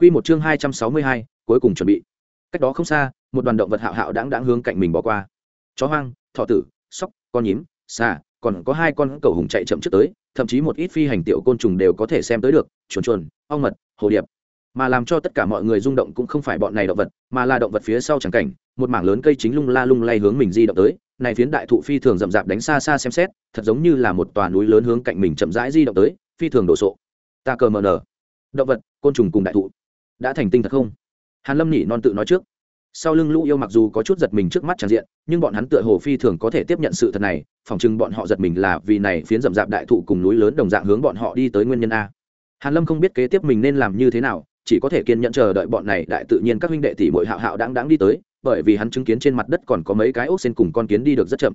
Quy một chương hai trăm sáu mươi hai, cuối cùng chuẩn bị. Cách đó không xa, một đoàn động vật hạo hạo đãng đãng hướng cạnh mình bỏ qua. Chó hoang, thỏ tử, sóc, con nhím, xà, còn có hai con cẩu hùng chạy chậm trước tới, thậm chí một ít phi hành tiểu côn trùng đều có thể xem tới được, chuồn chuồn, ong mật, hồ điệp. Mà làm cho tất cả mọi người rung động cũng không phải bọn này động vật, mà là động vật phía sau chẳng cảnh, một mảng lớn cây chính lung la lung lay hướng mình di động tới, này phiến đại thụ phi thường rậm rạp đánh xa xa xem xét, thật giống như là một tòa núi lớn hướng cạnh mình chậm rãi di động tới, phi thường đổ sộ. Ta cờ mờ nở. Động vật, côn trùng cùng đại thụ đã thành tinh thật không? Hàn lâm nhỉ non tự nói trước. Sau lưng lũ yêu mặc dù có chút giật mình trước mắt tràn diện, nhưng bọn hắn tựa hồ phi thường có thể tiếp nhận sự thật này, phỏng chừng bọn họ giật mình là vì này phiến rậm rạp đại thụ cùng núi lớn đồng dạng hướng bọn họ đi tới nguyên nhân a. Hàn lâm không biết kế tiếp mình nên làm như thế nào, chỉ có thể kiên nhẫn chờ đợi bọn này đại tự nhiên các huynh đệ tỷ muội hạo hạo đáng đáng đi tới, bởi vì hắn chứng kiến trên mặt đất còn có mấy cái ốc sen cùng con kiến đi được rất chậm.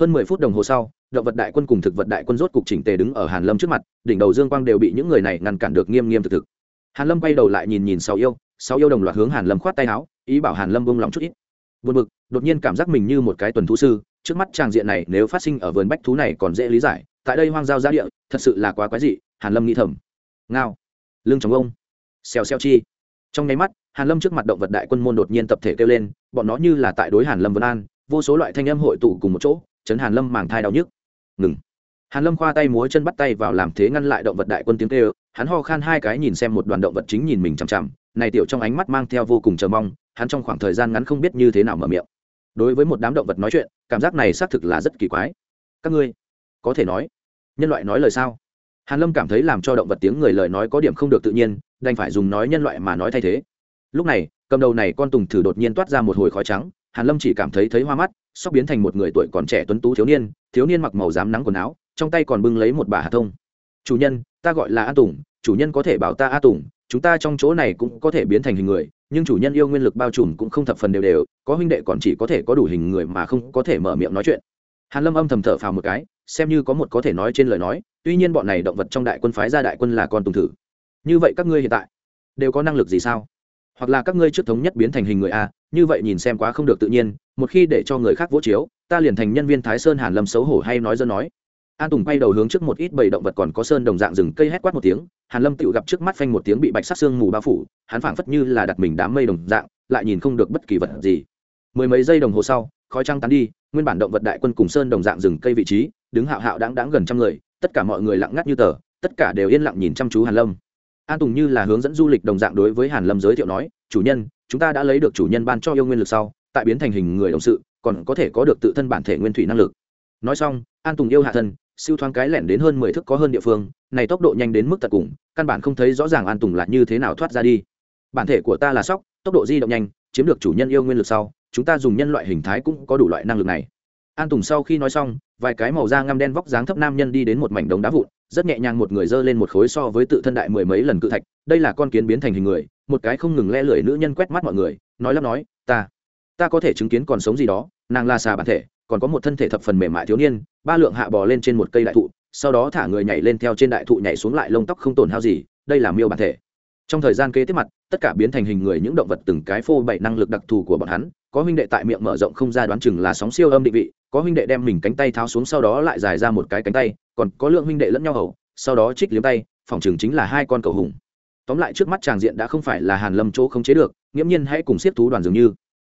Hơn mười phút đồng hồ sau, động vật đại quân cùng thực vật đại quân rốt cục chỉnh tề đứng ở hàn lâm trước mặt, đỉnh đầu dương quang đều bị những người này ngăn cản được nghiêm nghiêm thực thực hàn lâm quay đầu lại nhìn nhìn sáu yêu sáu yêu đồng loạt hướng hàn lâm khoát tay áo, ý bảo hàn lâm buông lòng chút ít. Buồn bực, đột nhiên cảm giác mình như một cái tuần thú sư, trước mắt tràng diện này nếu phát sinh ở vườn bách thú này còn dễ lý giải, tại đây hoang giao giá địa, thật sự là quá quái dị, hàn lâm nghĩ thầm. Ngao, lưng chồng ông, xèo xèo chi. Trong nháy mắt, hàn lâm trước mặt động vật đại quân môn đột nhiên tập thể kêu lên, bọn nó như là tại đối hàn lâm vân an, vô số loại thanh âm hội tụ cùng một chỗ, chấn hàn lâm màng thai đau nhức. Ngừng hàn lâm khoa tay múa chân bắt tay vào làm thế ngăn lại động vật đại quân tiếng kêu, hắn ho khan hai cái nhìn xem một đoàn động vật chính nhìn mình chằm chằm, này tiểu trong ánh mắt mang theo vô cùng chờ mong, hắn trong khoảng thời gian ngắn không biết như thế nào mở miệng. Đối với một đám động vật nói chuyện, cảm giác này xác thực là rất kỳ quái. Các ngươi, có thể nói, nhân loại nói lời sao? Hàn lâm cảm thấy làm cho động vật tiếng người lời nói có điểm không được tự nhiên, đành phải dùng nói nhân loại mà nói thay thế. Lúc này, cầm đầu này con tùng thử đột nhiên toát ra một hồi khói trắng, hàn lâm chỉ cảm thấy thấy hoa mắt sóc biến thành một người tuổi còn trẻ tuấn tú thiếu niên thiếu niên mặc màu dám nắng quần áo trong tay còn bưng lấy một bà hạt thông. Chủ nhân, ta gọi là a tùng, chủ nhân có thể bảo ta a tùng, chúng ta trong chỗ này cũng có thể biến thành hình người, nhưng chủ nhân yêu nguyên lực bao trùm cũng không thập phần đều đều, có huynh đệ còn chỉ có thể có đủ hình người mà không có thể mở miệng nói chuyện. Hàn lâm âm thầm thở phào một cái, xem như có một có thể nói trên lời nói, tuy nhiên bọn này động vật trong đại quân phái ra đại quân là con tùng thử. Như vậy các ngươi hiện tại đều có năng lực gì sao? Hoặc là các ngươi trước thống nhất biến thành hình người a, như vậy nhìn xem quá không được tự nhiên, một khi để cho người khác vỗ chiếu, ta liền thành nhân viên thái sơn hàn lâm xấu hổ hay nói dân nói an tùng quay đầu hướng trước một ít bầy động vật còn có sơn đồng dạng rừng cây hét quát một tiếng, hàn lâm tựu gặp trước mắt phanh một tiếng bị bạch sắc xương mù bao phủ, hắn phảng phất như là đặt mình đám mây đồng dạng, lại nhìn không được bất kỳ vật gì. Mười mấy giây đồng hồ sau, khói trăng tán đi, nguyên bản động vật đại quân cùng sơn đồng dạng rừng cây vị trí, đứng hạo hạo đáng đáng gần trăm người, tất cả mọi người lặng ngắt như tờ, tất cả đều yên lặng nhìn chăm chú hàn lâm. An tùng như là hướng dẫn du lịch đồng dạng đối với hàn lâm giới thiệu nói, chủ nhân, chúng ta đã lấy được chủ nhân ban cho yêu nguyên lực sau, tại biến thành hình người đồng sự, còn có thể có được tự thân bản thể nguyên thủy năng lực. Nói xong, an tùng yêu hạ thân siêu thoáng cái lẻn đến hơn mười thước có hơn địa phương, này tốc độ nhanh đến mức tận cùng, căn bản không thấy rõ ràng an tùng là như thế nào thoát ra đi. Bản thể của ta là sóc, tốc độ di động nhanh, chiếm được chủ nhân yêu nguyên lực sau, chúng ta dùng nhân loại hình thái cũng có đủ loại năng lực này. An tùng sau khi nói xong, vài cái màu da ngăm đen vóc dáng thấp nam nhân đi đến một mảnh đống đá vụn, rất nhẹ nhàng một người dơ lên một khối so với tự thân đại mười mấy lần cự thạch, đây là con kiến biến thành hình người, một cái không ngừng le lưỡi nữ nhân quét mắt mọi người, nói lắp nói, ta ta có thể chứng kiến còn sống gì đó, nàng là xà bản thể còn có một thân thể thập phần mềm mại thiếu niên, ba lượng hạ bò lên trên một cây đại thụ, sau đó thả người nhảy lên theo trên đại thụ nhảy xuống lại lông tóc không tổn hao gì, đây là miêu bản thể. Trong thời gian kế tiếp mặt, tất cả biến thành hình người những động vật từng cái phô bày năng lực đặc thù của bọn hắn, có huynh đệ tại miệng mở rộng không ra đoán chừng là sóng siêu âm định vị, có huynh đệ đem mình cánh tay tháo xuống sau đó lại dài ra một cái cánh tay, còn có lượng huynh đệ lẫn nhau hầu, sau đó trích liếm tay, phòng chừng chính là hai con cầu hùng. Tóm lại trước mắt tràng diện đã không phải là hàn lâm chỗ không chế được, nghiễm nhiên hãy cùng siết thú đoàn dường như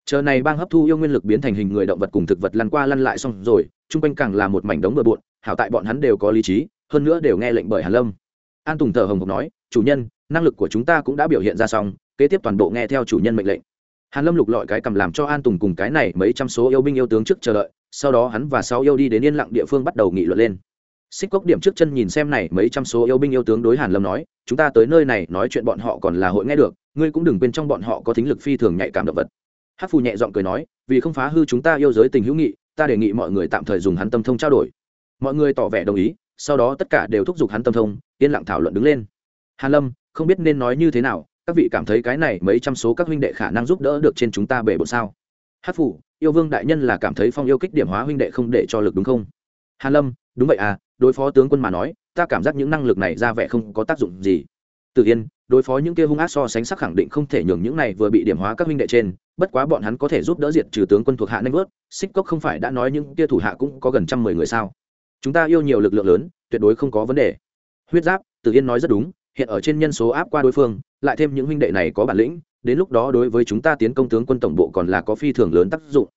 chờ này bang hấp thu yêu nguyên lực biến thành hình người động vật cùng thực vật lăn qua lăn lại xong rồi, chung quanh càng là một mảnh đống bừa bộn, hảo tại bọn hắn đều có lý trí, hơn nữa đều nghe lệnh bởi hàn lâm. An tùng thở hồng hộc nói, chủ nhân, năng lực của chúng ta cũng đã biểu hiện ra xong, kế tiếp toàn bộ nghe theo chủ nhân mệnh lệnh. Hàn lâm lục lọi cái cầm làm cho an tùng cùng cái này mấy trăm số yêu binh yêu tướng trước chờ đợi, sau đó hắn và sáu yêu đi đến yên lặng địa phương bắt đầu nghị luận lên. Xích cốc điểm trước chân nhìn xem này mấy trăm số yêu binh yêu tướng đối hàn lâm nói, chúng ta tới nơi này nói chuyện bọn họ còn là hội nghe được, ngươi cũng đừng quên trong bọn họ có thính lực phi thường nhạy cảm động vật hát phù nhẹ giọng cười nói, vì không phá hư chúng ta yêu giới tình hữu nghị, ta đề nghị mọi người tạm thời dùng hắn tâm thông trao đổi. Mọi người tỏ vẻ đồng ý, sau đó tất cả đều thúc giục hắn tâm thông, yên lặng thảo luận đứng lên. Hàn lâm, không biết nên nói như thế nào, các vị cảm thấy cái này mấy trăm số các huynh đệ khả năng giúp đỡ được trên chúng ta bể bộ sao? Hát phủ yêu vương đại nhân là cảm thấy phong yêu kích điểm hóa huynh đệ không để cho lực đúng không? Hàn lâm, đúng vậy à đối phó tướng quân mà nói, ta cảm giác những năng lực này ra vẻ không có tác dụng gì. Tự yên, đối phó những kia hung ác so sánh sắc khẳng định không thể nhường những này vừa bị điểm hóa các huynh đệ trên bất quá bọn hắn có thể giúp đỡ diệt trừ tướng quân thuộc hạ nanh vớt xích cốc không phải đã nói những kia thủ hạ cũng có gần trăm mười người sao? Chúng ta yêu nhiều lực lượng lớn, tuyệt đối không có vấn đề. Huyết giáp tự yên nói rất đúng, hiện ở trên nhân số áp qua đối phương, lại thêm những huynh đệ này có bản lĩnh, đến lúc đó đối với chúng ta tiến công tướng quân tổng bộ còn là có phi thường lớn tác dụng.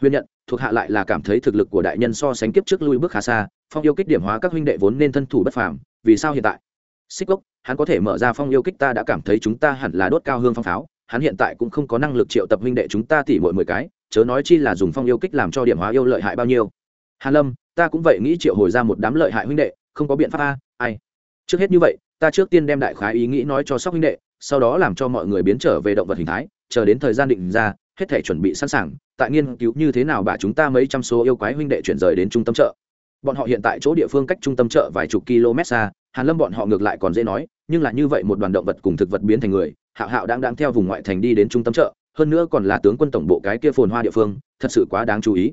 Huyền nhận, thuộc hạ lại là cảm thấy thực lực của đại nhân so sánh kiếp trước lui bước khá xa, phong yêu kích điểm hóa các huynh đệ vốn nên thân thủ bất phàm, vì sao hiện tại? Xích gốc hắn có thể mở ra phong yêu kích ta đã cảm thấy chúng ta hẳn là đốt cao hương phong pháo hắn hiện tại cũng không có năng lực triệu tập huynh đệ chúng ta tỉ mỗi mười cái, chớ nói chi là dùng phong yêu kích làm cho điểm hóa yêu lợi hại bao nhiêu. Hàn lâm, ta cũng vậy nghĩ triệu hồi ra một đám lợi hại huynh đệ, không có biện pháp a, ai? Trước hết như vậy, ta trước tiên đem đại khái ý nghĩ nói cho sóc huynh đệ, sau đó làm cho mọi người biến trở về động vật hình thái, chờ đến thời gian định ra, hết thể chuẩn bị sẵn sàng, tại nghiên cứu như thế nào bà chúng ta mấy trăm số yêu quái huynh đệ chuyển rời đến trung tâm chợ. Bọn họ hiện tại chỗ địa phương cách trung tâm chợ vài chục km xa hàn lâm bọn họ ngược lại còn dễ nói, nhưng là như vậy một đoàn động vật cùng thực vật biến thành người hạo hạo đang đang theo vùng ngoại thành đi đến trung tâm chợ, hơn nữa còn là tướng quân tổng bộ cái kia phồn hoa địa phương, thật sự quá đáng chú ý.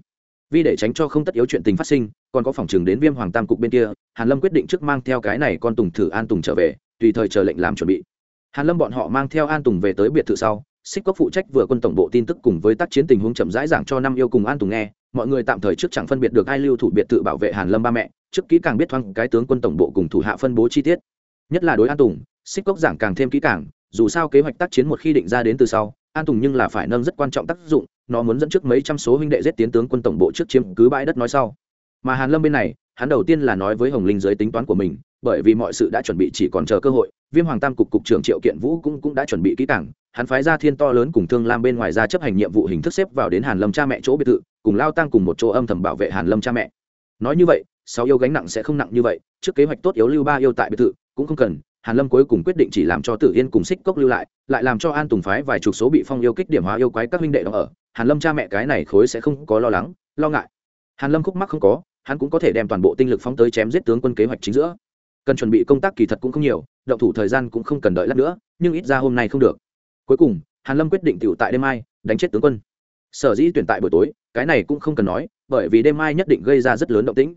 Vì để tránh cho không tất yếu chuyện tình phát sinh, còn có phòng trường đến viêm hoàng tam cục bên kia, hàn lâm quyết định trước mang theo cái này con tùng thử an tùng trở về, tùy thời chờ lệnh làm chuẩn bị. Hàn lâm bọn họ mang theo an tùng về tới biệt thự sau, xích cốc phụ trách vừa quân tổng bộ tin tức cùng với tác chiến tình huống chậm rãi giảng cho năm yêu cùng an tùng nghe, mọi người tạm thời trước chẳng phân biệt được ai lưu thủ biệt thự bảo vệ hàn lâm ba mẹ, trước kỹ càng biết thoáng cái tướng quân tổng bộ cùng thủ hạ phân bố chi tiết. Nhất là đối an tùng, xích cốc giảng càng thêm kỹ càng dù sao kế hoạch tác chiến một khi định ra đến từ sau, an tùng nhưng là phải nâng rất quan trọng tác dụng, nó muốn dẫn trước mấy trăm số huynh đệ giết tiến tướng quân tổng bộ trước chiếm cứ bãi đất nói sau. Mà hàn lâm bên này, hắn đầu tiên là nói với hồng linh dưới tính toán của mình, bởi vì mọi sự đã chuẩn bị chỉ còn chờ cơ hội, viêm hoàng tam cục cục trưởng triệu kiện vũ cũng cũng đã chuẩn bị kỹ càng, hắn phái ra thiên to lớn cùng thương lam bên ngoài ra chấp hành nhiệm vụ hình thức xếp vào đến hàn lâm cha mẹ chỗ biệt thự, cùng lao tăng cùng một chỗ âm thầm bảo vệ hàn lâm cha mẹ. Nói như vậy, sáu yêu gánh nặng sẽ không nặng như vậy, trước kế hoạch tốt yếu lưu ba yêu tại biệt thự, cũng không cần hàn lâm cuối cùng quyết định chỉ làm cho tử yên cùng xích cốc lưu lại lại làm cho an tùng phái vài chục số bị phong yêu kích điểm hóa yêu quái các huynh đệ đó ở. Hàn lâm cha mẹ cái này khối sẽ không có lo lắng, lo ngại. Hàn lâm khúc mắc không có, hắn cũng có thể đem toàn bộ tinh lực phóng tới chém giết tướng quân kế hoạch chính giữa. Cần chuẩn bị công tác kỳ thật cũng không nhiều, động thủ thời gian cũng không cần đợi lát nữa, nhưng ít ra hôm nay không được. Cuối cùng, hàn lâm quyết định tiểu tại đêm mai, đánh chết tướng quân. Sở dĩ tuyển tại buổi tối, cái này cũng không cần nói, bởi vì đêm mai nhất định gây ra rất lớn động tĩnh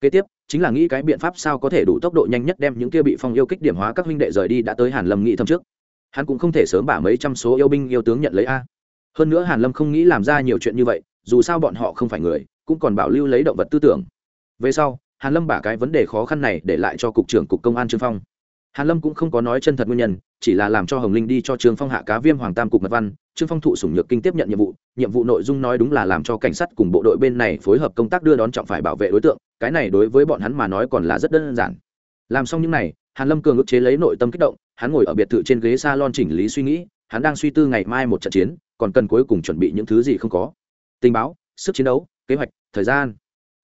kế tiếp, chính là nghĩ cái biện pháp sao có thể đủ tốc độ nhanh nhất đem những kia bị phong yêu kích điểm hóa các huynh đệ rời đi đã tới hàn lâm nghĩ thâm trước. Hắn cũng không thể sớm bả mấy trăm số yêu binh yêu tướng nhận lấy a. Hơn nữa hàn lâm không nghĩ làm ra nhiều chuyện như vậy, dù sao bọn họ không phải người, cũng còn bảo lưu lấy động vật tư tưởng. Về sau, hàn lâm bả cái vấn đề khó khăn này để lại cho cục trưởng cục công an trương phong. Hàn lâm cũng không có nói chân thật nguyên nhân, chỉ là làm cho hồng linh đi cho trương phong hạ cá viêm hoàng tam cục mật văn, trương phong thụ sủng nhược kinh tiếp nhận nhiệm vụ nhiệm vụ nội dung nói đúng là làm cho cảnh sát cùng bộ đội bên này phối hợp công tác đưa đón trọng phải bảo vệ đối tượng cái này đối với bọn hắn mà nói còn là rất đơn giản. Làm xong những này hàn lâm cường ức chế lấy nội tâm kích động hắn ngồi ở biệt thự trên ghế salon chỉnh lý suy nghĩ hắn đang suy tư ngày mai một trận chiến còn cần cuối cùng chuẩn bị những thứ gì không có. Tình báo sức chiến đấu kế hoạch thời gian.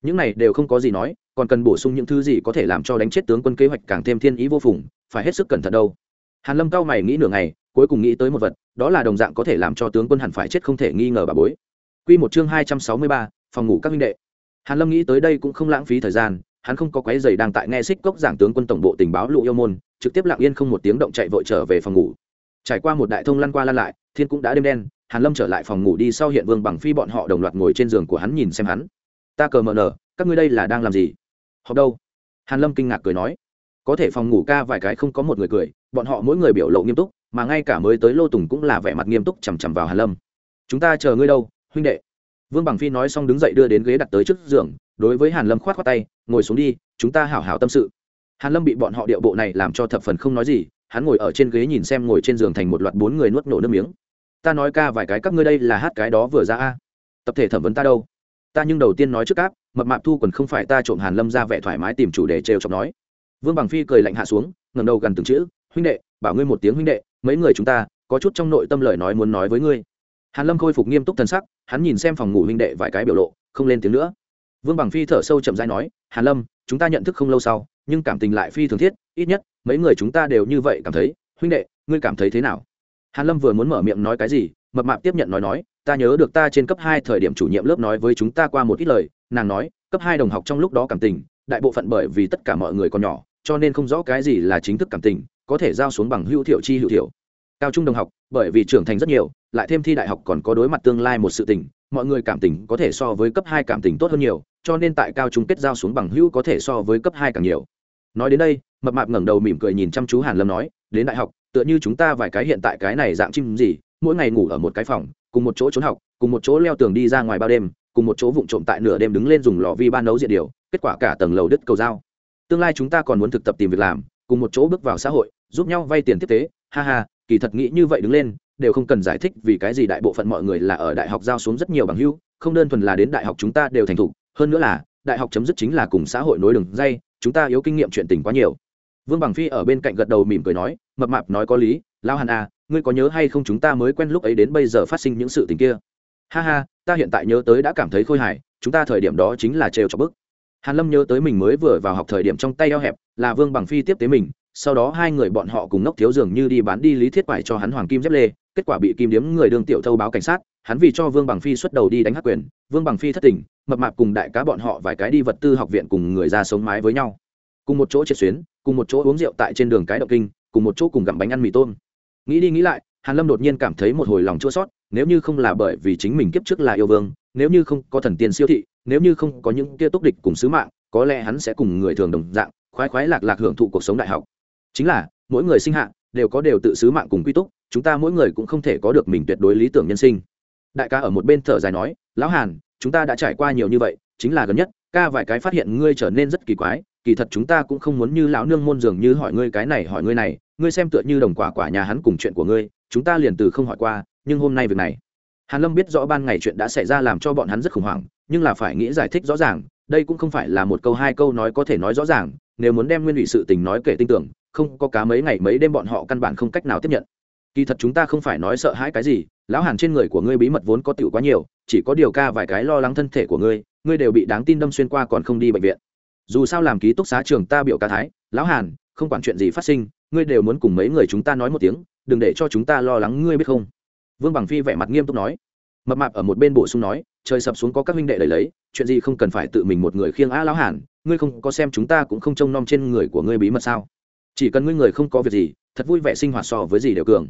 Những này đều không có gì nói còn cần bổ sung những thứ gì có thể làm cho đánh chết tướng quân kế hoạch càng thêm thiên ý vô phùng phải hết sức cẩn thận đâu. Hàn lâm cao mày nghĩ nửa ngày cuối cùng nghĩ tới một vật đó là đồng dạng có thể làm cho tướng quân hẳn phải chết không thể nghi ngờ bà bối. Quy một chương hai trăm sáu mươi ba, phòng ngủ các huynh đệ hàn lâm nghĩ tới đây cũng không lãng phí thời gian, hắn không có quấy giày đang tại nghe xích cốc giảng tướng quân tổng bộ tình báo lụ yêu môn, trực tiếp lặng yên không một tiếng động chạy vội trở về phòng ngủ. Trải qua một đại thông lăn qua lăn lại, thiên cũng đã đêm đen, hàn lâm trở lại phòng ngủ đi sau hiện vương bằng phi bọn họ đồng loạt ngồi trên giường của hắn nhìn xem hắn. Ta cờ mờ nở, các ngươi đây là đang làm gì? Học đâu? Hàn lâm kinh ngạc cười nói. Có thể phòng ngủ ca vài cái không có một người cười, bọn họ mỗi người biểu lộ nghiêm túc, mà ngay cả mới tới lô tùng cũng là vẻ mặt nghiêm túc chằm chằm vào hàn lâm. Chúng ta chờ ngươi đâu, huynh đệ vương bằng phi nói xong đứng dậy đưa đến ghế đặt tới trước giường, đối với hàn lâm khoát khoát tay, ngồi xuống đi, chúng ta hảo hảo tâm sự. Hàn lâm bị bọn họ điệu bộ này làm cho thập phần không nói gì, hắn ngồi ở trên ghế nhìn xem ngồi trên giường thành một loạt bốn người nuốt nổ nước miếng. Ta nói ca vài cái, các ngươi đây là hát cái đó vừa ra a. Tập thể thẩm vấn ta đâu? Ta nhưng đầu tiên nói trước áp mập mạp thu quần không phải ta trộm. Hàn lâm ra vẻ thoải mái tìm chủ đề trêu chọc nói. Vương bằng phi cười lạnh hạ xuống, ngẩng đầu gần từng chữ, huynh đệ, bảo ngươi một tiếng huynh đệ, mấy người chúng ta, có chút trong nội tâm lời nói muốn nói với ngươi hàn lâm khôi phục nghiêm túc thần sắc, hắn nhìn xem phòng ngủ huynh đệ vài cái biểu lộ, không lên tiếng nữa. Vương bằng phi thở sâu chậm rãi nói, hàn lâm, chúng ta nhận thức không lâu sau, nhưng cảm tình lại phi thường thiết, ít nhất, mấy người chúng ta đều như vậy cảm thấy. Huynh đệ, ngươi cảm thấy thế nào? Hàn lâm vừa muốn mở miệng nói cái gì, mập mạp tiếp nhận nói nói, ta nhớ được ta trên cấp hai thời điểm chủ nhiệm lớp nói với chúng ta qua một ít lời, nàng nói, cấp hai đồng học trong lúc đó cảm tình, đại bộ phận bởi vì tất cả mọi người còn nhỏ, cho nên không rõ cái gì là chính thức cảm tình, có thể giao xuống bằng hữu thiệu chi hữu thiệu. Cao trung đồng học bởi vì trưởng thành rất nhiều, lại thêm thi đại học còn có đối mặt tương lai một sự tình, mọi người cảm tình có thể so với cấp hai cảm tình tốt hơn nhiều, cho nên tại cao trung kết giao xuống bằng hữu có thể so với cấp hai càng nhiều. Nói đến đây, mập mạp ngẩng đầu mỉm cười nhìn chăm chú hàn lâm nói, đến đại học, tựa như chúng ta vài cái hiện tại cái này dạng chim gì, mỗi ngày ngủ ở một cái phòng, cùng một chỗ trốn học, cùng một chỗ leo tường đi ra ngoài bao đêm, cùng một chỗ vụng trộm tại nửa đêm đứng lên dùng lò vi ban nấu diện điều, kết quả cả tầng lầu đứt cầu dao. Tương lai chúng ta còn muốn thực tập tìm việc làm, cùng một chỗ bước vào xã hội, giúp nhau vay tiền tiếp tế, ha ha kỳ thật nghĩ như vậy đứng lên, đều không cần giải thích vì cái gì đại bộ phận mọi người là ở đại học giao xuống rất nhiều bằng hữu, không đơn thuần là đến đại học chúng ta đều thành thục, hơn nữa là, đại học chấm dứt chính là cùng xã hội nối đường dây, chúng ta yếu kinh nghiệm chuyện tình quá nhiều. Vương bằng phi ở bên cạnh gật đầu mỉm cười nói, mập mạp nói có lý lao hàn à ngươi có nhớ hay không chúng ta mới quen lúc ấy đến bây giờ phát sinh những sự tình kia? Ha ha, ta hiện tại nhớ tới đã cảm thấy khôi hài, chúng ta thời điểm đó chính là trêu cho bức. Hàn lâm nhớ tới mình mới vừa vào học thời điểm trong tay eo hẹp, là vương bằng phi tiếp tế mình sau đó hai người bọn họ cùng ngốc thiếu dường như đi bán đi lý thiết quải cho hắn hoàng kim dép lê, kết quả bị kim điếm người đương tiểu thâu báo cảnh sát, hắn vì cho vương bằng phi xuất đầu đi đánh hắc quyền, vương bằng phi thất tình, mập mạp cùng đại cá bọn họ vài cái đi vật tư học viện cùng người ra sống mái với nhau. Cùng một chỗ triệt xuyến, cùng một chỗ uống rượu tại trên đường cái động kinh, cùng một chỗ cùng gặm bánh ăn mì tôm. Nghĩ đi nghĩ lại, hàn lâm đột nhiên cảm thấy một hồi lòng chua sót nếu như không là bởi vì chính mình kiếp trước là yêu vương, nếu như không có thần tiên siêu thị, nếu như không có những kia túc địch cùng sứ mạng, có lẽ hắn sẽ cùng người thường đồng dạng, khoái khoái lạc lạc hưởng thụ cuộc sống đại học chính là, mỗi người sinh hạ đều có đều tự sứ mạng cùng quy túc, chúng ta mỗi người cũng không thể có được mình tuyệt đối lý tưởng nhân sinh. Đại ca ở một bên thở dài nói, lão hàn, chúng ta đã trải qua nhiều như vậy, chính là gần nhất, ca vài cái phát hiện ngươi trở nên rất kỳ quái, kỳ thật chúng ta cũng không muốn như lão nương môn dường như hỏi ngươi cái này hỏi ngươi này, ngươi xem tựa như đồng quả quả nhà hắn cùng chuyện của ngươi, chúng ta liền từ không hỏi qua, nhưng hôm nay việc này. Hàn lâm biết rõ ban ngày chuyện đã xảy ra làm cho bọn hắn rất khủng hoảng, nhưng là phải nghĩ giải thích rõ ràng, đây cũng không phải là một câu hai câu nói có thể nói rõ ràng nếu muốn đem nguyên ủy sự tình nói kể tin tưởng, không có cá mấy ngày mấy đêm bọn họ căn bản không cách nào tiếp nhận. Kỳ thật chúng ta không phải nói sợ hãi cái gì, lão hàn trên người của ngươi bí mật vốn có tiểu quá nhiều, chỉ có điều ca vài cái lo lắng thân thể của ngươi ngươi đều bị đáng tin đâm xuyên qua còn không đi bệnh viện. Dù sao làm ký túc xá trường ta biểu ca thái, lão hàn, không quản chuyện gì phát sinh, ngươi đều muốn cùng mấy người chúng ta nói một tiếng, đừng để cho chúng ta lo lắng ngươi biết không. Vương bằng phi vẻ mặt nghiêm túc nói. Mập mạp ở một bên bổ sung nói, trời sập xuống có các huynh đệ đẩy lấy, chuyện gì không cần phải tự mình một người khiêng a lão hàn ngươi không có xem chúng ta cũng không trông nom trên người của ngươi bí mật sao? Chỉ cần ngươi người không có việc gì, thật vui vẻ sinh hoạt so với gì đều cường.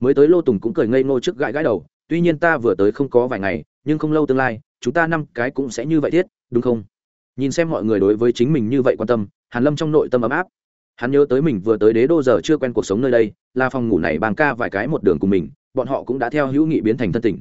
Mới tới lô tùng cũng cười ngây ngô trước gãi gãi đầu, tuy nhiên ta vừa tới không có vài ngày, nhưng không lâu tương lai, chúng ta năm cái cũng sẽ như vậy thiết, đúng không? Nhìn xem mọi người đối với chính mình như vậy quan tâm, hàn lâm trong nội tâm ấm áp. Hắn nhớ tới mình vừa tới đế đô giờ chưa quen cuộc sống nơi đây, là phòng ngủ này bàng ca vài cái một đường cùng mình, bọn họ cũng đã theo hữu nghị biến thành thân tình.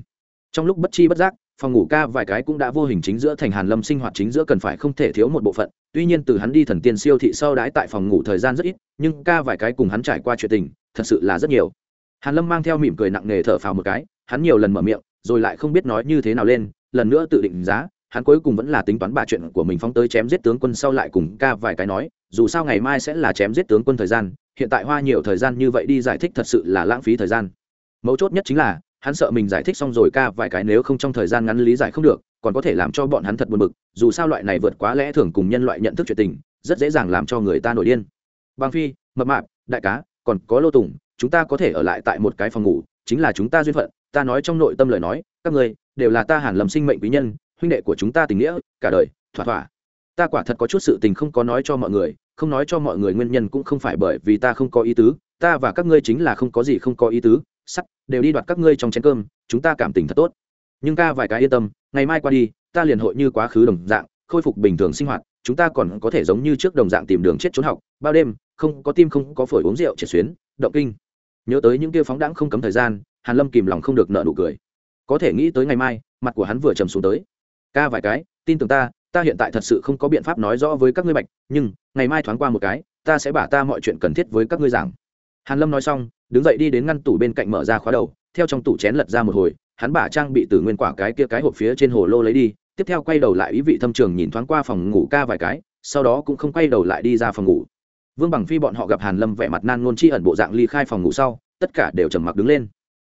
Trong lúc bất chi bất giác phòng ngủ ca vài cái cũng đã vô hình chính giữa thành hàn lâm sinh hoạt chính giữa cần phải không thể thiếu một bộ phận. Tuy nhiên từ hắn đi thần tiên siêu thị sau đãi tại phòng ngủ thời gian rất ít, nhưng ca vài cái cùng hắn trải qua chuyện tình, thật sự là rất nhiều. Hàn lâm mang theo mỉm cười nặng nề thở phào một cái, hắn nhiều lần mở miệng, rồi lại không biết nói như thế nào lên, lần nữa tự định giá, hắn cuối cùng vẫn là tính toán bà chuyện của mình phóng tới chém giết tướng quân sau lại cùng ca vài cái nói, dù sao ngày mai sẽ là chém giết tướng quân thời gian, hiện tại hoa nhiều thời gian như vậy đi giải thích thật sự là lãng phí thời gian. Mấu chốt nhất chính là hắn sợ mình giải thích xong rồi ca vài cái nếu không trong thời gian ngắn lý giải không được, còn có thể làm cho bọn hắn thật buồn bực, dù sao loại này vượt quá lẽ thường cùng nhân loại nhận thức chuyện tình, rất dễ dàng làm cho người ta nổi điên. Bang phi, mập mạp, đại cá, còn có lô tùng, chúng ta có thể ở lại tại một cái phòng ngủ, chính là chúng ta duyên phận, ta nói trong nội tâm lời nói, các người đều là ta hàn lầm sinh mệnh quý nhân, huynh đệ của chúng ta tình nghĩa, cả đời, thỏa thỏa. Ta quả thật có chút sự tình không có nói cho mọi người, không nói cho mọi người nguyên nhân cũng không phải bởi vì ta không có ý tứ, ta và các ngươi chính là không có gì không có ý tứ sắt, đều đi đoạt các ngươi trong chén cơm, chúng ta cảm tình thật tốt. Nhưng ca vài cái yên tâm, ngày mai qua đi, ta liền hội như quá khứ đồng dạng, khôi phục bình thường sinh hoạt, chúng ta còn có thể giống như trước đồng dạng tìm đường chết trốn học, bao đêm, không có tim không có phổi uống rượu, triệt xuyến, động kinh. Nhớ tới những kia phóng đãng không cấm thời gian, hàn lâm kìm lòng không được nợ nụ cười. Có thể nghĩ tới ngày mai, mặt của hắn vừa trầm xuống tới. Ca vài cái, tin tưởng ta ta hiện tại thật sự không có biện pháp nói rõ với các ngươi bạch, nhưng, ngày mai thoáng qua một cái, ta sẽ bả ta mọi chuyện cần thiết với các ngươi giảng hàn lâm nói xong, đứng dậy đi đến ngăn tủ bên cạnh mở ra khóa đầu, theo trong tủ chén lật ra một hồi, hắn bả trang bị từ nguyên quả cái kia cái hộp phía trên hồ lô lấy đi, tiếp theo quay đầu lại ý vị thâm trường nhìn thoáng qua phòng ngủ ca vài cái, sau đó cũng không quay đầu lại đi ra phòng ngủ. Vương bằng phi bọn họ gặp hàn lâm vẻ mặt nan ngôn chi ẩn bộ dạng ly khai phòng ngủ sau, tất cả đều trầm mặc đứng lên.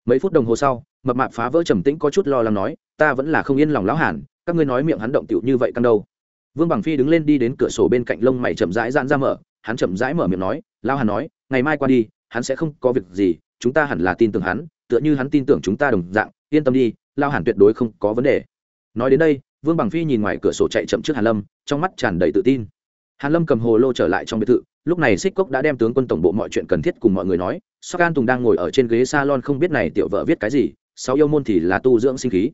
Mấy phút đồng hồ sau, mập mạp phá vỡ trầm tĩnh có chút lo lắng nói, ta vẫn là không yên lòng lão hàn, các ngươi nói miệng hắn động tiểu như vậy căn đâu. Vương bằng phi đứng lên đi đến cửa sổ bên cạnh lông mày chậm rãi giãn ra mở, hắn chậm rãi mở miệng nói, Lão hàn nói, ngày mai qua đi hắn sẽ không có việc gì, chúng ta hẳn là tin tưởng hắn, tựa như hắn tin tưởng chúng ta đồng dạng, yên tâm đi, lao hàn tuyệt đối không có vấn đề. Nói đến đây, vương bằng phi nhìn ngoài cửa sổ chạy chậm trước hàn lâm, trong mắt tràn đầy tự tin. Hàn lâm cầm hồ lô trở lại trong biệt thự, lúc này xích cốc đã đem tướng quân tổng bộ mọi chuyện cần thiết cùng mọi người nói, sóc an tùng đang ngồi ở trên ghế salon không biết này tiểu vợ viết cái gì, sáu yêu môn thì là tu dưỡng sinh khí.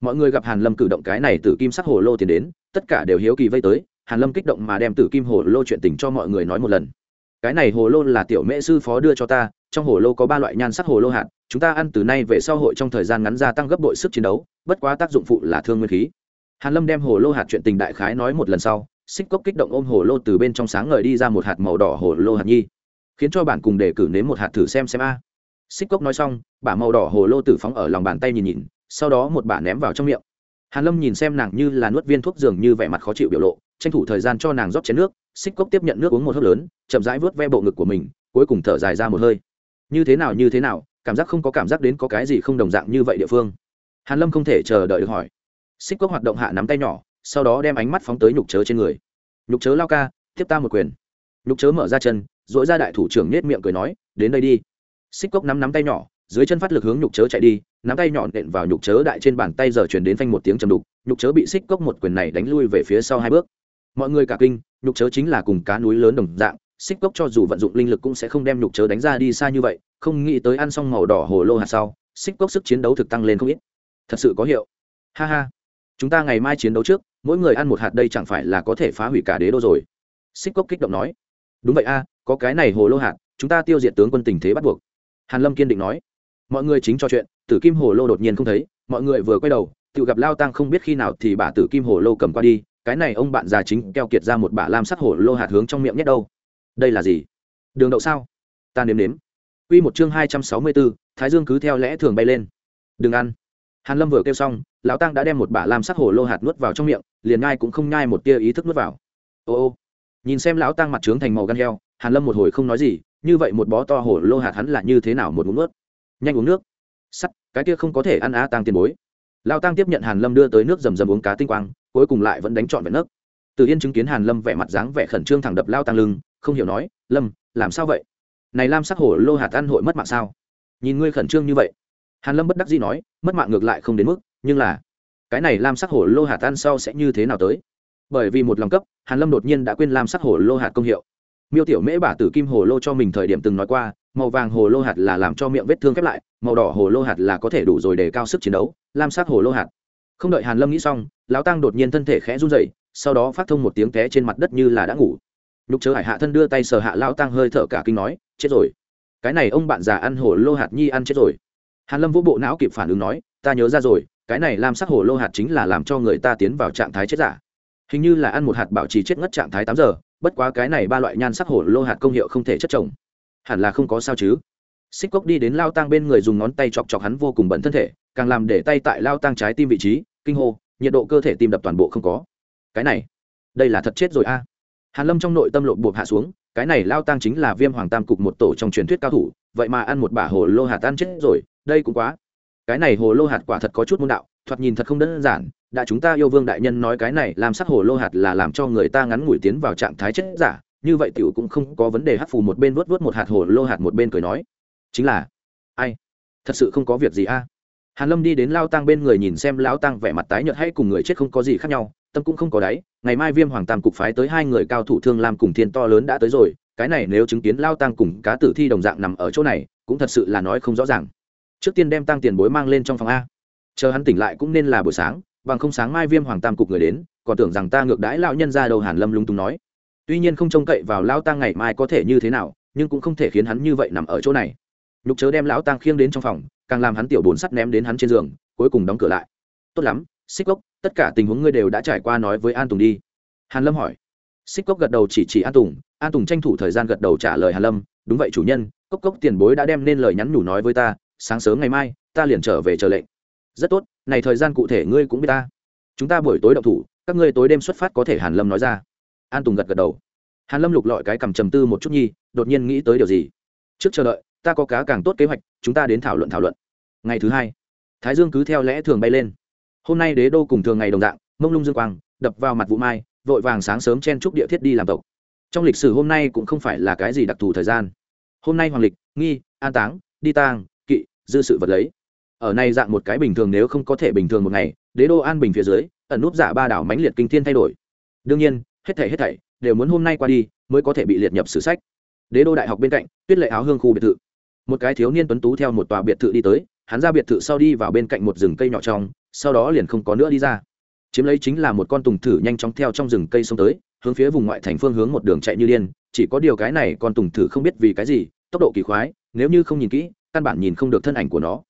Mọi người gặp hàn lâm cử động cái này từ kim sắc hồ lô tiền đến, tất cả đều hiếu kỳ vây tới, hàn lâm kích động mà đem tử kim hồ lô chuyện tình cho mọi người nói một lần cái này hồ lô là tiểu mễ sư phó đưa cho ta, trong hồ lô có ba loại nhan sắc hồ lô hạt, chúng ta ăn từ nay về sau hội trong thời gian ngắn gia tăng gấp bội sức chiến đấu, bất quá tác dụng phụ là thương nguyên khí. Hàn lâm đem hồ lô hạt chuyện tình đại khái nói một lần sau, xích cốc kích động ôm hồ lô từ bên trong sáng ngời đi ra một hạt màu đỏ hồ lô hạt nhi. Khiến cho bản cùng đề cử nếm một hạt thử xem xem a. Xích cốc nói xong, bả màu đỏ hồ lô tử phóng ở lòng bàn tay nhìn nhìn, sau đó một bả ném vào trong miệng. Hàn lâm nhìn xem nàng như là nuốt viên thuốc dường như vẻ mặt khó chịu biểu lộ, tranh thủ thời gian cho nàng rót chén nước xích cốc tiếp nhận nước uống một hớp lớn, chậm rãi vớt ve bộ ngực của mình, cuối cùng thở dài ra một hơi. Như thế nào, như thế nào, cảm giác không có cảm giác đến có cái gì không đồng dạng như vậy địa phương. Hàn lâm không thể chờ đợi được hỏi. Xích cốc hoạt động hạ nắm tay nhỏ, sau đó đem ánh mắt phóng tới nhục chớ trên người. Nhục chớ lao ca tiếp ta một quyền. Nhục chớ mở ra chân dỗi ra đại thủ trưởng nết miệng cười nói, đến đây đi. Xích cốc nắm nắm tay nhỏ, dưới chân phát lực hướng nhục chớ chạy đi, nắm tay nhọn đện vào nhục chớ đại trên bàn tay giờ chuyển đến phanh một tiếng chầm đục. Nhục chớ bị xích cốc một quyền này đánh lui về phía sau hai bước mọi người cả kinh, nhục chớ chính là cùng cá núi lớn đồng dạng, xích cốc cho dù vận dụng linh lực cũng sẽ không đem nhục chớ đánh ra đi xa như vậy, không nghĩ tới ăn xong màu đỏ hồ lô hạt sau, xích cốc sức chiến đấu thực tăng lên không ít. Thật sự có hiệu. Ha ha. Chúng ta ngày mai chiến đấu trước, mỗi người ăn một hạt đây chẳng phải là có thể phá hủy cả đế đô rồi. Xích cốc kích động nói. Đúng vậy a, có cái này hồ lô hạt, chúng ta tiêu diệt tướng quân tình thế bắt buộc. Hàn lâm kiên định nói. Mọi người chính trò chuyện, tử kim hồ lô đột nhiên không thấy, mọi người vừa quay đầu, tự gặp lao tăng không biết khi nào thì bà tử kim hồ lô cầm qua đi cái này ông bạn già chính keo kiệt ra một bả lam sắc hổ lô hạt hướng trong miệng nhất đâu đây là gì đường đậu sao ta nếm nếm Quy một chương hai trăm sáu mươi 264, Thái Dương cứ theo lẽ thường bay lên. Đừng ăn. Hàn Lâm vừa kêu xong, lão tăng đã đem một bả lam sắc hồ lô hạt nuốt vào trong miệng, liền nhai cũng không nhai một tia ý thức nuốt vào. Ô ô. Nhìn xem lão tăng mặt trướng thành màu gan heo, Hàn Lâm một hồi không nói gì, như vậy một bó to hồ lô hạt hắn là như thế nào một ngụm nuốt. Nhanh uống nước. Sắt, cái kia không có thể ăn á tăng tiền bối. Lão tăng tiếp nhận Hàn Lâm đưa tới nước rầm rầm uống cá tinh quang, cuối cùng lại vẫn đánh trọn vẹn nước. Từ Yên chứng kiến Hàn Lâm vẻ mặt dáng vẻ khẩn trương thẳng đập lao tăng lưng, không hiểu nói, "Lâm, làm sao vậy?" này lam sắc hổ lô hạt ăn hội mất mạng sao nhìn ngươi khẩn trương như vậy hàn lâm bất đắc dĩ nói mất mạng ngược lại không đến mức nhưng là cái này lam sắc hổ lô hạt ăn sau sẽ như thế nào tới bởi vì một lòng cấp hàn lâm đột nhiên đã quên lam sắc hổ lô hạt công hiệu miêu tiểu mễ bả tử kim hồ lô cho mình thời điểm từng nói qua màu vàng hồ lô hạt là làm cho miệng vết thương khép lại màu đỏ hồ lô hạt là có thể đủ rồi để cao sức chiến đấu lam sắc hồ lô hạt không đợi hàn lâm nghĩ xong, lão tăng đột nhiên thân thể khẽ run rẩy, sau đó phát thông một tiếng té trên mặt đất như là đã ngủ. Nhục chớ hải hạ thân đưa tay sờ hạ lão tăng hơi thở cả kinh nói, chết rồi. Cái này ông bạn già ăn hổ lô hạt nhi ăn chết rồi. Hàn lâm vũ bộ não kịp phản ứng nói, ta nhớ ra rồi, cái này làm sắc hổ lô hạt chính là làm cho người ta tiến vào trạng thái chết giả. Hình như là ăn một hạt bảo trì chết ngất trạng thái tám giờ, bất quá cái này ba loại nhan sắc hổ lô hạt công hiệu không thể chất trồng hẳn là không có sao chứ xích cốc đi đến lao tang bên người dùng ngón tay chọc chọc hắn vô cùng bẩn thân thể, càng làm để tay tại lao tang trái tim vị trí, kinh hô, nhiệt độ cơ thể tim đập toàn bộ không có. Cái này, đây là thật chết rồi a. Hàn lâm trong nội tâm lộn buộc hạ xuống, cái này lao tang chính là viêm hoàng tam cục một tổ trong truyền thuyết cao thủ, vậy mà ăn một bả hồ lô hạt tan chết rồi, đây cũng quá. Cái này hồ lô hạt quả thật có chút môn đạo, thoạt nhìn thật không đơn giản, đã chúng ta yêu vương đại nhân nói cái này làm sắc hồ lô hạt là làm cho người ta ngắn ngủi tiến vào trạng thái chết giả, như vậy tiểu cũng không có vấn đề hấp phù một bên vớt vớt một hạt hồ lô hạt một bên cười nói chính là, ai? Thật sự không có việc gì a? Hàn lâm đi đến lao tăng bên người nhìn xem lão tăng vẻ mặt tái nhợt hay cùng người chết không có gì khác nhau, tâm cũng không có đáy. Ngày mai viêm hoàng tam cục phái tới hai người cao thủ thương lam cùng thiên to lớn đã tới rồi, cái này nếu chứng kiến lao tăng cùng cá tử thi đồng dạng nằm ở chỗ này, cũng thật sự là nói không rõ ràng. Trước tiên đem tăng tiền bối mang lên trong phòng a. Chờ hắn tỉnh lại cũng nên là buổi sáng, bằng không sáng mai viêm hoàng tam cục người đến, còn tưởng rằng ta ngược đãi lão nhân ra đầu hàn lâm lung tung nói. Tuy nhiên không trông cậy vào lao tăng ngày mai có thể như thế nào, nhưng cũng không thể khiến hắn như vậy nằm ở chỗ này nhục chớ đem lão tăng khiêng đến trong phòng càng làm hắn tiểu bồn sắt ném đến hắn trên giường cuối cùng đóng cửa lại. Tốt lắm xích Cốc, tất cả tình huống ngươi đều đã trải qua nói với an tùng đi. Hàn lâm hỏi. Xích cốc gật đầu chỉ chỉ an tùng an tùng tranh thủ thời gian gật đầu trả lời hàn lâm. Đúng vậy chủ nhân cốc cốc tiền bối đã đem nên lời nhắn nhủ nói với ta sáng sớm ngày mai ta liền trở về chờ lệnh. Rất tốt này thời gian cụ thể ngươi cũng biết ta. Chúng ta buổi tối động thủ các ngươi tối đêm xuất phát có thể hàn lâm nói ra. An tùng gật gật đầu. Hàn lâm lục lọi cái cầm trầm tư một chút nhi đột nhiên nghĩ tới điều gì? Trước chờ đợi ta có cá càng tốt kế hoạch, chúng ta đến thảo luận thảo luận. Ngày thứ hai, thái dương cứ theo lẽ thường bay lên. Hôm nay đế đô cùng thường ngày đồng dạng, mông lung dương quang, đập vào mặt vũ mai, vội vàng sáng sớm chen trúc địa thiết đi làm tộc. Trong lịch sử hôm nay cũng không phải là cái gì đặc thù thời gian. Hôm nay hoàng lịch, nghi, an táng, đi tang, kỵ, dư sự vật lấy. Ở nay dạng một cái bình thường nếu không có thể bình thường một ngày, đế đô an bình phía dưới, ẩn núp giả ba đảo mãnh liệt kinh thiên thay đổi. Đương nhiên, hết thảy hết thảy đều muốn hôm nay qua đi, mới có thể bị liệt nhập sử sách. Đế đô đại học bên cạnh, tuyết lệ áo hương khu biệt thự một cái thiếu niên tuấn tú theo một tòa biệt thự đi tới, hắn ra biệt thự sau đi vào bên cạnh một rừng cây nhỏ trong, sau đó liền không có nữa đi ra. Chiếm lấy chính là một con tùng thử nhanh chóng theo trong rừng cây xông tới, hướng phía vùng ngoại thành phương hướng một đường chạy như điên, chỉ có điều cái này con tùng thử không biết vì cái gì, tốc độ kỳ khoái, nếu như không nhìn kỹ, căn bản nhìn không được thân ảnh của nó.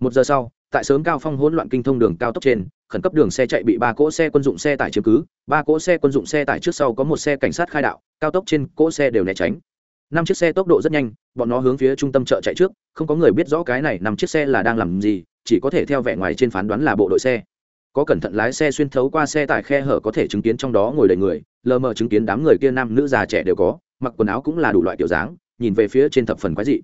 Một giờ sau, tại sớm cao phong hỗn loạn kinh thông đường cao tốc trên, khẩn cấp đường xe chạy bị ba cỗ xe quân dụng xe tải chiếm cứ, ba cỗ xe quân dụng xe tải trước sau có một xe cảnh sát khai đạo, cao tốc trên cỗ xe đều né tránh năm chiếc xe tốc độ rất nhanh, bọn nó hướng phía trung tâm chợ chạy trước, không có người biết rõ cái này năm chiếc xe là đang làm gì, chỉ có thể theo vẻ ngoài trên phán đoán là bộ đội xe. Có cẩn thận lái xe xuyên thấu qua xe tải khe hở có thể chứng kiến trong đó ngồi đầy người, lờ mờ chứng kiến đám người kia nam nữ già trẻ đều có, mặc quần áo cũng là đủ loại kiểu dáng, nhìn về phía trên thập phần quái dị.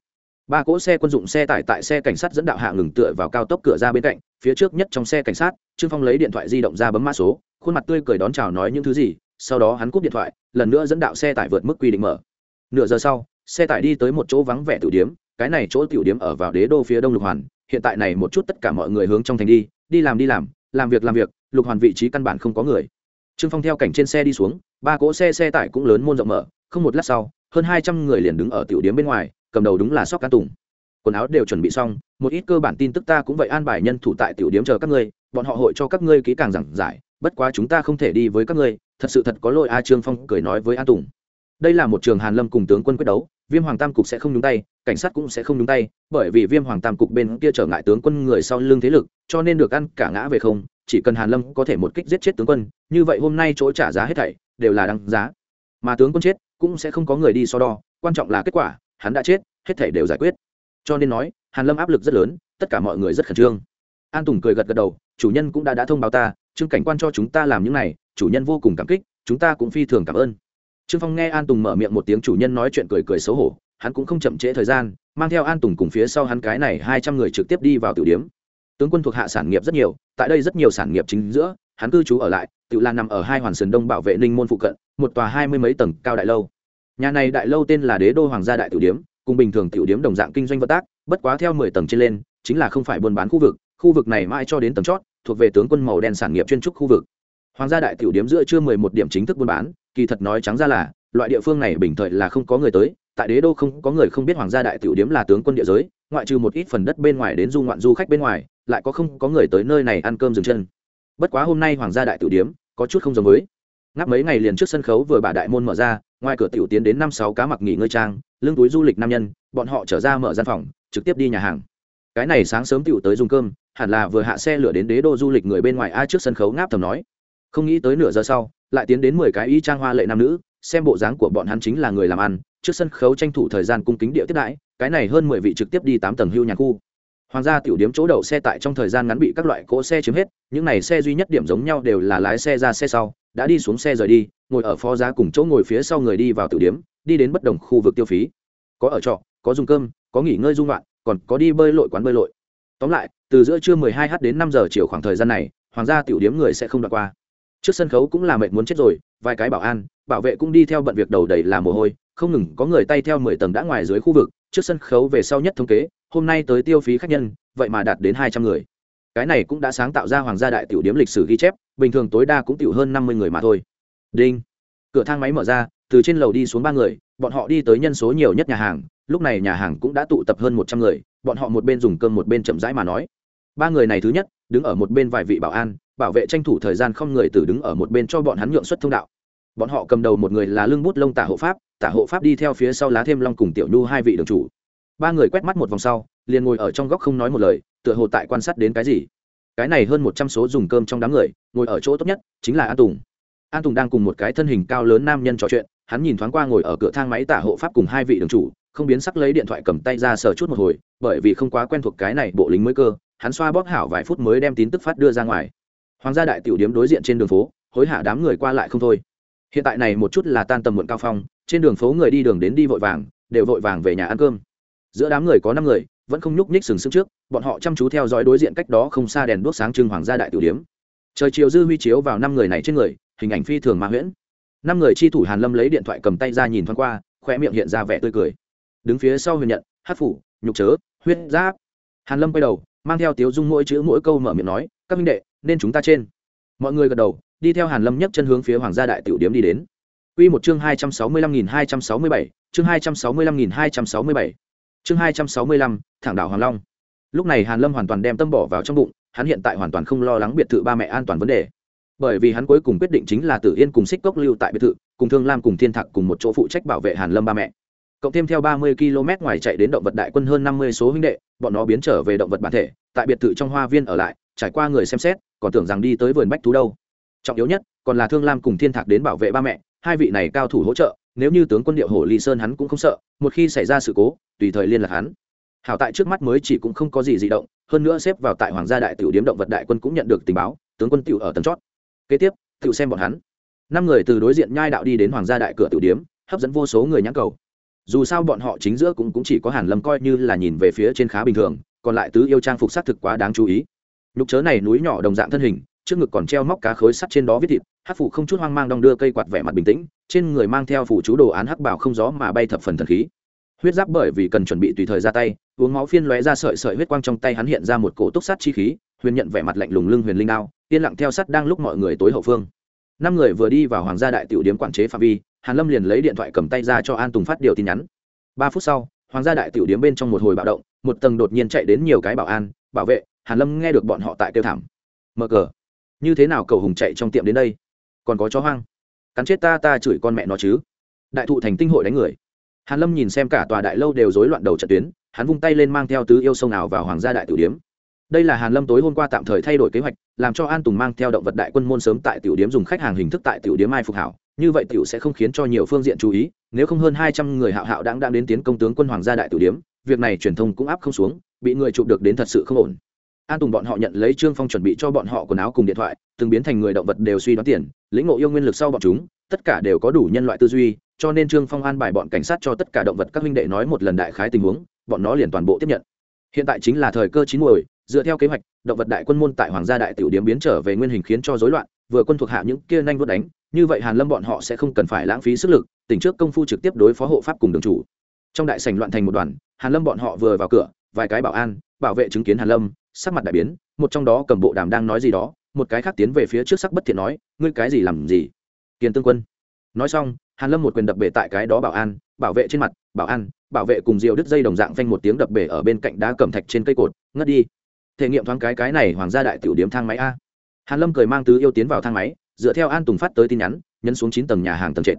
Ba cỗ xe quân dụng xe tải tại xe cảnh sát dẫn đạo hạ ngừng tựa vào cao tốc cửa ra bên cạnh, phía trước nhất trong xe cảnh sát, trương phong lấy điện thoại di động ra bấm mã số, khuôn mặt tươi cười đón chào nói những thứ gì, sau đó hắn cúp điện thoại, lần nữa dẫn đạo xe tải vượt mức quy định mở nửa giờ sau, xe tải đi tới một chỗ vắng vẻ tiểu điếm, cái này chỗ tiểu điếm ở vào đế đô phía đông lục hoàn, hiện tại này một chút tất cả mọi người hướng trong thành đi đi làm đi làm làm việc làm việc, lục hoàn vị trí căn bản không có người. Trương phong theo cảnh trên xe đi xuống, ba cỗ xe xe tải cũng lớn môn rộng mở, không một lát sau, hơn hai trăm người liền đứng ở tiểu điếm bên ngoài, cầm đầu đúng là sóc can tùng. Quần áo đều chuẩn bị xong, một ít cơ bản tin tức ta cũng vậy an bài nhân thủ tại tiểu điếm chờ các ngươi, bọn họ hội cho các ngươi kỹ càng giảng giải, bất quá chúng ta không thể đi với các ngươi, thật sự thật có lỗi a, trương phong cười nói với an tùng đây là một trường hàn lâm cùng tướng quân quyết đấu, viêm hoàng tam cục sẽ không nhúng tay, cảnh sát cũng sẽ không nhúng tay, bởi vì viêm hoàng tam cục bên kia trở ngại tướng quân người sau lưng thế lực, cho nên được ăn cả ngã về không, chỉ cần hàn lâm có thể một kích giết chết tướng quân, như vậy hôm nay chỗ trả giá hết thảy đều là đăng giá. Mà tướng quân chết cũng sẽ không có người đi so đo, quan trọng là kết quả, hắn đã chết, hết thảy đều giải quyết. Cho nên nói, hàn lâm áp lực rất lớn, tất cả mọi người rất khẩn trương. An tùng cười gật gật đầu, chủ nhân cũng đã đã thông báo ta, trương cảnh quan cho chúng ta làm những này, chủ nhân vô cùng cảm kích, chúng ta cũng phi thường cảm ơn trương phong nghe an tùng mở miệng một tiếng chủ nhân nói chuyện cười cười xấu hổ, hắn cũng không chậm trễ thời gian, mang theo an tùng cùng phía sau hắn cái này hai trăm người trực tiếp đi vào tiểu điếm. Tướng quân thuộc hạ sản nghiệp rất nhiều, tại đây rất nhiều sản nghiệp chính giữa, hắn cư trú ở lại tự lan nằm ở hai hoàn sườn đông bảo vệ ninh môn phụ cận, một tòa hai mươi mấy tầng cao đại lâu. Nhà này đại lâu tên là đế đô hoàng gia đại tiểu điếm, cùng bình thường tiểu điếm đồng dạng kinh doanh vận tác, bất quá theo mười tầng trên lên, chính là không phải buôn bán khu vực khu vực này mãi cho đến tầng chót, thuộc về tướng quân màu đen sản nghiệp chuyên trúc khu vực. Hoàng gia đại tiểu điếm giữa chưa mười một điểm chính thức buôn bán kỳ thật nói trắng ra là, loại địa phương này bình thời là không có người tới, tại đế đô không có người không biết hoàng gia đại tiểu điếm là tướng quân địa giới, ngoại trừ một ít phần đất bên ngoài đến du ngoạn du khách bên ngoài, lại có không có người tới nơi này ăn cơm dừng chân. Bất quá hôm nay hoàng gia đại tiểu điếm, có chút không giống với. Ngáp mấy ngày liền trước sân khấu vừa bà đại môn mở ra, ngoài cửa tiểu tiến đến năm sáu cá mặc nghỉ ngơi trang, lưng túi du lịch nam nhân, bọn họ trở ra mở gian phòng, trực tiếp đi nhà hàng. Cái này sáng sớm tiểu tới dùng cơm, hẳn là vừa hạ xe lửa đến đế đô du lịch người bên ngoài ai trước sân khấu ngáp thầm nói. Không nghĩ tới nửa giờ sau lại tiến đến mười cái y trang hoa lệ nam nữ, xem bộ dáng của bọn hắn chính là người làm ăn, trước sân khấu tranh thủ thời gian cung kính địa tiếp đãi, cái này hơn mười vị trực tiếp đi tám tầng hưu nhà khu. Hoàng gia tiểu điếm chỗ đậu xe tại trong thời gian ngắn bị các loại cỗ xe chiếm hết, những này xe duy nhất điểm giống nhau đều là lái xe ra xe sau, đã đi xuống xe rời đi, ngồi ở phó giá cùng chỗ ngồi phía sau người đi vào tiểu điếm, đi đến bất đồng khu vực tiêu phí. Có ở trọ, có dùng cơm, có nghỉ ngơi dung loạn, còn có đi bơi lội quán bơi lội. Tóm lại, từ giữa trưa 12 h đến 5 giờ chiều khoảng thời gian này, hoàng gia tiểu điếm người sẽ không đoạn qua trước sân khấu cũng là mệt muốn chết rồi, vài cái bảo an, bảo vệ cũng đi theo bận việc đầu đầy là mồ hôi, không ngừng có người tay theo mười tầng đã ngoài dưới khu vực, trước sân khấu về sau nhất thống kế, hôm nay tới tiêu phí khách nhân, vậy mà đạt đến hai trăm người. Cái này cũng đã sáng tạo ra hoàng gia đại tiểu điếm lịch sử ghi chép, bình thường tối đa cũng tiểu hơn năm mươi người mà thôi. Đinh. Cửa thang máy mở ra, từ trên lầu đi xuống ba người, bọn họ đi tới nhân số nhiều nhất nhà hàng, lúc này nhà hàng cũng đã tụ tập hơn một trăm người, bọn họ một bên dùng cơm một bên chậm rãi mà nói. Ba người này thứ nhất, đứng ở một bên vài vị bảo an bảo vệ tranh thủ thời gian không người tử đứng ở một bên cho bọn hắn nhượng xuất thông đạo. Bọn họ cầm đầu một người là lương bút lông tả hộ pháp, tả hộ pháp đi theo phía sau lá thêm long cùng tiểu nhu hai vị đường chủ. Ba người quét mắt một vòng sau, liền ngồi ở trong góc không nói một lời, tựa hồ tại quan sát đến cái gì. Cái này hơn một trăm số dùng cơm trong đám người, ngồi ở chỗ tốt nhất chính là an tùng. An tùng đang cùng một cái thân hình cao lớn nam nhân trò chuyện, hắn nhìn thoáng qua ngồi ở cửa thang máy tả hộ pháp cùng hai vị đường chủ, không biến sắc lấy điện thoại cầm tay ra sờ chút một hồi, bởi vì không quá quen thuộc cái này bộ lính mới cơ, hắn xoa bóp hảo vài phút mới đem tin tức phát đưa ra ngoài hoàng gia đại tiểu điếm đối diện trên đường phố, hối hả đám người qua lại không thôi. Hiện tại này một chút là tan tầm muộn cao phong, trên đường phố người đi đường đến đi vội vàng, đều vội vàng về nhà ăn cơm. Giữa đám người có năm người, vẫn không nhúc nhích sừng sững trước, bọn họ chăm chú theo dõi đối diện cách đó không xa đèn đuốc sáng trưng hoàng gia đại tiểu điếm. Trời chiều dư huy chiếu vào năm người này trên người, hình ảnh phi thường ma huyễn. Năm người chi thủ hàn lâm lấy điện thoại cầm tay ra nhìn thoáng qua khoe miệng hiện ra vẻ tươi cười. Đứng phía sau huyền nhận hát phủ, nhục chớ, huyết giáp. Hàn lâm quay đầu, mang theo tiếu dung mỗi chữ mỗi câu mở miệng nói, các minh đệ nên chúng ta trên. Mọi người gật đầu đi theo hàn lâm nhấc chân hướng phía hoàng gia đại tiểu điếm đi đến. Quy một chương hai trăm sáu mươi lăm nghìn hai trăm sáu mươi bảy, chương hai trăm sáu mươi lăm nghìn hai trăm sáu mươi bảy, chương hai trăm sáu mươi lăm, thẳng đảo hoàng long. Lúc này hàn lâm hoàn toàn đem tâm bỏ vào trong bụng hắn hiện tại hoàn toàn không lo lắng biệt thự ba mẹ an toàn vấn đề. Bởi vì hắn cuối cùng quyết định chính là tử yên cùng xích cốc lưu tại biệt thự cùng thương lam cùng thiên thạc cùng một chỗ phụ trách bảo vệ hàn lâm ba mẹ. Cộng thêm theo ba mươi km ngoài chạy đến động vật đại quân hơn năm mươi số huynh đệ bọn nó biến trở về động vật bản thể tại biệt thự trong hoa viên ở lại trải qua người xem xét còn tưởng rằng đi tới vườn bách thú đâu. Trọng yếu nhất còn là thương lam cùng thiên thạc đến bảo vệ ba mẹ hai vị này cao thủ hỗ trợ nếu như tướng quân điệu hổ ly sơn hắn cũng không sợ một khi xảy ra sự cố tùy thời liên lạc hắn. Hảo tại trước mắt mới chỉ cũng không có gì di động hơn nữa xếp vào tại hoàng gia đại tiểu điếm động vật đại quân cũng nhận được tình báo tướng quân tiểu ở tầng chót. Kế tiếp tiểu xem bọn hắn. Năm người từ đối diện nhai đạo đi đến hoàng gia đại cửa tiểu điếm hấp dẫn vô số người nhãn cầu. Dù sao bọn họ chính giữa cũng, cũng chỉ có hàn lâm coi như là nhìn về phía trên khá bình thường còn lại tứ yêu trang phục xác thực quá đáng chú ý nhục chớ này núi nhỏ đồng dạng thân hình, trước ngực còn treo móc cá khối sắt trên đó viết thịt hát phụ không chút hoang mang đong đưa cây quạt vẻ mặt bình tĩnh, trên người mang theo phủ chú đồ án hắc bảo không gió mà bay thập phần thần khí. Huyết giáp bởi vì cần chuẩn bị tùy thời ra tay, uống máu phiên lóe ra sợi sợi huyết quang trong tay hắn hiện ra một cổ túc sắt chi khí, huyền nhận vẻ mặt lạnh lùng lưng huyền linh đao, yên lặng theo sắt đang lúc mọi người tối hậu phương. Năm người vừa đi vào hoàng gia đại tiểu điếm quản chế phạm vi, hàn lâm liền lấy điện thoại cầm tay ra cho an tùng phát điều tin nhắn. Ba phút sau, hoàng gia đại tiểu điếm bên trong một hồi bạo động, một tầng đột nhiên chạy đến nhiều cái bảo an, bảo vệ hàn lâm nghe được bọn họ tại kêu thảm. Mở cờ. Như thế nào cầu hùng chạy trong tiệm đến đây? Còn có chó hoang. Cắn chết ta ta chửi con mẹ nó chứ. Đại thụ thành tinh hội đánh người. Hàn lâm nhìn xem cả tòa đại lâu đều rối loạn đầu trận tuyến, hắn vung tay lên mang theo tứ yêu sông nào vào hoàng gia đại tiểu điếm. Đây là hàn lâm tối hôm qua tạm thời thay đổi kế hoạch, làm cho an tùng mang theo động vật đại quân môn sớm tại tiểu điếm dùng khách hàng hình thức tại tiểu điếm mai phục hảo. Như vậy tiểu sẽ không khiến cho nhiều phương diện chú ý, nếu không hơn hai trăm người hạo hạo đang đang đến tiến công tướng quân hoàng gia đại tiểu điếm, việc này truyền thông cũng áp không xuống, bị người chụp được đến thật sự không ổn an tùng bọn họ nhận lấy trương phong chuẩn bị cho bọn họ quần áo cùng điện thoại, từng biến thành người động vật đều suy đoán tiền, lĩnh ngộ yêu nguyên lực sau bọn chúng, tất cả đều có đủ nhân loại tư duy, cho nên trương phong an bài bọn cảnh sát cho tất cả động vật các huynh đệ nói một lần đại khái tình huống, bọn nó liền toàn bộ tiếp nhận. Hiện tại chính là thời cơ chín muồi, dựa theo kế hoạch, động vật đại quân môn tại hoàng gia đại tiểu điếm biến trở về nguyên hình khiến cho rối loạn, vừa quân thuộc hạ những kia nhanh vút đánh, như vậy hàn lâm bọn họ sẽ không cần phải lãng phí sức lực, tỉnh trước công phu trực tiếp đối phó hộ pháp cùng đường chủ. Trong đại sảnh loạn thành một đoàn, hàn lâm bọn họ vừa vào cửa, vài cái bảo an bảo vệ chứng kiến hàn lâm, sắc mặt đại biến, một trong đó cầm bộ đàm đang nói gì đó, một cái khác tiến về phía trước sắc bất thiện nói, ngươi cái gì làm gì? Kiền tương quân. Nói xong, hàn lâm một quyền đập bể tại cái đó bảo an, bảo vệ trên mặt, bảo an, bảo vệ cùng diều đứt dây đồng dạng phanh một tiếng đập bể ở bên cạnh đá cẩm thạch trên cây cột, ngất đi. Thể nghiệm thoáng cái cái này hoàng gia đại tiểu điếm thang máy a. Hàn lâm cười mang tứ yêu tiến vào thang máy, dựa theo an tùng phát tới tin nhắn, nhấn xuống chín tầng nhà hàng tầng trệt.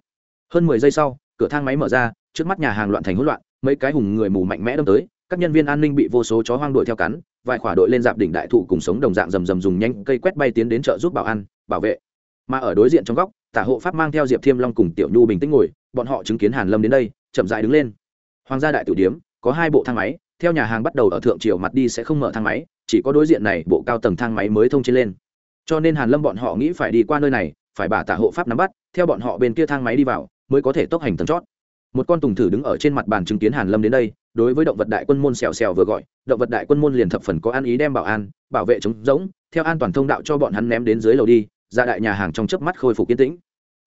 Hơn mười giây sau, cửa thang máy mở ra, trước mắt nhà hàng loạn thành hỗn loạn, mấy cái hùng người mù mạnh mẽ đâm tới các nhân viên an ninh bị vô số chó hoang đuổi theo cắn, vài khỏa đội lên dạp đỉnh đại thụ cùng sống đồng dạng rầm rầm dùng nhanh cây quét bay tiến đến chợ giúp bảo an, bảo vệ. Mà ở đối diện trong góc, tả hộ pháp mang theo diệp thiêm long cùng tiểu nhu bình tĩnh ngồi, bọn họ chứng kiến hàn lâm đến đây, chậm dại đứng lên. Hoàng gia đại tử điếm, có hai bộ thang máy, theo nhà hàng bắt đầu ở thượng triều mặt đi sẽ không mở thang máy, chỉ có đối diện này bộ cao tầng thang máy mới thông trên lên. Cho nên hàn lâm bọn họ nghĩ phải đi qua nơi này, phải bà tả hộ pháp nắm bắt, theo bọn họ bên kia thang máy đi vào, mới có thể tốc hành tầng chót một con tùng thử đứng ở trên mặt bàn chứng kiến hàn lâm đến đây, đối với động vật đại quân môn xèo xèo vừa gọi, động vật đại quân môn liền thập phần có ăn ý đem bảo an, bảo vệ chống rỗng, theo an toàn thông đạo cho bọn hắn ném đến dưới lầu đi, ra đại nhà hàng trong chớp mắt khôi phục yên tĩnh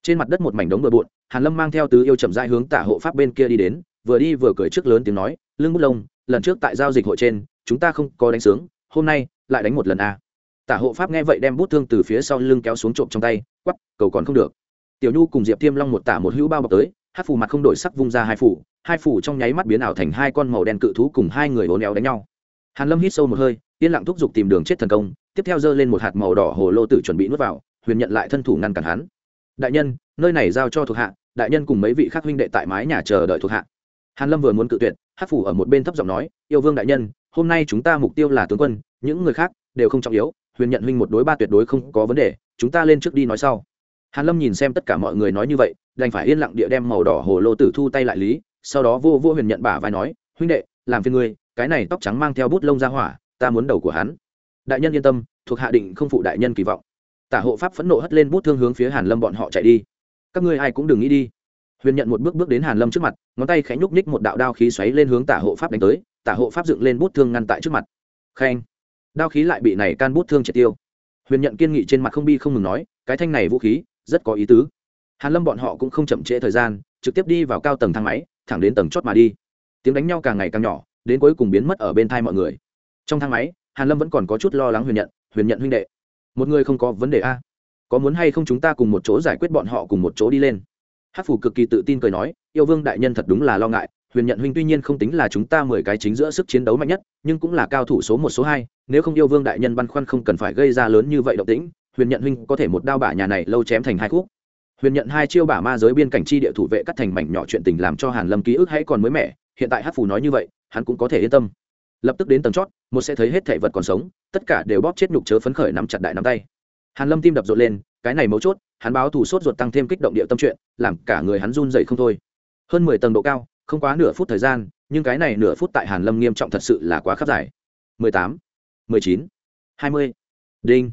trên mặt đất một mảnh đống bừa bộn, hàn lâm mang theo tứ yêu chậm rãi hướng tả hộ pháp bên kia đi đến, vừa đi vừa cười trước lớn tiếng nói lưng bút lông, lần trước tại giao dịch hội trên, chúng ta không có đánh sướng, hôm nay lại đánh một lần a à. tả hộ pháp nghe vậy đem bút thương từ phía sau lưng kéo xuống trộm trong tay quắp cầu còn không được tiểu nhu cùng diệp tiêm long một tả một hữu bao bọc tới hát phù mặt không đổi sắc vung ra hai phủ hai phủ trong nháy mắt biến ảo thành hai con màu đen cự thú cùng hai người hố néo đánh nhau. Hàn lâm hít sâu một hơi, yên lặng thúc giục tìm đường chết thần công, tiếp theo giơ lên một hạt màu đỏ hồ lô tử chuẩn bị nuốt vào, huyền nhận lại thân thủ ngăn cản hắn. Đại nhân, nơi này giao cho thuộc hạ, đại nhân cùng mấy vị khác huynh đệ tại mái nhà chờ đợi thuộc hạ. Hàn lâm vừa muốn cự tuyệt, hát phủ ở một bên thấp giọng nói, yêu vương đại nhân, hôm nay chúng ta mục tiêu là tướng quân, những người khác đều không trọng yếu, huyền nhận huynh một đối ba tuyệt đối không có vấn đề, chúng ta lên trước đi nói sau hàn lâm nhìn xem tất cả mọi người nói như vậy, đành phải yên lặng địa đem màu đỏ hồ lô tử thu tay lại lý, sau đó vô vô huyền nhận bả vai nói, huynh đệ, làm phiền ngươi, cái này tóc trắng mang theo bút lông ra hỏa, ta muốn đầu của hắn. Đại nhân yên tâm, thuộc hạ định không phụ đại nhân kỳ vọng. Tả hộ pháp phẫn nộ hất lên bút thương hướng phía hàn lâm bọn họ chạy đi. Các ngươi ai cũng đừng nghĩ đi. Huyền nhận một bước bước đến hàn lâm trước mặt, ngón tay khẽ nhúc nhích một đạo đao khí xoáy lên hướng tả hộ pháp đánh tới, tả hộ pháp dựng lên bút thương ngăn tại trước mặt. Khen. Đao khí lại bị này can bút thương triệt tiêu. Huyền nhận kiên nghị trên mặt không bi không ngừng nói, cái thanh này vũ khí rất có ý tứ. Hàn lâm bọn họ cũng không chậm trễ thời gian, trực tiếp đi vào cao tầng thang máy, thẳng đến tầng chót mà đi. Tiếng đánh nhau càng ngày càng nhỏ, đến cuối cùng biến mất ở bên thai mọi người. Trong thang máy, hàn lâm vẫn còn có chút lo lắng huyền nhận huyền nhận huynh đệ, một người không có vấn đề a. Có muốn hay không chúng ta cùng một chỗ giải quyết bọn họ cùng một chỗ đi lên? Hát phủ cực kỳ tự tin cười nói, yêu vương đại nhân thật đúng là lo ngại, huyền nhận huynh tuy nhiên không tính là chúng ta mười cái chính giữa sức chiến đấu mạnh nhất, nhưng cũng là cao thủ số một, số hai, nếu không yêu vương đại nhân băn khoăn không cần phải gây ra lớn như vậy động tĩnh huyền nhận huynh có thể một đao bả nhà này lâu chém thành hai khúc. Huyền nhận hai chiêu bả ma giới biên cảnh chi địa thủ vệ cắt thành mảnh nhỏ chuyện tình làm cho hàn lâm ký ức hãy còn mới mẻ, hiện tại hát phù nói như vậy, hắn cũng có thể yên tâm. Lập tức đến tầng chót, một sẽ thấy hết thể vật còn sống, tất cả đều bóp chết nhục chớ phấn khởi nắm chặt đại nắm tay. Hàn lâm tim đập rộn lên, cái này mấu chốt, hắn báo thù sốt ruột tăng thêm kích động địa tâm chuyện, làm cả người hắn run dậy không thôi. Hơn mười tầng độ cao, không quá nửa phút thời gian, nhưng cái này nửa phút tại hàn lâm nghiêm trọng thật sự là quá khắp dài. Mười tám, mười chín, hai mươi. Đinh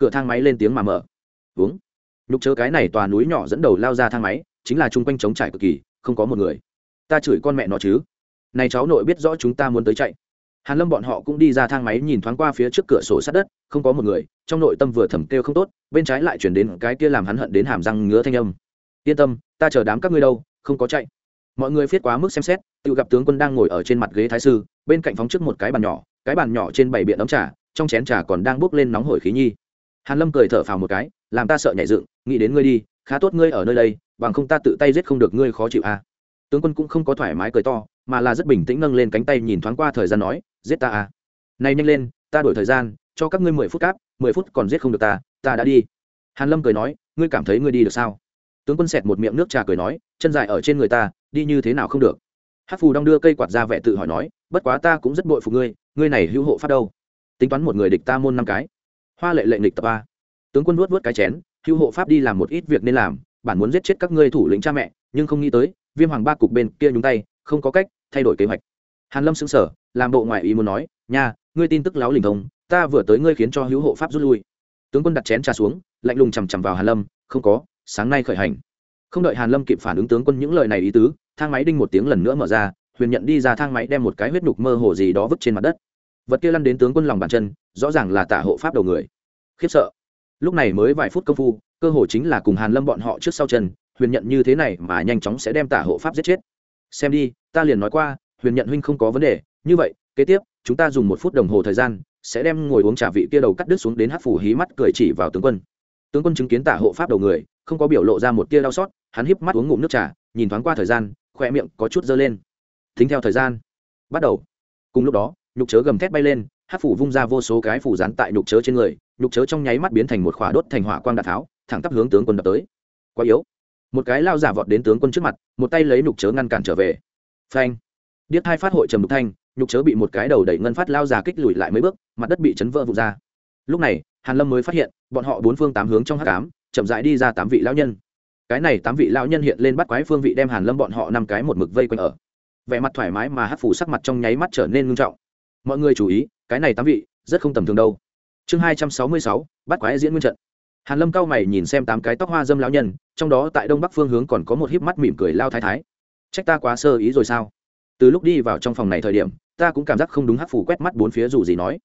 cửa thang máy lên tiếng mà mở. Uống. Nhục chớ cái này tòa núi nhỏ dẫn đầu lao ra thang máy, chính là chung quanh trống trải cực kỳ, không có một người. Ta chửi con mẹ nó chứ. Này cháu nội biết rõ chúng ta muốn tới chạy. Hàn lâm bọn họ cũng đi ra thang máy nhìn thoáng qua phía trước cửa sổ sát đất, không có một người. Trong nội tâm vừa thầm kêu không tốt, bên trái lại chuyển đến cái kia làm hắn hận đến hàm răng ngứa thanh âm. Yên tâm, ta chờ đám các ngươi đâu, không có chạy. Mọi người phiết quá mức xem xét, tự gặp tướng quân đang ngồi ở trên mặt ghế thái sư, bên cạnh phóng trước một cái bàn nhỏ, cái bàn nhỏ trên bảy biện ấm trà, trong chén trà còn đang bốc lên nóng hổi khí nhi hàn lâm cười thở phào một cái, làm ta sợ nhảy dựng, nghĩ đến ngươi đi, khá tốt ngươi ở nơi đây, bằng không ta tự tay giết không được ngươi khó chịu à. tướng quân cũng không có thoải mái cười to, mà là rất bình tĩnh nâng lên cánh tay nhìn thoáng qua thời gian nói, giết ta à này nhanh lên, ta đổi thời gian, cho các ngươi mười phút cáp, mười phút còn giết không được ta ta đã đi. Hàn lâm cười nói, ngươi cảm thấy ngươi đi được sao? Tướng quân sẹt một miệng nước trà cười nói, chân dài ở trên người ta, đi như thế nào không được. Hát phù đong đưa cây quạt ra vẻ tự hỏi nói, bất quá ta cũng rất bội phục ngươi ngươi này hữu hộ phát đâu? Tính toán một người địch ta môn năm cái hoa lệ lệ nghịch tập a. Tướng quân vuốt vuốt cái chén, hữu hộ pháp đi làm một ít việc nên làm, bản muốn giết chết các ngươi thủ lĩnh cha mẹ, nhưng không nghĩ tới, viêm hoàng ba cục bên kia nhúng tay, không có cách thay đổi kế hoạch. Hàn lâm sững sờ, làm bộ ngoại ý muốn nói, nha, ngươi tin tức láo lình thông, ta vừa tới ngươi khiến cho hữu hộ pháp rút lui. Tướng quân đặt chén trà xuống, lạnh lùng chằm chằm vào hàn lâm, không có, sáng nay khởi hành. Không đợi hàn lâm kịp phản ứng tướng quân những lời này ý tứ, thang máy đinh một tiếng lần nữa mở ra, huyền nhận đi ra thang máy đem một cái huyết nhục mơ hồ gì đó vứt trên mặt đất vật kia lăn đến tướng quân lòng bàn chân, rõ ràng là tả hộ pháp đầu người. Khiếp sợ. Lúc này mới vài phút công phu, cơ hồ chính là cùng hàn lâm bọn họ trước sau chân, huyền nhận như thế này mà nhanh chóng sẽ đem tả hộ pháp giết chết. Xem đi, ta liền nói qua, huyền nhận huynh không có vấn đề, như vậy, kế tiếp, chúng ta dùng một phút đồng hồ thời gian, sẽ đem ngồi uống trà vị kia đầu cắt đứt xuống đến hát phủ hí mắt cười chỉ vào tướng quân. Tướng quân chứng kiến tả hộ pháp đầu người, không có biểu lộ ra một tia đau xót, hắn híp mắt uống ngụm nước trà, nhìn thoáng qua thời gian khoe miệng có chút dơ lên. Tính theo thời gian. Bắt đầu. Cùng lúc đó nhục chớ gầm thét bay lên, hát phủ vung ra vô số cái phủ rán tại nhục chớ trên người, nhục chớ trong nháy mắt biến thành một khỏa đốt thành hỏa quang đạn tháo, thẳng tắp hướng tướng quân đập tới. Quá yếu. Một cái lao giả vọt đến tướng quân trước mặt, một tay lấy nhục chớ ngăn cản trở về. Phanh. Điếc hai phát hội trầm đục thanh, nhục chớ bị một cái đầu đẩy ngân phát lao giả kích lùi lại mấy bước, mặt đất bị chấn vỡ vụt ra. Lúc này, hàn lâm mới phát hiện, bọn họ bốn phương tám hướng trong hát cám chậm rãi đi ra tám vị lão nhân. Cái này tám vị lão nhân hiện lên bắt quái phương vị đem hàn lâm bọn họ năm cái một mực vây quanh ở. Vẻ mặt thoải mái mà hát phủ sắc mặt trong nháy mắt trở nên ngưng trọng mọi người chú ý, cái này tám vị, rất không tầm thường đâu. Chương hai trăm sáu mươi sáu, bắt quái diễn nguyên trận. Hàn lâm cao mày nhìn xem tám cái tóc hoa dâm lão nhân, trong đó tại đông bắc phương hướng còn có một híp mắt mỉm cười lao thái thái. Trách ta quá sơ ý rồi sao? Từ lúc đi vào trong phòng này thời điểm, ta cũng cảm giác không đúng hắc phủ quét mắt bốn phía dù gì nói.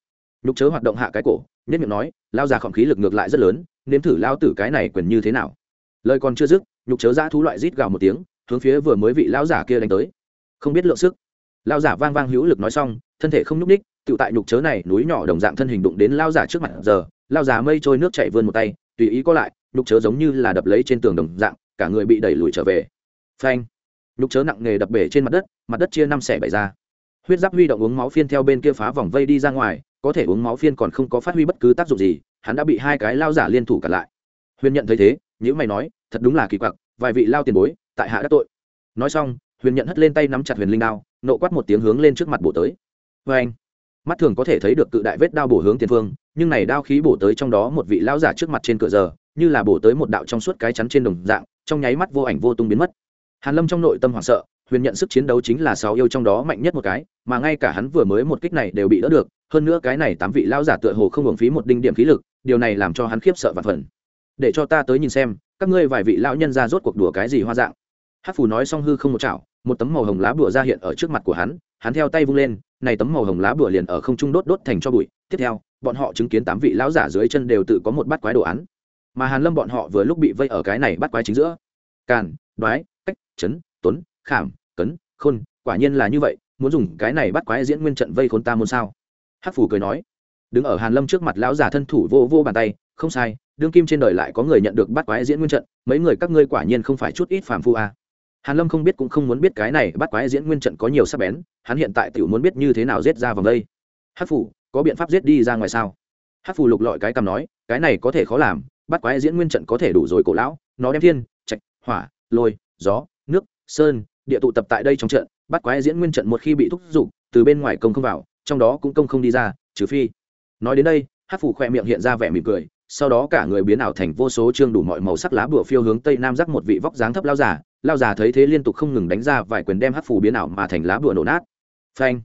Nhục chớ hoạt động hạ cái cổ, nhất miệng nói, lao già khỏng khí lực ngược lại rất lớn, nếm thử lao tử cái này quyền như thế nào. Lời còn chưa dứt, nhục chớ ra thú loại rít gào một tiếng, hướng phía vừa mới vị lão giả kia đánh tới. Không biết lượng sức. Lao giả vang vang hữu lực nói xong thân thể không nhúc ních tự tại nhục chớ này núi nhỏ đồng dạng thân hình đụng đến lao giả trước mặt giờ, lao giả mây trôi nước chảy vươn một tay, tùy ý có lại, nhục chớ giống như là đập lấy trên tường đồng dạng, cả người bị đẩy lùi trở về. Phanh! Nhục chớ nặng nghề đập bể trên mặt đất mặt đất chia năm xẻ bảy ra. Huyết giáp huy động uống máu phiên theo bên kia phá vòng vây đi ra ngoài, có thể uống máu phiên còn không có phát huy bất cứ tác dụng gì, hắn đã bị hai cái lao giả liên thủ cả lại. Huyền nhận thấy thế nhữ mày nói, thật đúng là kỳ quặc, vài vị lao tiền bối, tại hạ đã tội. Nói xong, huyền nhận hất lên tay nắm chặt huyền linh đao, nộ quát một tiếng hướng lên trước mặt bổ tới vê anh. Mắt thường có thể thấy được cự đại vết đao bổ hướng tiền phương, nhưng này đao khí bổ tới trong đó một vị lão giả trước mặt trên cửa giờ, như là bổ tới một đạo trong suốt cái chắn trên đồng dạng, trong nháy mắt vô ảnh vô tung biến mất. Hàn lâm trong nội tâm hoảng sợ, huyền nhận sức chiến đấu chính là sáu yêu trong đó mạnh nhất một cái, mà ngay cả hắn vừa mới một kích này đều bị đỡ được, hơn nữa cái này tám vị lão giả tựa hồ không hưởng phí một đinh điểm khí lực, điều này làm cho hắn khiếp sợ và phần. Để cho ta tới nhìn xem, các ngươi vài vị lão nhân ra rốt cuộc đùa cái gì hoa dạng. Hát phù nói xong hư không một chảo, một tấm màu hồng lá bùa ra hiện ở trước mặt của hắn hắn theo tay vung lên này tấm màu hồng lá bùa liền ở không trung đốt đốt thành cho bụi. Tiếp theo, bọn họ chứng kiến tám vị lão giả dưới chân đều tự có một bát quái đồ án. Mà hàn lâm bọn họ vừa lúc bị vây ở cái này bắt quái chính giữa. Càn, đoái, cách, chấn, tuấn, khảm, cấn, khôn, quả nhiên là như vậy, muốn dùng cái này bắt quái diễn nguyên trận vây khôn ta muốn sao? Hắc phủ cười nói. Đứng ở hàn lâm trước mặt lão giả thân thủ vô vô bàn tay, không sai, đương kim trên đời lại có người nhận được bắt quái diễn nguyên trận, mấy người các ngươi quả nhiên không phải chút ít phàm phu à hàn lâm không biết cũng không muốn biết cái này bắt quái diễn nguyên trận có nhiều sắc bén, hắn hiện tại tiểu muốn biết như thế nào giết ra vòng đây. Hắc phủ, có biện pháp giết đi ra ngoài sao? Hắc phủ lục lọi cái cầm nói, cái này có thể khó làm, bắt quái diễn nguyên trận có thể đủ rồi cổ lão, nó đem thiên, trạch, hỏa, lôi, gió, nước, sơn, địa tụ tập tại đây trong trận, bắt quái diễn nguyên trận một khi bị thúc giục, từ bên ngoài công không vào, trong đó cũng công không đi ra, trừ phi. Nói đến đây hát phủ khoe miệng hiện ra vẻ mỉm cười, sau đó cả người biến ảo thành vô số chương đủ mọi màu sắc lá bùa phiêu hướng tây nam rắc một vị vóc dáng thấp lao giả lao già thấy thế liên tục không ngừng đánh ra vài quyền đem hát phù biến ảo mà thành lá bùa nổ nát. Phanh.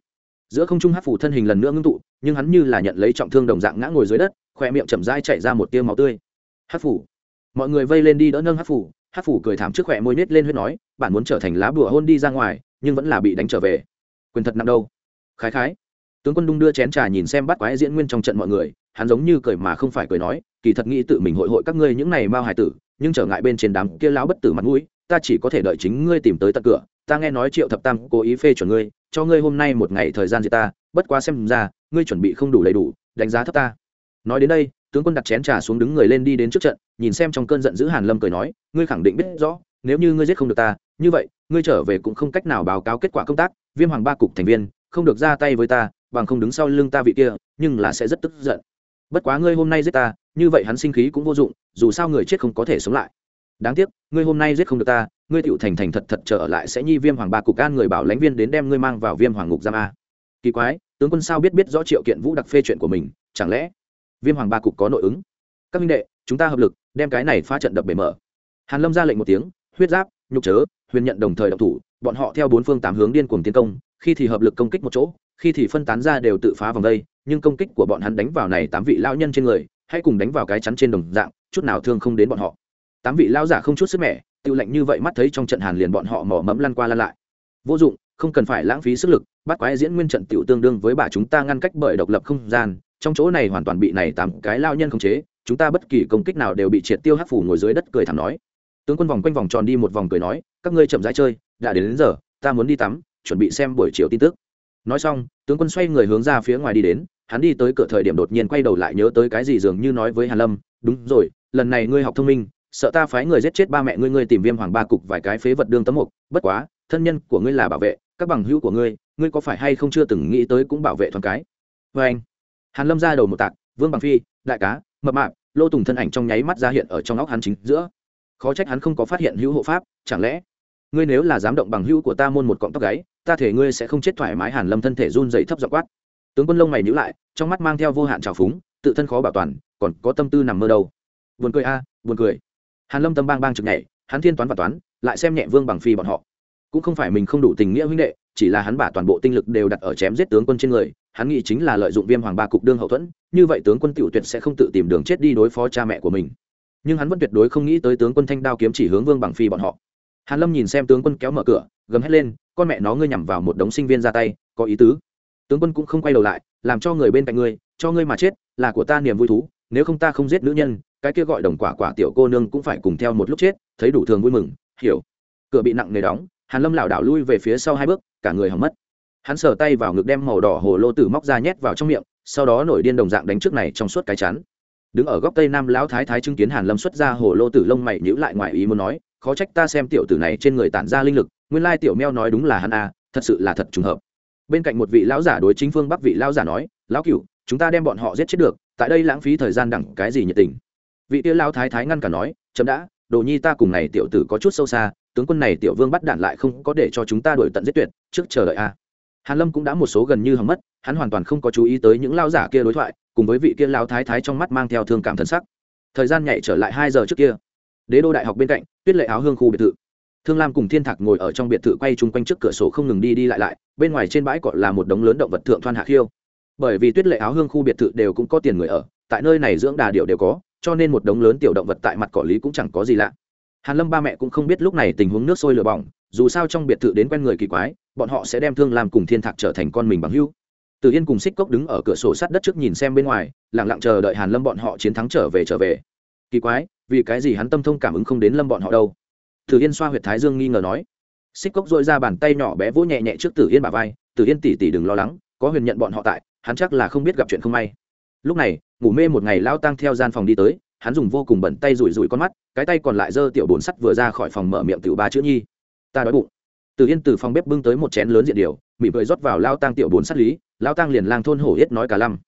Giữa không trung hát phù thân hình lần nữa ngưng tụ, nhưng hắn như là nhận lấy trọng thương đồng dạng ngã ngồi dưới đất khoe miệng chậm rãi chảy ra một tiêu máu tươi. Hát phù. Mọi người vây lên đi đỡ nâng hát phù hát phù cười thảm trước khỏe môi nết lên huyết nói, bạn muốn trở thành lá bùa hôn đi ra ngoài, nhưng vẫn là bị đánh trở về. Quyền thật nặng đâu. Khái khái. Tướng quân đung đưa chén trà nhìn xem bắt quái diễn nguyên trong trận mọi người, hắn giống như cười mà không phải cười nói, kỳ thật nghĩ tự mình hội hội các ngươi những này mao hài tử, nhưng trở ngại bên trên đám kia lão bất tử mặt mũi ta chỉ có thể đợi chính ngươi tìm tới tận cửa, ta nghe nói triệu thập tam cố ý phê chuẩn ngươi, cho ngươi hôm nay một ngày thời gian gì ta, bất quá xem ra, ngươi chuẩn bị không đủ đầy đủ, đánh giá thấp ta. Nói đến đây, tướng quân đặt chén trà xuống đứng người lên đi đến trước trận, nhìn xem trong cơn giận dữ hàn lâm cười nói, ngươi khẳng định biết rõ, nếu như ngươi giết không được ta, như vậy, ngươi trở về cũng không cách nào báo cáo kết quả công tác, viêm hoàng ba cục thành viên, không được ra tay với ta, bằng không đứng sau lưng ta vị kia, nhưng là sẽ rất tức giận. Bất quá ngươi hôm nay giết ta, như vậy hắn sinh khí cũng vô dụng, dù sao người chết không có thể sống lại đáng tiếc, ngươi hôm nay giết không được ta, ngươi tựu thành thành thật thật trở lại sẽ nhi viêm hoàng ba cục an người bảo lãnh viên đến đem ngươi mang vào viêm hoàng ngục giam a. Kỳ quái, tướng quân sao biết biết rõ triệu kiện vũ đặc phê chuyện của mình, chẳng lẽ viêm hoàng ba cục có nội ứng? Các minh đệ, chúng ta hợp lực, đem cái này phá trận đập bể mở. Hàn lâm ra lệnh một tiếng, huyết giáp, nhục chớ, huyền nhận đồng thời động thủ, bọn họ theo bốn phương tám hướng điên cuồng tiến công, khi thì hợp lực công kích một chỗ, khi thì phân tán ra đều tự phá vòng đây, nhưng công kích của bọn hắn đánh vào này tám vị lão nhân trên người hãy cùng đánh vào cái chắn trên đồng dạng, chút nào thương không đến bọn họ tám vị lao giả không chút sức mẻ tiêu lạnh như vậy mắt thấy trong trận hàn liền bọn họ mỏ mẫm lăn qua lăn lại. Vô dụng không cần phải lãng phí sức lực bắt quái diễn nguyên trận tiểu tương đương với bà chúng ta ngăn cách bởi độc lập không gian trong chỗ này hoàn toàn bị này tám cái lao nhân khống chế chúng ta bất kỳ công kích nào đều bị triệt tiêu hắc phủ ngồi dưới đất cười thảm nói. Tướng quân vòng quanh vòng tròn đi một vòng cười nói các ngươi chậm rãi chơi đã đến, đến giờ ta muốn đi tắm chuẩn bị xem buổi chiều tin tức. Nói xong tướng quân xoay người hướng ra phía ngoài đi đến hắn đi tới cửa thời điểm đột nhiên quay đầu lại nhớ tới cái gì dường như nói với hàn lâm đúng rồi lần này ngươi học thông minh sợ ta phái người giết chết ba mẹ ngươi ngươi tìm viêm hoàng ba cục vài cái phế vật đương tấm mục. Bất quá, thân nhân của ngươi là bảo vệ, các bằng hữu của ngươi ngươi có phải hay không chưa từng nghĩ tới cũng bảo vệ thoáng cái? Với anh, hàn lâm ra đầu một tạc, vương bằng phi, đại cá, mập mạp, lô tùng thân ảnh trong nháy mắt ra hiện ở trong óc hắn chính giữa. Khó trách hắn không có phát hiện hữu hộ pháp, chẳng lẽ? Ngươi nếu là dám động bằng hữu của ta môn một cọng tóc gáy, ta thể ngươi sẽ không chết thoải mái, hàn lâm thân thể run dày thấp dọ quát. Tướng quân lông mày nhíu lại, trong mắt mang theo vô hạn trào phúng, tự thân khó bảo toàn, còn có tâm tư nằm mơ đâu. Buồn cười a, buồn cười hàn lâm tâm bang bang trực nhảy, hắn thiên toán và toán, lại xem nhẹ vương bằng phi bọn họ. Cũng không phải mình không đủ tình nghĩa huynh đệ, chỉ là hắn bả toàn bộ tinh lực đều đặt ở chém giết tướng quân trên người, hắn nghĩ chính là lợi dụng viêm hoàng ba cục đương hậu thuẫn, như vậy tướng quân tiểu tuyệt sẽ không tự tìm đường chết đi đối phó cha mẹ của mình. Nhưng hắn vẫn tuyệt đối không nghĩ tới tướng quân thanh đao kiếm chỉ hướng vương bằng phi bọn họ. Hàn lâm nhìn xem tướng quân kéo mở cửa, gầm hét lên, con mẹ nó, ngươi nhằm vào một đống sinh viên ra tay, có ý tứ? Tướng quân cũng không quay đầu lại, làm cho người bên cạnh ngươi, cho ngươi mà chết, là của ta niềm vui thú, nếu không ta không giết nữ nhân cái kia gọi đồng quả quả tiểu cô nương cũng phải cùng theo một lúc chết thấy đủ thường vui mừng hiểu. Cửa bị nặng nề đóng hàn lâm lảo đảo lui về phía sau hai bước cả người hỏng mất. Hắn sờ tay vào ngực đem màu đỏ hồ lô tử móc ra nhét vào trong miệng sau đó nổi điên đồng dạng đánh trước này trong suốt cái chắn đứng ở góc tây nam lão thái thái chứng kiến hàn lâm xuất ra hồ lô tử lông mày nhíu lại ngoài ý muốn nói khó trách ta xem tiểu tử này trên người tản ra linh lực nguyên lai tiểu meo nói đúng là hắn a à, thật sự là thật trùng hợp. Bên cạnh một vị lão giả đối chính phương bắc vị lão giả nói lão cửu chúng ta đem bọn họ giết chết được tại đây lãng phí thời gian đẳng cái gì nhiệt tình? Vị tia lão thái thái ngăn cả nói, chấm đã, đồ nhi ta cùng này tiểu tử có chút sâu xa, tướng quân này tiểu vương bắt đạn lại không có để cho chúng ta đuổi tận giết tuyệt, trước chờ đợi a. Hàn lâm cũng đã một số gần như hầm mất, hắn hoàn toàn không có chú ý tới những lao giả kia đối thoại, cùng với vị kia lao thái thái trong mắt mang theo thương cảm thần sắc. Thời gian nhảy trở lại hai giờ trước kia. Đế đô đại học bên cạnh, tuyết lệ áo hương khu biệt thự. Thương lam cùng thiên thạc ngồi ở trong biệt thự quay chung quanh trước cửa sổ không ngừng đi đi lại lại, bên ngoài trên bãi cọ là một đống lớn động vật thượng thoan hạ khiêu. Bởi vì tuyết lệ áo hương khu biệt thự đều cũng có tiền người ở, tại nơi này dưỡng đà điệu đều có cho nên một đống lớn tiểu động vật tại mặt cỏ lý cũng chẳng có gì lạ. Hàn lâm ba mẹ cũng không biết lúc này tình huống nước sôi lửa bỏng, dù sao trong biệt thự đến quen người kỳ quái, bọn họ sẽ đem thương lam cùng thiên thạc trở thành con mình bằng hữu. Từ yên cùng xích cốc đứng ở cửa sổ sát đất trước nhìn xem bên ngoài, lặng lặng chờ đợi hàn lâm bọn họ chiến thắng trở về trở về. Kỳ quái, vì cái gì hắn tâm thông cảm ứng không đến lâm bọn họ đâu? Tử yên xoa huyệt thái dương nghi ngờ nói. Xích cốc dội ra bàn tay nhỏ bé vỗ nhẹ nhẹ trước tử yên bả vai tử yên tỷ tỷ đừng lo lắng, có huyền nhận bọn họ tại, hắn chắc là không biết gặp chuyện không may. Lúc này ngủ mê một ngày lao tăng theo gian phòng đi tới, hắn dùng vô cùng bẩn tay rủi rủi con mắt, cái tay còn lại giơ tiểu bồn sắt vừa ra khỏi phòng mở miệng tiểu ba chữ nhi. Ta đói bụng. Từ yên từ phòng bếp bưng tới một chén lớn diện điều mị vợi rót vào lao tăng tiểu bồn sắt lý, lao tăng liền lang thôn hổ yết nói cả lăm.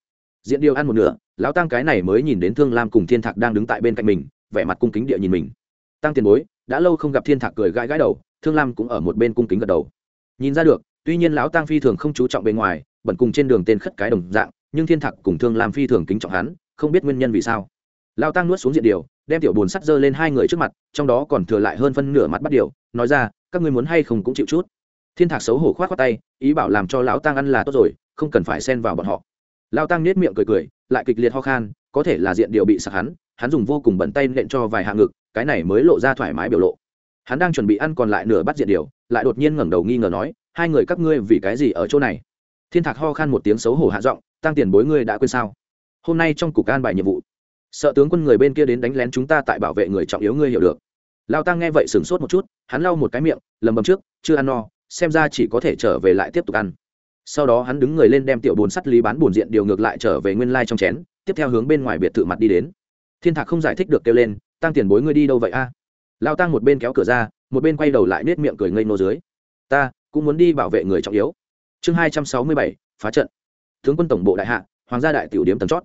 Diện điều ăn một nửa lão tăng cái này mới nhìn đến thương lam cùng thiên thạc đang đứng tại bên cạnh mình, vẻ mặt cung kính địa nhìn mình. Tăng tiền bối, đã lâu không gặp thiên thạc cười gãi gãi đầu, thương lam cũng ở một bên cung kính gật đầu. Nhìn ra được, tuy nhiên lão tăng phi thường không chú trọng bên ngoài, bẩn cùng trên đường tên khất cái đồng dạng nhưng thiên thạc cùng thương lam phi thường kính trọng hắn, không biết nguyên nhân vì sao. Lao tăng nuốt xuống diện điều, đem tiểu bồn sắt dơ lên hai người trước mặt, trong đó còn thừa lại hơn phân nửa mặt bắt điều, nói ra, các ngươi muốn hay không cũng chịu chút. Thiên thạc xấu hổ k h o á t khoác tay, ý bảo làm cho lão tăng ăn là tốt rồi, không cần phải xen vào bọn họ. Lao tăng nết miệng cười cười, lại kịch liệt ho khan, có thể là diện điều bị sặc hắn hắn dùng vô cùng bẩn tay nện cho vài hạ ngực, cái này mới lộ ra thoải mái biểu lộ. Hắn đang chuẩn bị ăn còn lại nửa bắt diện điều, lại đột nhiên ngẩng đầu nghi ngờ nói, hai người các ngươi vì cái gì ở chỗ này? Thiên thạc ho khan một tiếng xấu hổ hạ giọng tăng tiền bối ngươi đã quên sao? Hôm nay trong cục an bài nhiệm vụ, sợ tướng quân người bên kia đến đánh lén chúng ta tại bảo vệ người trọng yếu ngươi hiểu được. Lao tăng nghe vậy sửng sốt một chút, hắn lau một cái miệng, lầm bầm trước, chưa ăn no, xem ra chỉ có thể trở về lại tiếp tục ăn. Sau đó hắn đứng người lên đem tiểu bồn sắt lý bán bồn diện điều ngược lại trở về nguyên lai trong chén, tiếp theo hướng bên ngoài biệt thự mặt đi đến. Thiên thạc không giải thích được kêu lên tăng tiền bối ngươi đi đâu vậy a? Lao tăng một bên kéo cửa ra, một bên quay đầu lại nết miệng cười ngây nô dưới. Ta cũng muốn đi bảo vệ người trọng yếu. Chương hai trăm sáu mươi bảy, phá trận tướng quân tổng bộ đại hạ, hoàng gia đại tiểu điếm tầm chót.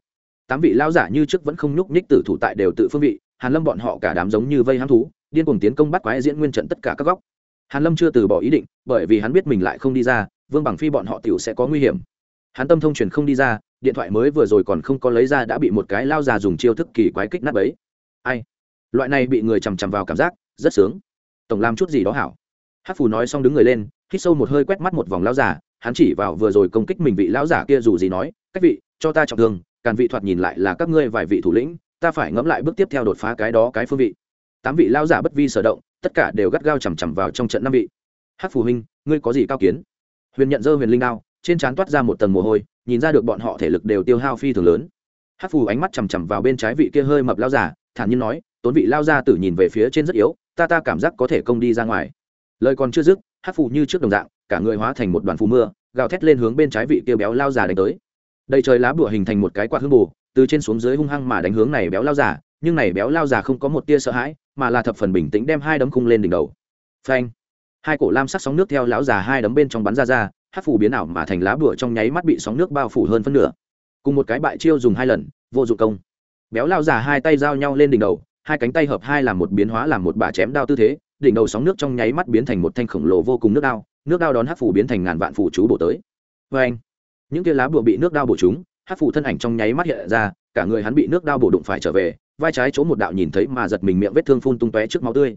Tám vị lao giả như trước vẫn không nhúc nhích tử thủ tại đều tự phương vị, hàn lâm bọn họ cả đám giống như vây hám thú, điên cuồng tiến công bắt quái diễn nguyên trận tất cả các góc. Hàn lâm chưa từ bỏ ý định, bởi vì hắn biết mình lại không đi ra, vương bằng phi bọn họ tiểu sẽ có nguy hiểm. Hắn tâm thông truyền không đi ra, điện thoại mới vừa rồi còn không có lấy ra đã bị một cái lao già dùng chiêu thức kỳ quái kích nát bấy. Ai? Loại này bị người chằm chằm vào cảm giác, rất sướng. Tổng làm chút gì đó hảo. Hát phù nói xong đứng người lên, hít sâu một hơi quét mắt một vòng lao giả hắn chỉ vào vừa rồi công kích mình vị lão giả kia dù gì nói cách vị, cho ta trọng thương, càn vị thoạt nhìn lại là các ngươi vài vị thủ lĩnh, ta phải ngẫm lại bước tiếp theo đột phá cái đó cái phương vị. Tám vị lão giả bất vi sở động, tất cả đều gắt gao chằm chằm vào trong trận năm vị. Hát phù huynh, ngươi có gì cao kiến? Huyền nhận dơ huyền linh đao, trên trán toát ra một tầng mồ hôi, nhìn ra được bọn họ thể lực đều tiêu hao phi thường lớn. Hát phù ánh mắt chằm chằm vào bên trái vị kia hơi mập lao giả, thản nhiên nói, tốn vị lao ra tử nhìn về phía trên rất yếu, ta ta cảm giác có thể công đi ra ngoài. Lời còn chưa dứt hát phù như trước đồng dạng cả người hóa thành một đoàn phù mưa, gào thét lên hướng bên trái vị kia béo lao già đánh tới. Đầy trời lá bùa hình thành một cái quạt hương bù, từ trên xuống dưới hung hăng mà đánh hướng này béo lao già, nhưng này béo lao già không có một tia sợ hãi, mà là thập phần bình tĩnh đem hai đấm khung lên đỉnh đầu. Phanh! Hai cổ lam sắc sóng nước theo lão già hai đấm bên trong bắn ra ra hát phủ biến ảo mà thành lá bùa trong nháy mắt bị sóng nước bao phủ hơn phân nửa. Cùng một cái bại chiêu dùng hai lần, vô dụng công. Béo lao già hai tay giao nhau lên đỉnh đầu, hai cánh tay hợp hai làm một biến hóa làm một bà chém đao tư thế, đỉnh đầu sóng nước trong nháy mắt biến thành một thanh khổng lồ vô cùng nước đao nước đao đón hát phủ biến thành ngàn vạn phủ chú bổ tới. Vê anh, những tia lá bùa bị nước đao bổ chúng, hát phủ thân ảnh trong nháy mắt hiện ra, cả người hắn bị nước đao bổ đụng phải trở về, vai trái chỗ một đạo nhìn thấy mà giật mình miệng vết thương phun tung tóe trước máu tươi.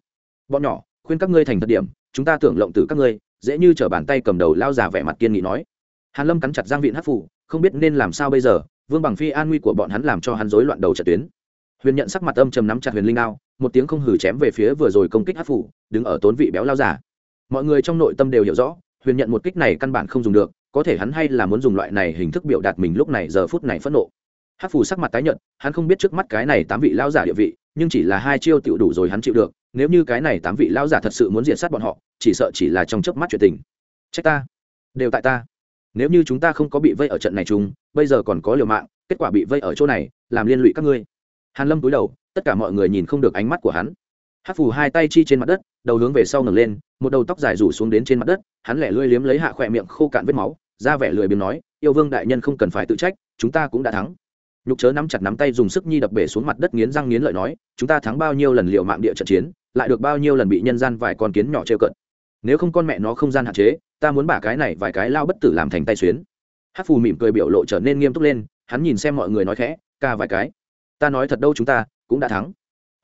Bọn nhỏ, khuyên các ngươi thành thật điểm, chúng ta tưởng lộng từ các ngươi, dễ như chở bàn tay cầm đầu lao già vẻ mặt kiên nghị nói. Hàn lâm cắn chặt giang viện hát phủ, không biết nên làm sao bây giờ, vương bằng phi an nguy của bọn hắn làm cho hắn rối loạn đầu trận tuyến. Huyền nhận sắc mặt âm trầm nắm chặt huyền linh đao, một tiếng không hử chém về phía vừa rồi công kích hát phủ, đứng ở tốn vị béo lao giả mọi người trong nội tâm đều hiểu rõ, huyền nhận một kích này căn bản không dùng được, có thể hắn hay là muốn dùng loại này hình thức biểu đạt mình lúc này giờ phút này phẫn nộ. Hát phù sắc mặt tái nhận hắn không biết trước mắt cái này tám vị lao giả địa vị, nhưng chỉ là hai chiêu tựu đủ rồi hắn chịu được, nếu như cái này tám vị lao giả thật sự muốn diện sát bọn họ, chỉ sợ chỉ là trong chớp mắt chuyện tình. Trách ta, đều tại ta. Nếu như chúng ta không có bị vây ở trận này chung, bây giờ còn có liều mạng, kết quả bị vây ở chỗ này, làm liên lụy các ngươi. Hàn lâm cúi đầu, tất cả mọi người nhìn không được ánh mắt của hắn hát phủ hai tay chi trên mặt đất, đầu hướng về sau ngẩng lên, một đầu tóc dài rủ xuống đến trên mặt đất, hắn lẻ lươi liếm lấy hạ khỏe miệng khô cạn vết máu, ra vẻ lười biếng nói, yêu vương đại nhân không cần phải tự trách, chúng ta cũng đã thắng. Nhục chớ nắm chặt nắm tay dùng sức nhi đập bể xuống mặt đất nghiến răng nghiến lợi nói, chúng ta thắng bao nhiêu lần liệu mạng địa trận chiến, lại được bao nhiêu lần bị nhân gian vài con kiến nhỏ trêu cận nếu không con mẹ nó không gian hạn chế, ta muốn bả cái này vài cái lao bất tử làm thành tay xuyến. Hát phù mỉm cười biểu lộ trở nên nghiêm túc lên, hắn nhìn xem mọi người nói khẽ, ca vài cái, ta nói thật đâu chúng ta cũng đã thắng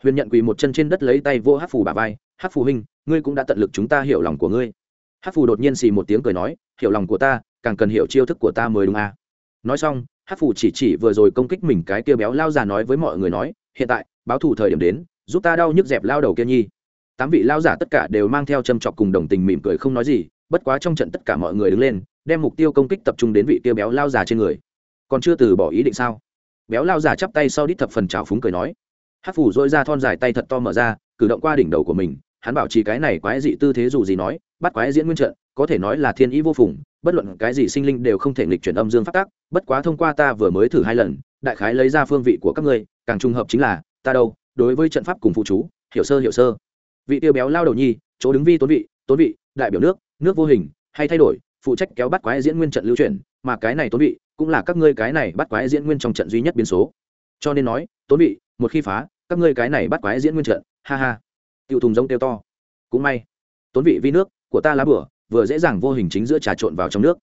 huyền nhận quỳ một chân trên đất lấy tay vô hát phù bà vai, hát phù huynh, ngươi cũng đã tận lực chúng ta hiểu lòng của ngươi. Hát phù đột nhiên xì một tiếng cười nói, hiểu lòng của ta, càng cần hiểu chiêu thức của ta mới đúng à. nói xong, hát phù chỉ chỉ vừa rồi công kích mình cái kia béo lao già nói với mọi người nói, hiện tại, báo thù thời điểm đến, giúp ta đau nhức dẹp lao đầu kia nhi. Tám vị lao giả tất cả đều mang theo châm chọc cùng đồng tình mỉm cười không nói gì, bất quá trong trận tất cả mọi người đứng lên, đem mục tiêu công kích tập trung đến vị kia béo lao già trên người. Còn chưa từ bỏ ý định sao? Béo lao già chắp tay sau đít thập phần trào phúng cười nói hát phủ dội ra thon dài tay thật to mở ra, cử động qua đỉnh đầu của mình, hắn bảo trì cái này quái dị tư thế dù gì nói, bắt quái diễn nguyên trận, có thể nói là thiên ý vô phùng, bất luận cái gì sinh linh đều không thể nghịch chuyển âm dương phát tác bất quá thông qua ta vừa mới thử hai lần, đại khái lấy ra phương vị của các ngươi, càng trùng hợp chính là, ta đâu, đối với trận pháp cùng phụ chú, hiểu sơ hiểu sơ. Vị tiêu béo lao đầu nhi, chỗ đứng vi tốn vị tốn vị, đại biểu nước nước vô hình, hay thay đổi, phụ trách kéo bắt quái diễn nguyên trận lưu chuyển, mà cái này tốn vị, cũng là các ngươi cái này bắt quái diễn nguyên trong trận duy nhất biến số. Cho nên nói, tốn vị, một khi phá các ngươi cái này bắt quái diễn nguyên trận, ha ha. Tiểu thùng giống tiêu to. Cũng may, tốn vị vi nước của ta lá bửa, vừa dễ dàng vô hình chính giữa trà trộn vào trong nước.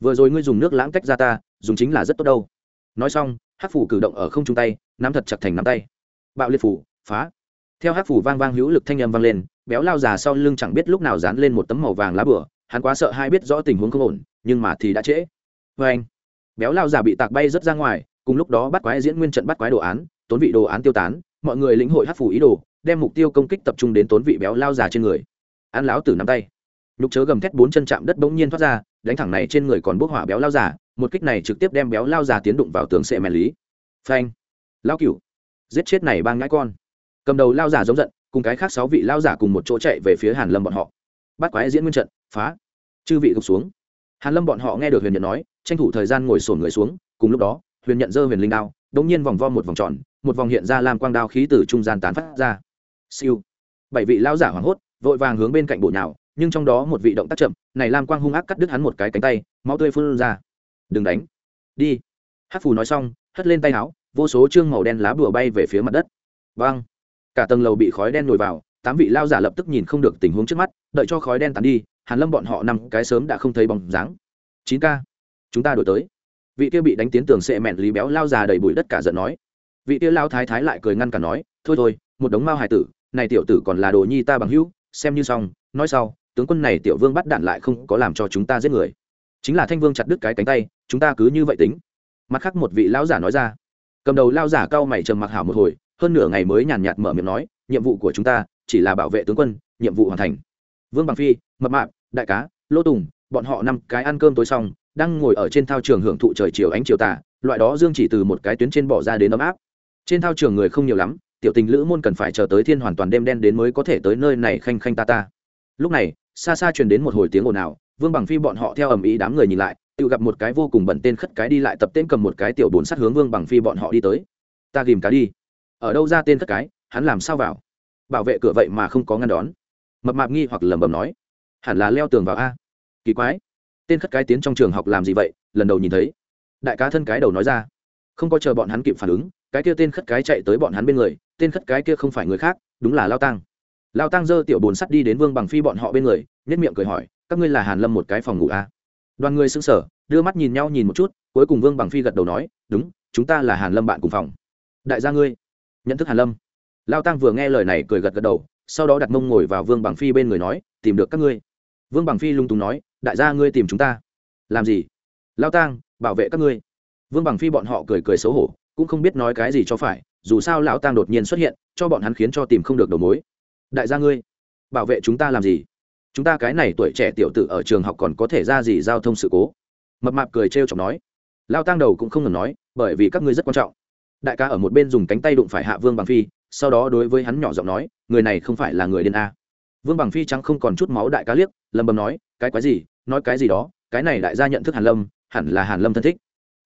Vừa rồi ngươi dùng nước lãng cách ra ta, dùng chính là rất tốt đâu. Nói xong hát phủ cử động ở không chung tay, nắm thật chặt thành nắm tay. Bạo liệt phủ, phá. Theo hát phủ vang vang hữu lực thanh âm vang lên, béo lao già sau lưng chẳng biết lúc nào dán lên một tấm màu vàng lá bửa, hắn quá sợ hai biết rõ tình huống không ổn, nhưng mà thì đã trễ. Vê anh. Béo lao già bị tạc bay rớt ra ngoài, cùng lúc đó bắt quái diễn nguyên trận bắt quái đồ án, tốn vị đồ án tiêu tán mọi người lĩnh hội hát phủ ý đồ, đem mục tiêu công kích tập trung đến tốn vị béo lao già trên người. Ăn láo từ nắm tay. Nhục chớ gầm thét bốn chân chạm đất bỗng nhiên thoát ra, đánh thẳng này trên người còn bốc hỏa béo lao già, một kích này trực tiếp đem béo lao già tiến đụng vào tường sệ mẹ lý. Phanh. Lao cửu. Giết chết này ba ngãi con. Cầm đầu lao giả giống giận, cùng cái khác sáu vị lao giả cùng một chỗ chạy về phía hàn lâm bọn họ. Bắt quái diễn nguyên trận, phá. Chư vị gục xuống. Hàn lâm bọn họ nghe được huyền nhận nói, tranh thủ thời gian ngồi sổn người xuống, cùng lúc đó, huyền nhận dơ huyền linh đao đống nhiên vòng vo một vòng tròn một vòng hiện ra làm quang đao khí từ trung gian tán phát ra. Siêu. Bảy vị lao giả hoảng hốt, vội vàng hướng bên cạnh bộ nhào, nhưng trong đó một vị động tác chậm, này lam quang hung ác cắt đứt hắn một cái cánh tay, máu tươi phun ra. Đừng đánh. Đi. Hát phù nói xong, hất lên tay áo, vô số trương màu đen lá bùa bay về phía mặt đất. Vang cả tầng lầu bị khói đen nổi vào, tám vị lao giả lập tức nhìn không được tình huống trước mắt, đợi cho khói đen tàn đi, hàn lâm bọn họ nằm cái sớm đã không thấy bóng dáng. Chín k chúng ta đổi tới. Vị kia bị đánh tiến tường sệ mẹn lý béo lao già đầy bụi đất cả giận nói vị tia lao thái thái lại cười ngăn cả nói, thôi thôi, một đống mao hải tử, này tiểu tử còn là đồ nhi ta bằng hữu, xem như xong, nói sau, tướng quân này tiểu vương bắt đạn lại không có làm cho chúng ta giết người. Chính là thanh vương chặt đứt cái cánh tay, chúng ta cứ như vậy tính. Mặt khác một vị lão giả nói ra. Cầm đầu lao giả cao mày trầm mặc hảo một hồi, hơn nửa ngày mới nhàn nhạt mở miệng nói, nhiệm vụ của chúng ta chỉ là bảo vệ tướng quân, nhiệm vụ hoàn thành. Vương bằng phi, mập mạp, đại cá lỗ tùng, bọn họ năm cái ăn cơm tối xong, đang ngồi ở trên thao trường hưởng thụ trời chiều ánh chiều tà, loại đó dương chỉ từ một cái tuyến trên bỏ ra đến ấm áp trên thao trường người không nhiều lắm, tiểu tình lữ môn cần phải chờ tới thiên hoàn toàn đêm đen đến mới có thể tới nơi này khanh khanh ta ta. Lúc này, xa xa truyền đến một hồi tiếng ồn ào, vương bằng phi bọn họ theo ầm ý đám người nhìn lại, tự gặp một cái vô cùng bẩn tên khất cái đi lại tập tên cầm một cái tiểu bốn sắt hướng vương bằng phi bọn họ đi tới. Ta ghìm cá đi. Ở đâu ra tên khất cái, hắn làm sao vào? Bảo vệ cửa vậy mà không có ngăn đón. Mập mạp nghi hoặc lẩm bẩm nói. Hẳn là leo tường vào a. Kỳ quái. Tên khất cái tiến trong trường học làm gì vậy, lần đầu nhìn thấy. Đại cá thân cái đầu nói ra. Không có chờ bọn hắn kịp phản ứng cái kia tên khất cái chạy tới bọn hắn bên người, tên khất cái kia không phải người khác, đúng là lao tăng. Lao tăng giơ tiểu bồn sắt đi đến vương bằng phi bọn họ bên người nhất miệng cười hỏi, các ngươi là hàn lâm một cái phòng ngủ a đoàn người sững sờ, đưa mắt nhìn nhau nhìn một chút, cuối cùng vương bằng phi gật đầu nói, đúng, chúng ta là hàn lâm bạn cùng phòng. Đại gia ngươi, nhận thức hàn lâm. Lao tăng vừa nghe lời này cười gật gật đầu, sau đó đặt mông ngồi vào vương bằng phi bên người nói, tìm được các ngươi. Vương bằng phi lung túng nói, đại gia ngươi tìm chúng ta. Làm gì? Lao tăng, bảo vệ các ngươi. Vương bằng phi bọn họ cười cười xấu hổ cũng không biết nói cái gì cho phải, dù sao lão tăng đột nhiên xuất hiện, cho bọn hắn khiến cho tìm không được đầu mối. Đại gia ngươi, bảo vệ chúng ta làm gì? Chúng ta cái này tuổi trẻ tiểu tử ở trường học còn có thể ra gì giao thông sự cố? Mập mạp cười trêu chọc nói. Lao tăng đầu cũng không ngừng nói, bởi vì các ngươi rất quan trọng. Đại ca ở một bên dùng cánh tay đụng phải hạ vương bằng phi, sau đó đối với hắn nhỏ giọng nói, người này không phải là người điên a. Vương bằng phi trắng không còn chút máu đại ca liếc lầm bầm nói, cái quái gì, nói cái gì đó, cái này đại gia nhận thức hàn lâm, hẳn là hàn lâm thân thích.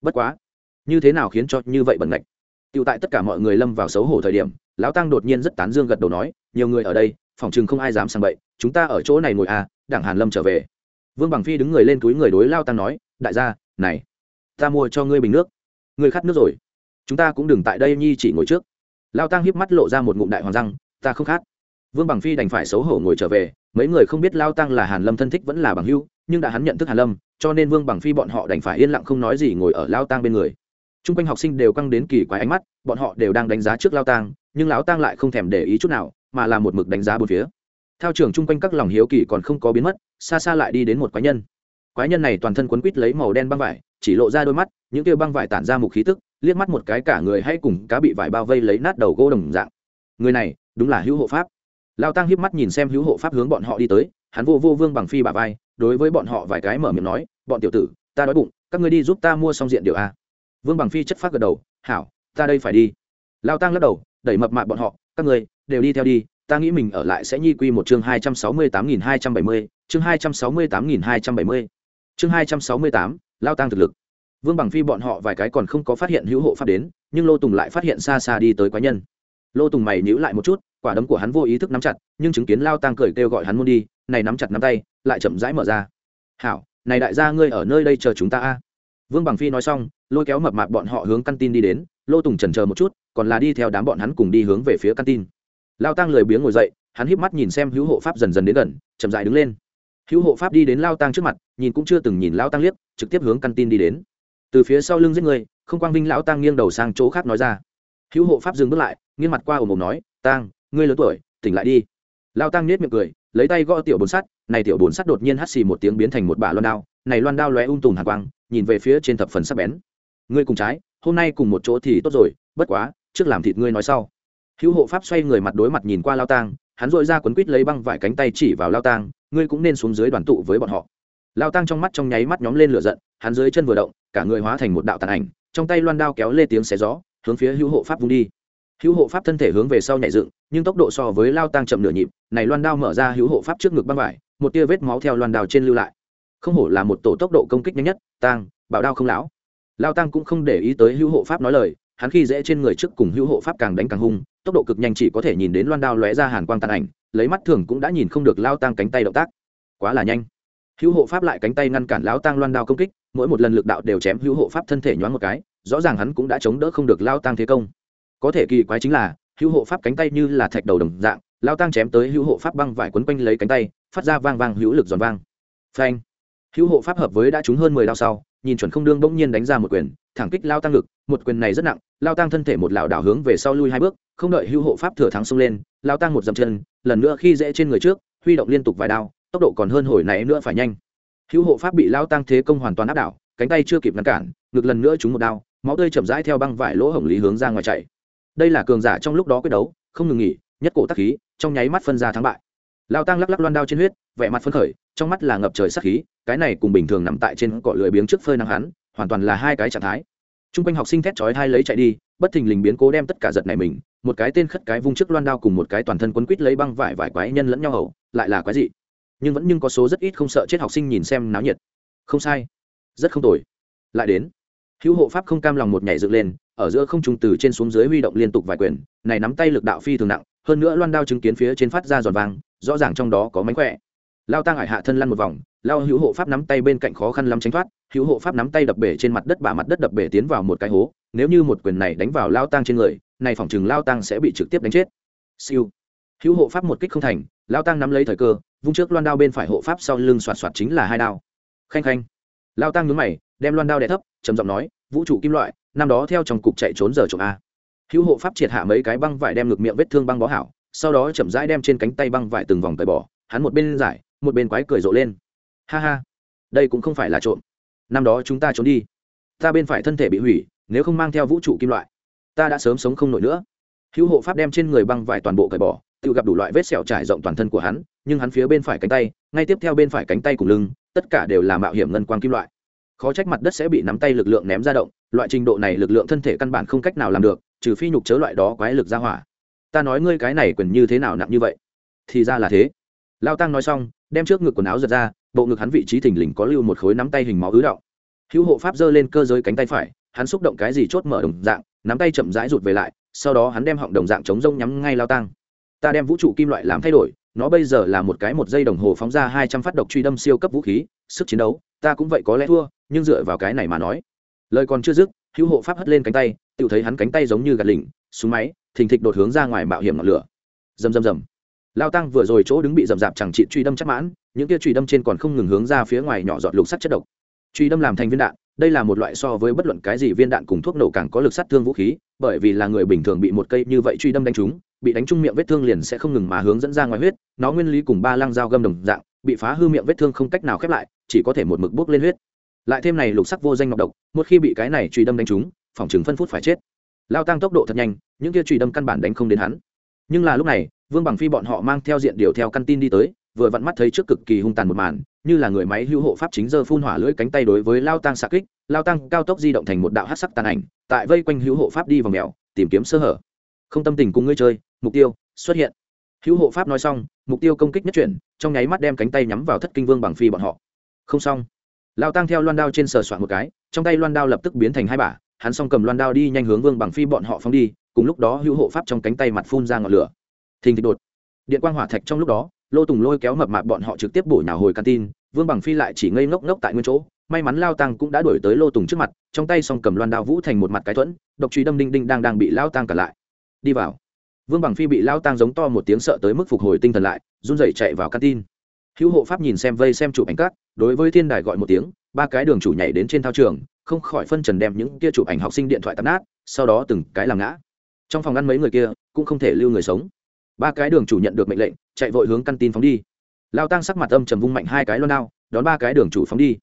Bất quá như thế nào khiến cho như vậy bẩn ngạch? Tựu tại tất cả mọi người lâm vào xấu hổ thời điểm, lão tăng đột nhiên rất tán dương gật đầu nói, nhiều người ở đây, phòng chừng không ai dám sang bậy, chúng ta ở chỗ này ngồi à đảng hàn lâm trở về. Vương bằng phi đứng người lên túi người đối lao tăng nói, đại gia, này, ta mua cho ngươi bình nước, ngươi khát nước rồi, chúng ta cũng đừng tại đây nhi chỉ ngồi trước. Lao tăng hiếp mắt lộ ra một ngụm đại hoàng răng, ta không khát. Vương bằng phi đành phải xấu hổ ngồi trở về, mấy người không biết lao tăng là hàn lâm thân thích vẫn là bằng hưu nhưng đã hắn nhận thức hàn lâm, cho nên vương bằng phi bọn họ đành phải yên lặng không nói gì ngồi ở lao tăng bên người t r u n g quanh học sinh đều căng đến kỳ quái ánh mắt bọn họ đều đang đánh giá trước lao Tang, nhưng lão Tang lại không thèm để ý chút nào mà là một mực đánh giá bốn phía. Theo trường chung quanh các lòng hiếu kỳ còn không có biến mất xa xa lại đi đến một quái nhân. Quái nhân này toàn thân quấn quít lấy màu đen băng vải chỉ lộ ra đôi mắt những kêu băng vải tản ra một khí tức liếc mắt một cái cả người hay cùng cá bị vải bao vây lấy nát đầu gỗ đồng dạng. Người này đúng là hữu hộ pháp. Lao tăng hiếp mắt nhìn xem hữu hộ pháp hướng bọn họ đi tới hắn vô vô vương bằng phi bà vai đối với bọn họ vài cái mở miệng nói bọn tiểu tử ta đói bụng các ngươi đi giúp ta mua xong diện điều a vương bằng phi chất phát gật đầu, hảo, ta đây phải đi. Lao tăng lắc đầu, đẩy mập mạp bọn họ, các người, đều đi theo đi, ta nghĩ mình ở lại sẽ nhi quy một chương hai trăm sáu mươi tám nghìn hai trăm bảy mươi, chương hai trăm sáu mươi tám nghìn hai trăm bảy mươi. Chương hai trăm sáu mươi tám, lao tăng thực lực. Vương bằng phi bọn họ vài cái còn không có phát hiện hữu hộ pháp đến, nhưng lô tùng lại phát hiện xa xa đi tới quái nhân. Lô tùng mày nhữ lại một chút, quả đấm của hắn vô ý thức nắm chặt, nhưng chứng kiến lao tăng cười kêu gọi hắn muốn đi, này nắm chặt nắm tay, lại chậm rãi mở ra. Hảo, này đại gia ngươi ở nơi đây chờ chúng ta a vương bằng phi nói xong, lôi kéo mập mạp bọn họ hướng căn tin đi đến, lô tùng trần chờ một chút, còn là đi theo đám bọn hắn cùng đi hướng về phía căn tin. Lao tăng lười biếng ngồi dậy, hắn híp mắt nhìn xem hữu hộ pháp dần dần đến gần, chậm dại đứng lên. Hữu hộ pháp đi đến lao tăng trước mặt, nhìn cũng chưa từng nhìn lao tăng liếc, trực tiếp hướng căn tin đi đến. Từ phía sau lưng giết người, không quang vinh lão tăng nghiêng đầu sang chỗ khác nói ra. Hữu hộ pháp dừng bước lại, nghiêng mặt qua ồm mồm nói, tang, ngươi lớn tuổi, tỉnh lại đi. Lao tăng nết miệng cười, lấy tay gõ tiểu bồn sắt, này tiểu bồn sắt đột nhiên hắt xì một tiếng biến thành một bả loan đao, này loan đao lóe ung tùm hàn quang nhìn về phía trên thập phần sắc bén. Ngươi cùng trái, hôm nay cùng một chỗ thì tốt rồi, bất quá, trước làm thịt ngươi nói sau. Hữu hộ pháp xoay người mặt đối mặt nhìn qua lao tang, hắn dội ra quấn quít lấy băng vải cánh tay chỉ vào lao tang, ngươi cũng nên xuống dưới đoàn tụ với bọn họ. Lao tang trong mắt trong nháy mắt nhóm lên lửa giận, hắn dưới chân vừa động, cả người hóa thành một đạo tàn ảnh, trong tay loan đao kéo lê tiếng xé gió, hướng phía hữu hộ pháp vung đi. Hữu hộ pháp thân thể hướng về sau nhảy dựng, nhưng tốc độ so với lao tang chậm nửa nhịp, này loan đao mở ra hữu hộ pháp trước ngực băng vải, một tia vết máu theo loan đao trên lưu lại không hổ là một tổ tốc độ công kích nhanh nhất, tang, bảo đao không lão. Lao tăng cũng không để ý tới hữu hộ pháp nói lời, hắn khi dễ trên người trước cùng hữu hộ pháp càng đánh càng hung, tốc độ cực nhanh chỉ có thể nhìn đến loan đao lóe ra hàn quang tàn ảnh, lấy mắt thường cũng đã nhìn không được lao tăng cánh tay động tác. Quá là nhanh. Hữu hộ pháp lại cánh tay ngăn cản lao tăng loan đao công kích, mỗi một lần lực đạo đều chém hữu hộ pháp thân thể nhoáng một cái, rõ ràng hắn cũng đã chống đỡ không được lao tăng thế công. Có thể kỳ quái chính là, hữu hộ pháp cánh tay như là thạch đầu đồng dạng, lao tăng chém tới hữu hộ pháp băng vải quấn quanh lấy cánh tay, phát ra vang vang hữu lực giòn vang. Phanh hữu hộ pháp hợp với đã trúng hơn mười đao sau, nhìn chuẩn không đương bỗng nhiên đánh ra một quyền, thẳng kích lao tăng ngực một quyền này rất nặng, lao tăng thân thể một lảo đảo hướng về sau lui hai bước, không đợi hữu hộ pháp thừa thắng xông lên, lao tăng một dậm chân, lần nữa khi dễ trên người trước, huy động liên tục vài đao, tốc độ còn hơn hồi nãy nữa phải nhanh. Hữu hộ pháp bị lao tăng thế công hoàn toàn áp đảo, cánh tay chưa kịp ngăn cản, ngực lần nữa trúng một đao, máu tươi chậm rãi theo băng vải lỗ hổng lý hướng ra ngoài chạy. Đây là cường giả trong lúc đó quyết đấu, không ngừng nghỉ, nhất cổ tắc khí, trong nháy mắt phân ra thắng bại. Lao tăng lắc lắc loan đao trên huyết, vẻ mặt phấn khởi trong mắt là ngập trời sắc khí, cái này cùng bình thường nằm tại trên cỏ lưỡi biếng trước phơi nắng hắn, hoàn toàn là hai cái trạng thái. T r u n g quanh học sinh thét chói hai lấy chạy đi, bất thình lình biến cố đem tất cả giật này mình, một cái tên khất cái vung trước loan đao cùng một cái toàn thân quấn quít lấy băng vải vải quái nhân lẫn nhau hầu, lại là quái dị. Nhưng vẫn nhưng có số rất ít không sợ chết học sinh nhìn xem náo nhiệt. Không sai. Rất không tồi. Lại đến. Hữu hộ pháp không cam lòng một nhảy dựng lên, ở giữa không trung từ trên xuống dưới huy động liên tục vài quyền, này nắm tay lực đạo phi thường nặng, hơn nữa loan đao chứng kiến phía trên phát ra giòn vàng rõ ràng trong đó có mánh khỏe lao tăng ải hạ thân lăn một vòng, lao hữu hộ pháp nắm tay bên cạnh khó khăn lắm tránh thoát, hữu hộ pháp nắm tay đập bể trên mặt đất bả mặt đất đập bể tiến vào một cái hố, nếu như một quyền này đánh vào lao tăng trên người, này phỏng chừng lao tăng sẽ bị trực tiếp đánh chết. Siêu. Hữu hộ pháp một kích không thành, lao tăng nắm lấy thời cơ, vung trước loan đao bên phải hộ pháp sau lưng xoạt xoạt chính là hai đao. Khanh khanh. Lao tăng nhướng mày, đem loan đao đè thấp, trầm giọng nói, vũ trụ kim loại, năm đó theo trong cục chạy trốn giờ trộm a. Hữu hộ pháp triệt hạ mấy cái băng vải đem ngực miệng vết thương băng bó hảo, sau đó chậm rãi đem trên cánh tay băng vải từng vòng tẩy bỏ, hắn một bên giải một bên quái cười rộ lên. Ha ha, đây cũng không phải là trộm. Năm đó chúng ta trốn đi. Ta bên phải thân thể bị hủy, nếu không mang theo vũ trụ kim loại, ta đã sớm sống không nổi nữa. Hữu hộ pháp đem trên người băng vải toàn bộ cởi bỏ, tự gặp đủ loại vết sẹo trải rộng toàn thân của hắn, nhưng hắn phía bên phải cánh tay, ngay tiếp theo bên phải cánh tay cùng lưng, tất cả đều là mạo hiểm ngân quang kim loại. Khó trách mặt đất sẽ bị nắm tay lực lượng ném ra động, loại trình độ này lực lượng thân thể căn bản không cách nào làm được, trừ phi nhục chớ loại đó quái lực ra hỏa. Ta nói ngươi cái này quyền như thế nào nặng như vậy? Thì ra là thế. Lao tăng nói xong đem trước ngực quần áo giật ra, bộ ngực hắn vị trí thình lình có lưu một khối nắm tay hình máu ứ động. Hữu hộ pháp giơ lên cơ giới cánh tay phải, hắn xúc động cái gì chốt mở đồng dạng, nắm tay chậm rãi rụt về lại, sau đó hắn đem họng đồng dạng chống rông nhắm ngay lao tăng ta đem vũ trụ kim loại làm thay đổi, nó bây giờ là một cái một giây đồng hồ phóng ra hai trăm phát độc truy đâm siêu cấp vũ khí, sức chiến đấu, ta cũng vậy có lẽ thua, nhưng dựa vào cái này mà nói. Lời còn chưa dứt, hữu hộ pháp hất lên cánh tay tự thấy hắn cánh tay giống như gạt lỉnh, súng máy, thình thịch đột hướng ra ngoài mạo hiểm ngọn lửa. Rầm rầm rầm lao tăng vừa rồi chỗ đứng bị rậm rạp chẳng trị truy đâm chắc mãn, những kia truy đâm trên còn không ngừng hướng ra phía ngoài nhỏ giọt lục sắt chất độc. Truy đâm làm thành viên đạn, đây là một loại so với bất luận cái gì viên đạn cùng thuốc nổ càng có lực sát thương vũ khí, bởi vì là người bình thường bị một cây như vậy truy đâm đánh trúng, bị đánh trúng miệng vết thương liền sẽ không ngừng mà hướng dẫn ra ngoài huyết, nó nguyên lý cùng ba lăng dao găm đồng dạng, bị phá hư miệng vết thương không cách nào khép lại, chỉ có thể một mực bốc lên huyết. Lại thêm này lục sắc vô danh ngọc độc, một khi bị cái này truy đâm đánh trúng, phòng chứng phân phút phải chết. Lao tăng tốc độ thật nhanh, những kia truy đâm căn bản đánh không đến hắn nhưng là lúc này, vương bằng phi bọn họ mang theo diện điều theo căn tin đi tới, vừa vặn mắt thấy trước cực kỳ hung tàn một màn, như là người máy hữu hộ pháp chính giờ phun hỏa lưỡi cánh tay đối với lao tăng xạ kích, lao tăng cao tốc di động thành một đạo hát sắc tàn ảnh, tại vây quanh hữu hộ pháp đi vào mèo, tìm kiếm sơ hở. Không tâm tình cùng ngươi chơi, mục tiêu xuất hiện. Hữu hộ pháp nói xong, mục tiêu công kích nhất chuyển, trong nháy mắt đem cánh tay nhắm vào thất kinh vương bằng phi bọn họ. Không xong. Lao tăng theo loan đao trên sờ soạn một cái, trong tay loan đao lập tức biến thành hai bả, hắn xong cầm loan đao đi nhanh hướng vương bằng phi bọn họ phóng đi cùng lúc đó hữu hộ pháp trong cánh tay mặt phun ra ngọn lửa. Thình thịch đột. Điện quang hỏa thạch trong lúc đó, lô tùng lôi kéo mập mạp bọn họ trực tiếp bổ nhào hồi căn tin, vương bằng phi lại chỉ ngây ngốc ngốc tại nguyên chỗ, may mắn lao tăng cũng đã đuổi tới lô tùng trước mặt, trong tay xong cầm loan đao vũ thành một mặt cái thuẫn, độc truy đâm đinh đinh đang đang bị lao tăng cả lại. Đi vào. Vương bằng phi bị lao tăng giống to một tiếng sợ tới mức phục hồi tinh thần lại, run rẩy chạy vào căn tin. Hữu hộ pháp nhìn xem vây xem chụp ảnh cát đối với thiên đài gọi một tiếng, ba cái đường chủ nhảy đến trên thao trường, không khỏi phân trần đem những kia chụp ảnh học sinh điện thoại tắt nát, sau đó từng cái làm ngã trong phòng ăn mấy người kia cũng không thể lưu người sống. Ba cái đường chủ nhận được mệnh lệnh, chạy vội hướng căn tin phóng đi. Lao tăng sắc mặt âm trầm vung mạnh hai cái loan đao, đón ba cái đường chủ phóng đi.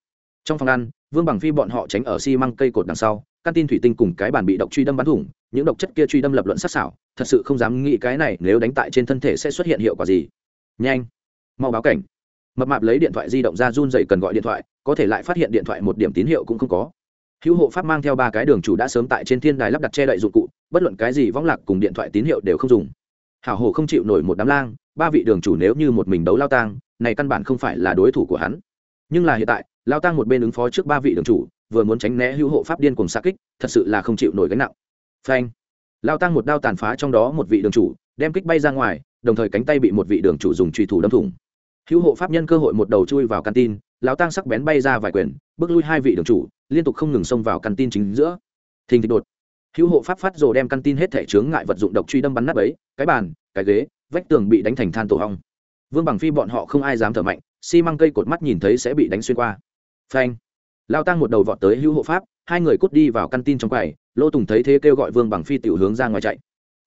Trong phòng ăn vương bằng phi bọn họ tránh ở xi măng cây cột đằng sau, căn tin thủy tinh cùng cái bàn bị độc truy đâm bắn thủng, những độc chất kia truy đâm lập luận sắc xảo thật sự không dám nghĩ cái này nếu đánh tại trên thân thể sẽ xuất hiện hiệu quả gì. Nhanh, mau báo cảnh. Mập mạp lấy điện thoại di động ra run dậy cần gọi điện thoại, có thể lại phát hiện điện thoại một điểm tín hiệu cũng không có. Hữu hộ pháp mang theo ba cái đường chủ đã sớm tại trên thiên đài lắp đặt che đậy dụng cụ bất luận cái gì võng lạc cùng điện thoại tín hiệu đều không dùng. Hảo hồ không chịu nổi một đám lang, ba vị đường chủ nếu như một mình đấu lao tang, này căn bản không phải là đối thủ của hắn. Nhưng là hiện tại, lao tang một bên ứng phó trước ba vị đường chủ, vừa muốn tránh né hữu hộ pháp điên cùng xa kích, thật sự là không chịu nổi gánh nặng. Phanh! Lao tang một đao tàn phá trong đó một vị đường chủ, đem kích bay ra ngoài, đồng thời cánh tay bị một vị đường chủ dùng truy thủ đâm thủng. Hữu hộ pháp nhân cơ hội một đầu chui vào căn tin, lao tang sắc bén bay ra vài quyền, bước lui hai vị đường chủ, liên tục không ngừng xông vào căn tin chính giữa. Thình thịch đột hữu hộ pháp phát rồ đem căn tin hết thể chướng ngại vật dụng độc truy đâm bắn nát ấy cái bàn, cái ghế, vách tường bị đánh thành than tổ hong. Vương bằng phi bọn họ không ai dám thở mạnh, xi măng cây cột mắt nhìn thấy sẽ bị đánh xuyên qua. Phanh. Lao tăng một đầu vọt tới hữu hộ pháp, hai người cút đi vào căn tin trong quầy, lô tùng thấy thế kêu gọi vương bằng phi tiểu hướng ra ngoài chạy.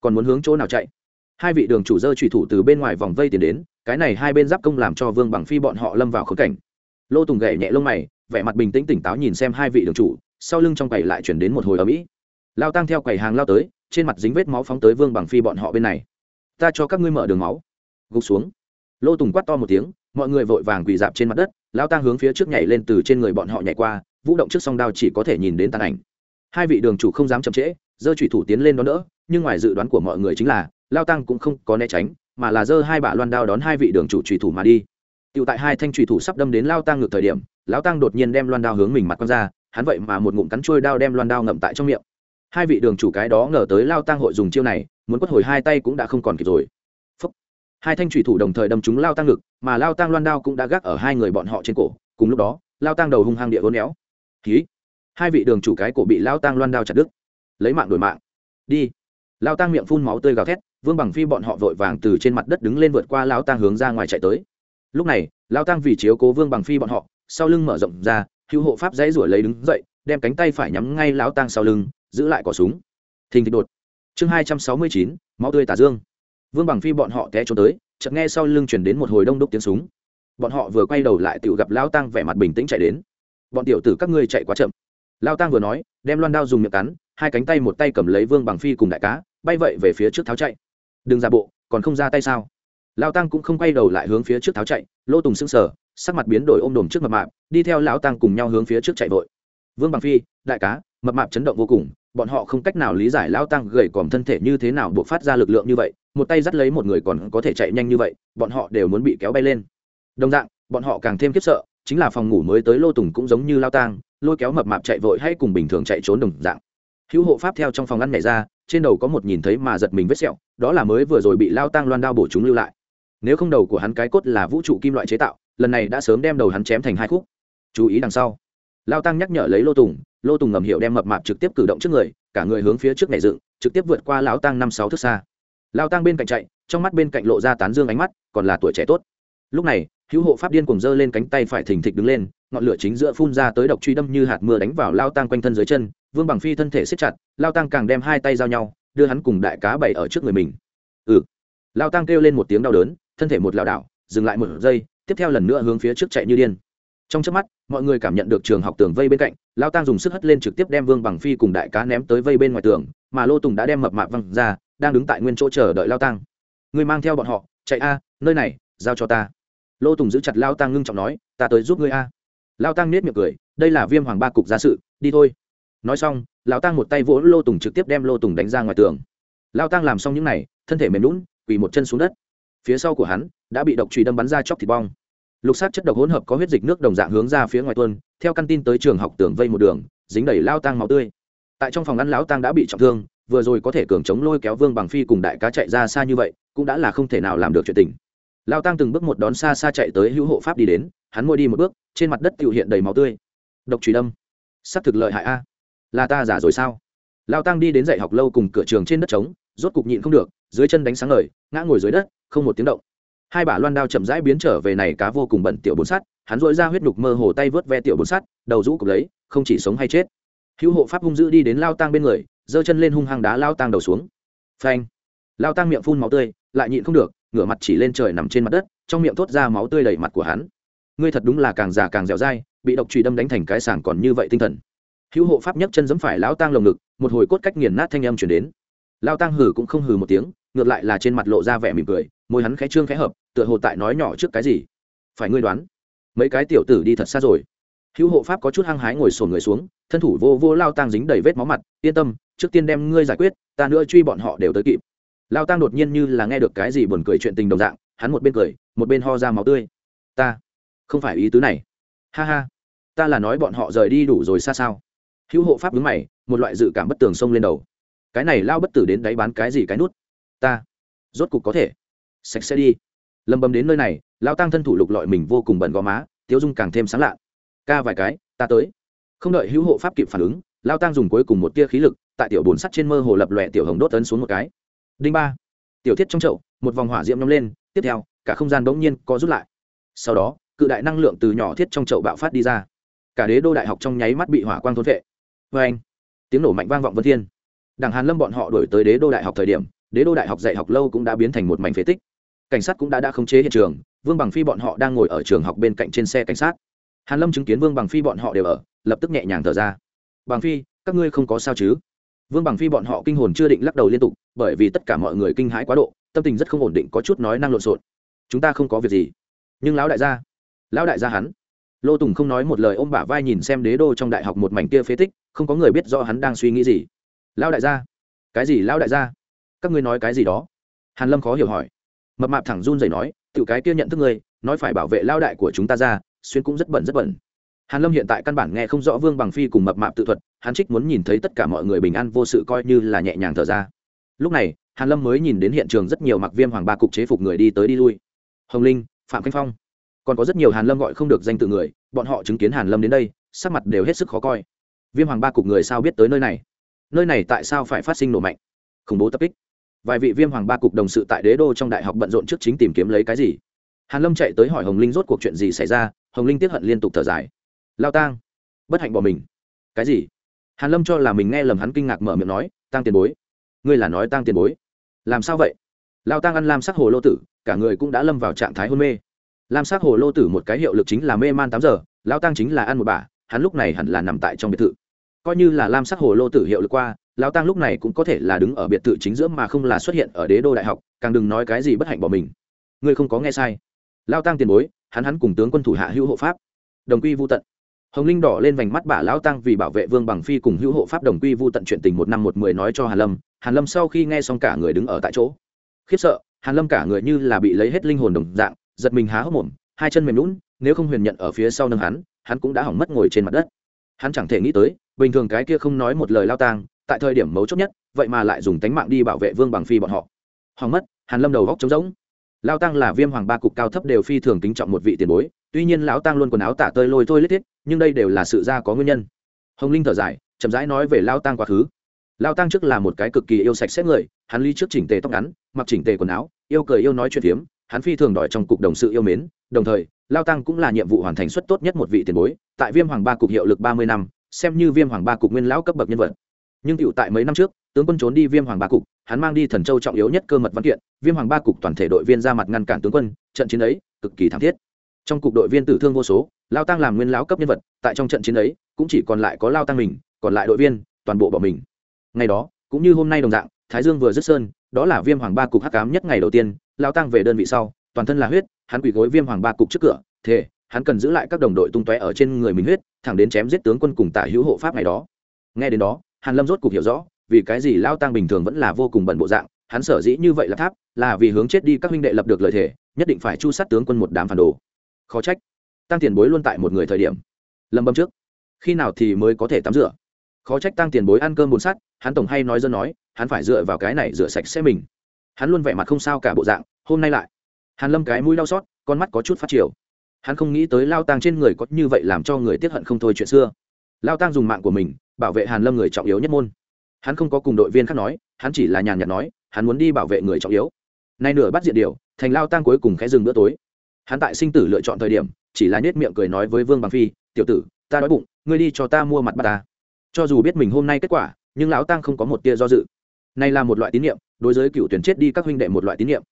Còn muốn hướng chỗ nào chạy? Hai vị đường chủ dơ trùy thủ từ bên ngoài vòng vây tiến đến, cái này hai bên giáp công làm cho vương bằng phi bọn họ lâm vào khớp cảnh. Lô tùng gậy nhẹ lông mày, vẻ mặt bình tĩnh tỉnh táo nhìn xem hai vị đường chủ, sau lưng trong quầy lại chuyển đến một hồi ở mỹ lao tăng theo quầy hàng lao tới, trên mặt dính vết máu phóng tới vương bằng phi bọn họ bên này. Ta cho các ngươi mở đường máu. Gục xuống. Lô tùng quát to một tiếng, mọi người vội vàng quỳ dạp trên mặt đất, lao tăng hướng phía trước nhảy lên từ trên người bọn họ nhảy qua, vũ động trước song đao chỉ có thể nhìn đến tàn ảnh. Hai vị đường chủ không dám chậm trễ dơ trụy thủ tiến lên đón đỡ, nhưng ngoài dự đoán của mọi người chính là, lao tăng cũng không có né tránh, mà là dơ hai bả loan đao đón hai vị đường chủ trụy thủ mà đi. Tựu tại hai thanh trụy thủ sắp đâm đến lao tăng ngược thời điểm lão tăng đột nhiên đem loan đao hướng mình mặt con ra, hắn vậy mà một ngụm cắn trôi đao đem loan đao ngậm tại trong miệng hai vị đường chủ cái đó ngờ tới lao tăng hội dùng chiêu này, muốn quất hồi hai tay cũng đã không còn kịp rồi. Phúc. hai thanh trùy thủ đồng thời đâm trúng lao tăng ngực, mà lao tăng loan đao cũng đã gác ở hai người bọn họ trên cổ. Cùng lúc đó, lao tăng đầu hung hăng địa hôn éo. Ký hai vị đường chủ cái cổ bị lao tăng loan đao chặt đứt. Lấy mạng đổi mạng. Đi. Lao tăng miệng phun máu tươi gào thét, vương bằng phi bọn họ vội vàng từ trên mặt đất đứng lên vượt qua lao tăng hướng ra ngoài chạy tới. Lúc này, lao tăng vì chiếu cố vương bằng phi bọn họ, sau lưng mở rộng ra, hữu hộ pháp dãy ruổi lấy đứng dậy, đem cánh tay phải nhắm ngay lao tăng sau lưng giữ lại cỏ súng. Thình thịch đột. Chương hai trăm sáu mươi chín, máu tươi tả dương. Vương bằng phi bọn họ té trốn tới, chợt nghe sau lưng chuyển đến một hồi đông đúc tiếng súng. Bọn họ vừa quay đầu lại tự gặp lao tăng vẻ mặt bình tĩnh chạy đến. Bọn tiểu tử các ngươi chạy quá chậm. Lao tăng vừa nói, đem loan đao dùng miệng cắn, hai cánh tay một tay cầm lấy vương bằng phi cùng đại cá, bay vậy về phía trước tháo chạy. Đừng ra bộ, còn không ra tay sao? Lao tăng cũng không quay đầu lại hướng phía trước tháo chạy lô tùng sững sờ, sắc mặt biến đổi ôm đồm trước mập mạp, đi theo lão tăng cùng nhau hướng phía trước chạy vội. Vương bằng phi, đại cá, mập mạp chấn động vô cùng bọn họ không cách nào lý giải lao tăng gầy còm thân thể như thế nào buộc phát ra lực lượng như vậy, một tay dắt lấy một người còn có thể chạy nhanh như vậy, bọn họ đều muốn bị kéo bay lên. Đồng dạng, bọn họ càng thêm khiếp sợ, chính là phòng ngủ mới tới lô tùng cũng giống như lao tang lôi kéo mập mạp chạy vội hay cùng bình thường chạy trốn đồng dạng. Hữu hộ pháp theo trong phòng ăn nhảy ra, trên đầu có một nhìn thấy mà giật mình vết sẹo, đó là mới vừa rồi bị lao tang loan đao bổ chúng lưu lại. Nếu không đầu của hắn cái cốt là vũ trụ kim loại chế tạo, lần này đã sớm đem đầu hắn chém thành hai khúc. Chú ý đằng sau. Lao tăng nhắc nhở lấy lô tùng lô tùng ngầm hiệu đem mập mạp trực tiếp cử động trước người, cả người hướng phía trước nhảy dựng, trực tiếp vượt qua lão tăng năm sáu thước xa. Lao tăng bên cạnh chạy, trong mắt bên cạnh lộ ra tán dương ánh mắt, còn là tuổi trẻ tốt. Lúc này, hữu hộ pháp điên cùng giơ lên cánh tay phải thình thịch đứng lên, ngọn lửa chính giữa phun ra tới độc truy đâm như hạt mưa đánh vào lao tăng quanh thân dưới chân, vương bằng phi thân thể xếp chặt lao tăng càng đem hai tay giao nhau, đưa hắn cùng đại cá bày ở trước người mình. Ừ. Lao tăng kêu lên một tiếng đau đớn, thân thể một lảo đảo, dừng lại một giây, tiếp theo lần nữa hướng phía trước chạy như điên trong trước mắt, mọi người cảm nhận được trường học tường vây bên cạnh, lao Tang dùng sức hất lên trực tiếp đem vương bằng phi cùng đại cá ném tới vây bên ngoài tường, mà lô tùng đã đem mập mạp văng ra, đang đứng tại nguyên chỗ chờ đợi lao Tang. Người mang theo bọn họ, chạy a, nơi này, giao cho ta. Lô tùng giữ chặt lao Tang ngưng trọng nói, ta tới giúp ngươi a. Lao Tang nết miệng cười, đây là viêm hoàng ba cục gia sự, đi thôi. Nói xong, lao Tang một tay vỗ lô tùng trực tiếp đem lô tùng đánh ra ngoài tường. Lao Tang làm xong những n à y thân thể mềm lún quỳ một chân xuống đất. Phía sau của hắn, đã bị độc trùy đâm bắn ra chóc thịt bong lục sát chất độc hỗn hợp có huyết dịch nước đồng dạng hướng ra phía ngoài tuân theo căn tin tới trường học tường vây một đường, dính đầy lao tang máu tươi. Tại trong phòng ngăn lão tang đã bị trọng thương, vừa rồi có thể cường chống lôi kéo vương bằng phi cùng đại cá chạy ra xa như vậy, cũng đã là không thể nào làm được chuyện tình. Lao tang từng bước một đón xa xa chạy tới hữu hộ pháp đi đến, hắn môi đi một bước, trên mặt đất tự hiện đầy máu tươi. Độc trùy đâm. Sắc thực lợi hại a. À? Là ta giả rồi sao? Lao tang đi đến dạy học lâu cùng cửa trường trên đất trống, rốt cục nhịn không được, dưới chân đánh sáng ngời, ngã ngồi dưới đất, không một tiếng động hai bả loan đao chậm rãi biến trở về này cá vô cùng bận tiểu bốn sắt, hắn dội ra huyết nhục mơ hồ tay vớt ve tiểu bốn sắt, đầu rũ cục lấy, không chỉ sống hay chết. Hữu hộ pháp hung dữ đi đến lao tang bên người, giơ chân lên hung hăng đá lao tang đầu xuống. Phanh! Lao tang miệng phun máu tươi, lại nhịn không được, ngửa mặt chỉ lên trời nằm trên mặt đất, trong miệng thốt ra máu tươi đầy mặt của hắn. Ngươi thật đúng là càng già càng dẻo dai, bị độc trùy đâm đánh thành cái sảng còn như vậy tinh thần. Hữu hộ pháp nhấc chân giẫm phải lão tang lồng ngực, một hồi cốt cách nghiền nát thanh âm chuyển đến. Lao tang hử cũng không hừ một tiếng, ngược lại là trên mặt lộ ra vẻ mỉm cười, môi hắn khẽ trương khẽ hợp tựa hồ tại nói nhỏ trước cái gì. Phải ngươi đoán, mấy cái tiểu tử đi thật xa rồi. Hữu hộ pháp có chút hăng hái ngồi sồn người xuống, thân thủ vô vô lao tang dính đầy vết máu mặt, yên tâm, trước tiên đem ngươi giải quyết, ta nữa truy bọn họ đều tới kịp. Lao tang đột nhiên như là nghe được cái gì buồn cười chuyện tình đồng dạng, hắn một bên cười, một bên ho ra máu tươi. Ta, không phải ý tứ này. Ha ha, ta là nói bọn họ rời đi đủ rồi xa sao? Hữu hộ pháp đứng mày, một loại dự cảm bất tường xông lên đầu. Cái này lao bất tử đến đáy bán cái gì cái nút? Ta, rốt cục có thể. Sạch sẽ đi lầm bầm đến nơi này lao tăng thân thủ lục lọi mình vô cùng bẩn gò má, tiếu dung càng thêm sáng lạ. Ca vài cái, ta tới. Không đợi hữu hộ pháp kịp phản ứng lao tăng dùng cuối cùng một tia khí lực, tại tiểu bồn sắt trên mơ hồ lập lòe tiểu hồng đốt tấn xuống một cái. Đinh ba. Tiểu thiết trong chậu, một vòng hỏa diễm nhóng lên, tiếp theo, cả không gian bỗng nhiên có rút lại. Sau đó, cự đại năng lượng từ nhỏ thiết trong chậu bạo phát đi ra. Cả đế đô đại học trong nháy mắt bị hỏa quang thôn vệ. Vê anh, tiếng nổ mạnh vang vọng vân thiên. Đảng hàn lâm bọn họ đổi tới đế đô đại học thời điểm, đế đô đại học dạy học lâu cũng đã biến thành một mảnh phế tích cảnh sát cũng đã đã khống chế hiện trường, vương bằng phi bọn họ đang ngồi ở trường học bên cạnh trên xe cảnh sát. Hàn lâm chứng kiến vương bằng phi bọn họ đều ở, lập tức nhẹ nhàng thở ra. Bằng phi, các ngươi không có sao chứ? Vương bằng phi bọn họ kinh hồn chưa định lắc đầu liên tục, bởi vì tất cả mọi người kinh hãi quá độ, tâm tình rất không ổn định, có chút nói năng lộn xộn. Chúng ta không có việc gì. Nhưng lão đại gia, lão đại gia hắn, lô tùng không nói một lời ôm bả vai nhìn xem đế đô trong đại học một mảnh kia phế tích, không có người biết rõ hắn đang suy nghĩ gì. Lão đại gia, cái gì lão đại gia? Các ngươi nói cái gì đó? Hàn lâm khó hiểu hỏi mập mạp thẳng run rẩy nói tự cái kia nhận thức ngươi, nói phải bảo vệ lao đại của chúng ta ra, xuyên cũng rất bẩn rất bẩn hàn lâm hiện tại căn bản nghe không rõ vương bằng phi cùng mập mạp tự thuật, hắn trích muốn nhìn thấy tất cả mọi người bình an, vô sự coi như là nhẹ nhàng thở ra. Lúc này, hàn lâm mới nhìn đến hiện trường rất nhiều mặc viêm hoàng ba cục chế phục người đi tới đi lui. Hồng linh, phạm khánh phong. Còn có rất nhiều hàn lâm gọi không được danh tự người, bọn họ chứng kiến hàn lâm đến đây, sắc mặt đều hết sức khó coi. Viêm hoàng ba cục người sao biết tới nơi này? Nơi này tại sao phải phát sinh nổ mạnh? Khủng bố tập kích vài vị viêm hoàng ba cục đồng sự tại đế đô trong đại học bận rộn trước chính tìm kiếm lấy cái gì? Hàn lâm chạy tới hỏi hồng linh rốt cuộc chuyện gì xảy ra, hồng linh tiếp hận liên tục thở dài. Lao tang, bất hạnh bỏ mình. Cái gì? Hàn lâm cho là mình nghe lầm hắn kinh ngạc mở miệng nói, tang tiền bối. Ngươi là nói tang tiền bối? Làm sao vậy? Lao tang ăn lam sắc hồ lô tử, cả người cũng đã lâm vào trạng thái hôn mê. Lam sắc hồ lô tử một cái hiệu lực chính là mê man tám giờ, lao tang chính là ăn một bả hắn lúc này hẳn là nằm tại trong biệt thự. Coi như là lam sắc hồ lô tử hiệu lực qua lao tang lúc này cũng có thể là đứng ở biệt thự chính giữa mà không là xuất hiện ở đế đô đại học, càng đừng nói cái gì bất hạnh bỏ mình. Ngươi không có nghe sai. Lao tang tiền bối, hắn hắn cùng tướng quân thủ hạ hữu hộ pháp. Đồng quy vô tận. Hồng linh đỏ lên vành mắt bả lão tăng vì bảo vệ vương bằng phi cùng hữu hộ pháp đồng quy vô tận chuyện tình một năm một mười nói cho hàn lâm hàn lâm sau khi nghe xong cả người đứng ở tại chỗ. Khiếp sợ, hàn lâm cả người như là bị lấy hết linh hồn đồng dạng, giật mình há hốc mồm, hai chân mềm lún nếu không huyền nhận ở phía sau nâng hắn hắn cũng đã hỏng mất ngồi trên mặt đất. Hắn chẳng thể nghĩ tới, bình thường cái kia không nói một lời lao tang tại thời điểm mấu chốt nhất, vậy mà lại dùng tánh mạng đi bảo vệ vương bằng phi bọn họ. Hoàng mất, hàn lâm đầu góc trống rỗng. Lao tăng là viêm hoàng ba cục cao thấp đều phi thường kính trọng một vị tiền bối, tuy nhiên lão tăng luôn quần áo tả tơi lôi thôi lết thiết, nhưng đây đều là sự ra có nguyên nhân. Hồng linh thở dài, chậm rãi nói về lao tăng quá khứ. Lao tăng trước là một cái cực kỳ yêu sạch xét người, hắn ly trước chỉnh tề tóc ngắn, mặc chỉnh tề quần áo, yêu cười yêu nói chuyện phiếm, hắn phi thường đòi trong cục đồng sự yêu mến, đồng thời lao tăng cũng là nhiệm vụ hoàn thành xuất tốt nhất một vị tiền bối, tại viêm hoàng ba cục hiệu lực ba mươi năm, xem như viêm hoàng ba cục nguyên lão cấp bậc nhân vật nhưng cựu tại mấy năm trước, tướng quân trốn đi viêm hoàng ba cục, hắn mang đi thần châu trọng yếu nhất cơ mật văn kiện, viêm hoàng ba cục toàn thể đội viên ra mặt ngăn cản tướng quân, trận chiến ấy, cực kỳ thảm thiết. Trong cục đội viên tử thương vô số, lao tăng làm nguyên lão cấp nhân vật, tại trong trận chiến ấy, cũng chỉ còn lại có lao tăng mình, còn lại đội viên, toàn bộ bỏ mình. Ngày đó, cũng như hôm nay đồng dạng, thái dương vừa dứt sơn, đó là viêm hoàng ba cục hắc cám nhất ngày đầu tiên, lao tăng về đơn vị sau, toàn thân là huyết, hắn quỳ gối viêm hoàng ba cục trước cửa thế hắn cần giữ lại các đồng đội tung tóe ở trên người mình huyết, thẳng đến chém giết tướng quân cùng tả hữu hộ pháp ngày đó. Nghe đến đó hàn lâm rốt cục hiểu rõ, vì cái gì lao tăng bình thường vẫn là vô cùng bận bộ dạng, hắn sở dĩ như vậy là tháp, là vì hướng chết đi các huynh đệ lập được lợi thể nhất định phải chu sát tướng quân một đám phản đồ. Khó trách, tăng tiền bối luôn tại một người thời điểm. Lâm bâm trước, khi nào thì mới có thể tắm rửa? Khó trách tăng tiền bối ăn cơm bùn sắt, hắn tổng hay nói dân nói, hắn phải dựa vào cái này rửa sạch sẽ mình. Hắn luôn vẻ mặt không sao cả bộ dạng, hôm nay lại. Hàn lâm cái mũi đau xót, con mắt có chút phát chiều. Hắn không nghĩ tới lao tăng trên người có như vậy làm cho người tiết hận không thôi chuyện xưa. Lao tăng dùng mạng của mình bảo vệ hàn lâm người trọng yếu nhất môn. Hắn không có cùng đội viên khác nói, hắn chỉ là nhàn nhạt nói, hắn muốn đi bảo vệ người trọng yếu. Nay nửa bắt diện điều, thành lao tăng cuối cùng khẽ dừng bữa tối. Hắn tại sinh tử lựa chọn thời điểm, chỉ là nhếch miệng cười nói với vương bằng phi, tiểu tử, ta đói bụng, ngươi đi cho ta mua mặt bát ta. Cho dù biết mình hôm nay kết quả, nhưng lão tăng không có một tia do dự. Này là một loại tín nhiệm đối với cựu tuyển chết đi các huynh đệ một loại tín nhiệm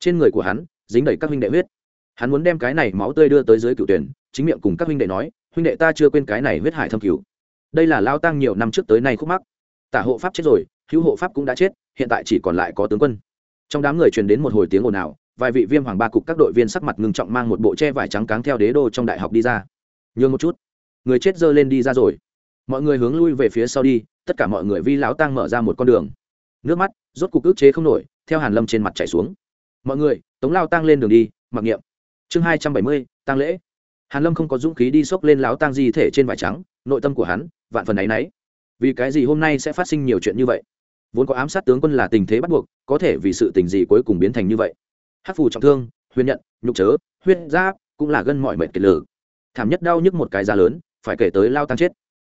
trên người của hắn, dính đầy các huynh đệ huyết. Hắn muốn đem cái này máu tươi đưa tới dưới cựu tuyển, chính miệng cùng các huynh đệ nói, huynh đệ ta chưa quên cái này huyết hải thâm cứu đây là lao tăng nhiều năm trước tới nay khúc mắc. Tả hộ pháp chết rồi, hữu hộ pháp cũng đã chết, hiện tại chỉ còn lại có tướng quân. Trong đám người truyền đến một hồi tiếng ồn ào, vài vị viêm hoàng ba cục các đội viên sắc mặt ngưng trọng mang một bộ che vải trắng cáng theo đế đô trong đại học đi ra. Nhường một chút. Người chết dơ lên đi ra rồi. Mọi người hướng lui về phía sau đi, tất cả mọi người vi lão tăng mở ra một con đường. Nước mắt, rốt cục ức chế không nổi, theo hàn lâm trên mặt chảy xuống. Mọi người, tống lao tăng lên đường đi, mặc niệm. Chương hai trăm bảy mươi tăng lễ hàn lâm không có dũng khí đi xốc lên lão Tang di thể trên vải trắng, nội tâm của hắn, vạn phần ấy nấy vì cái gì hôm nay sẽ phát sinh nhiều chuyện như vậy? Vốn có ám sát tướng quân là tình thế bắt buộc, có thể vì sự tình gì cuối cùng biến thành như vậy? Hắc phù trọng thương, huyền nhận, nhục chớ, huyết giáp cũng là gân mọi mệt kiệt lử. Thảm nhất đau nhức một cái giá lớn, phải kể tới lao tang chết.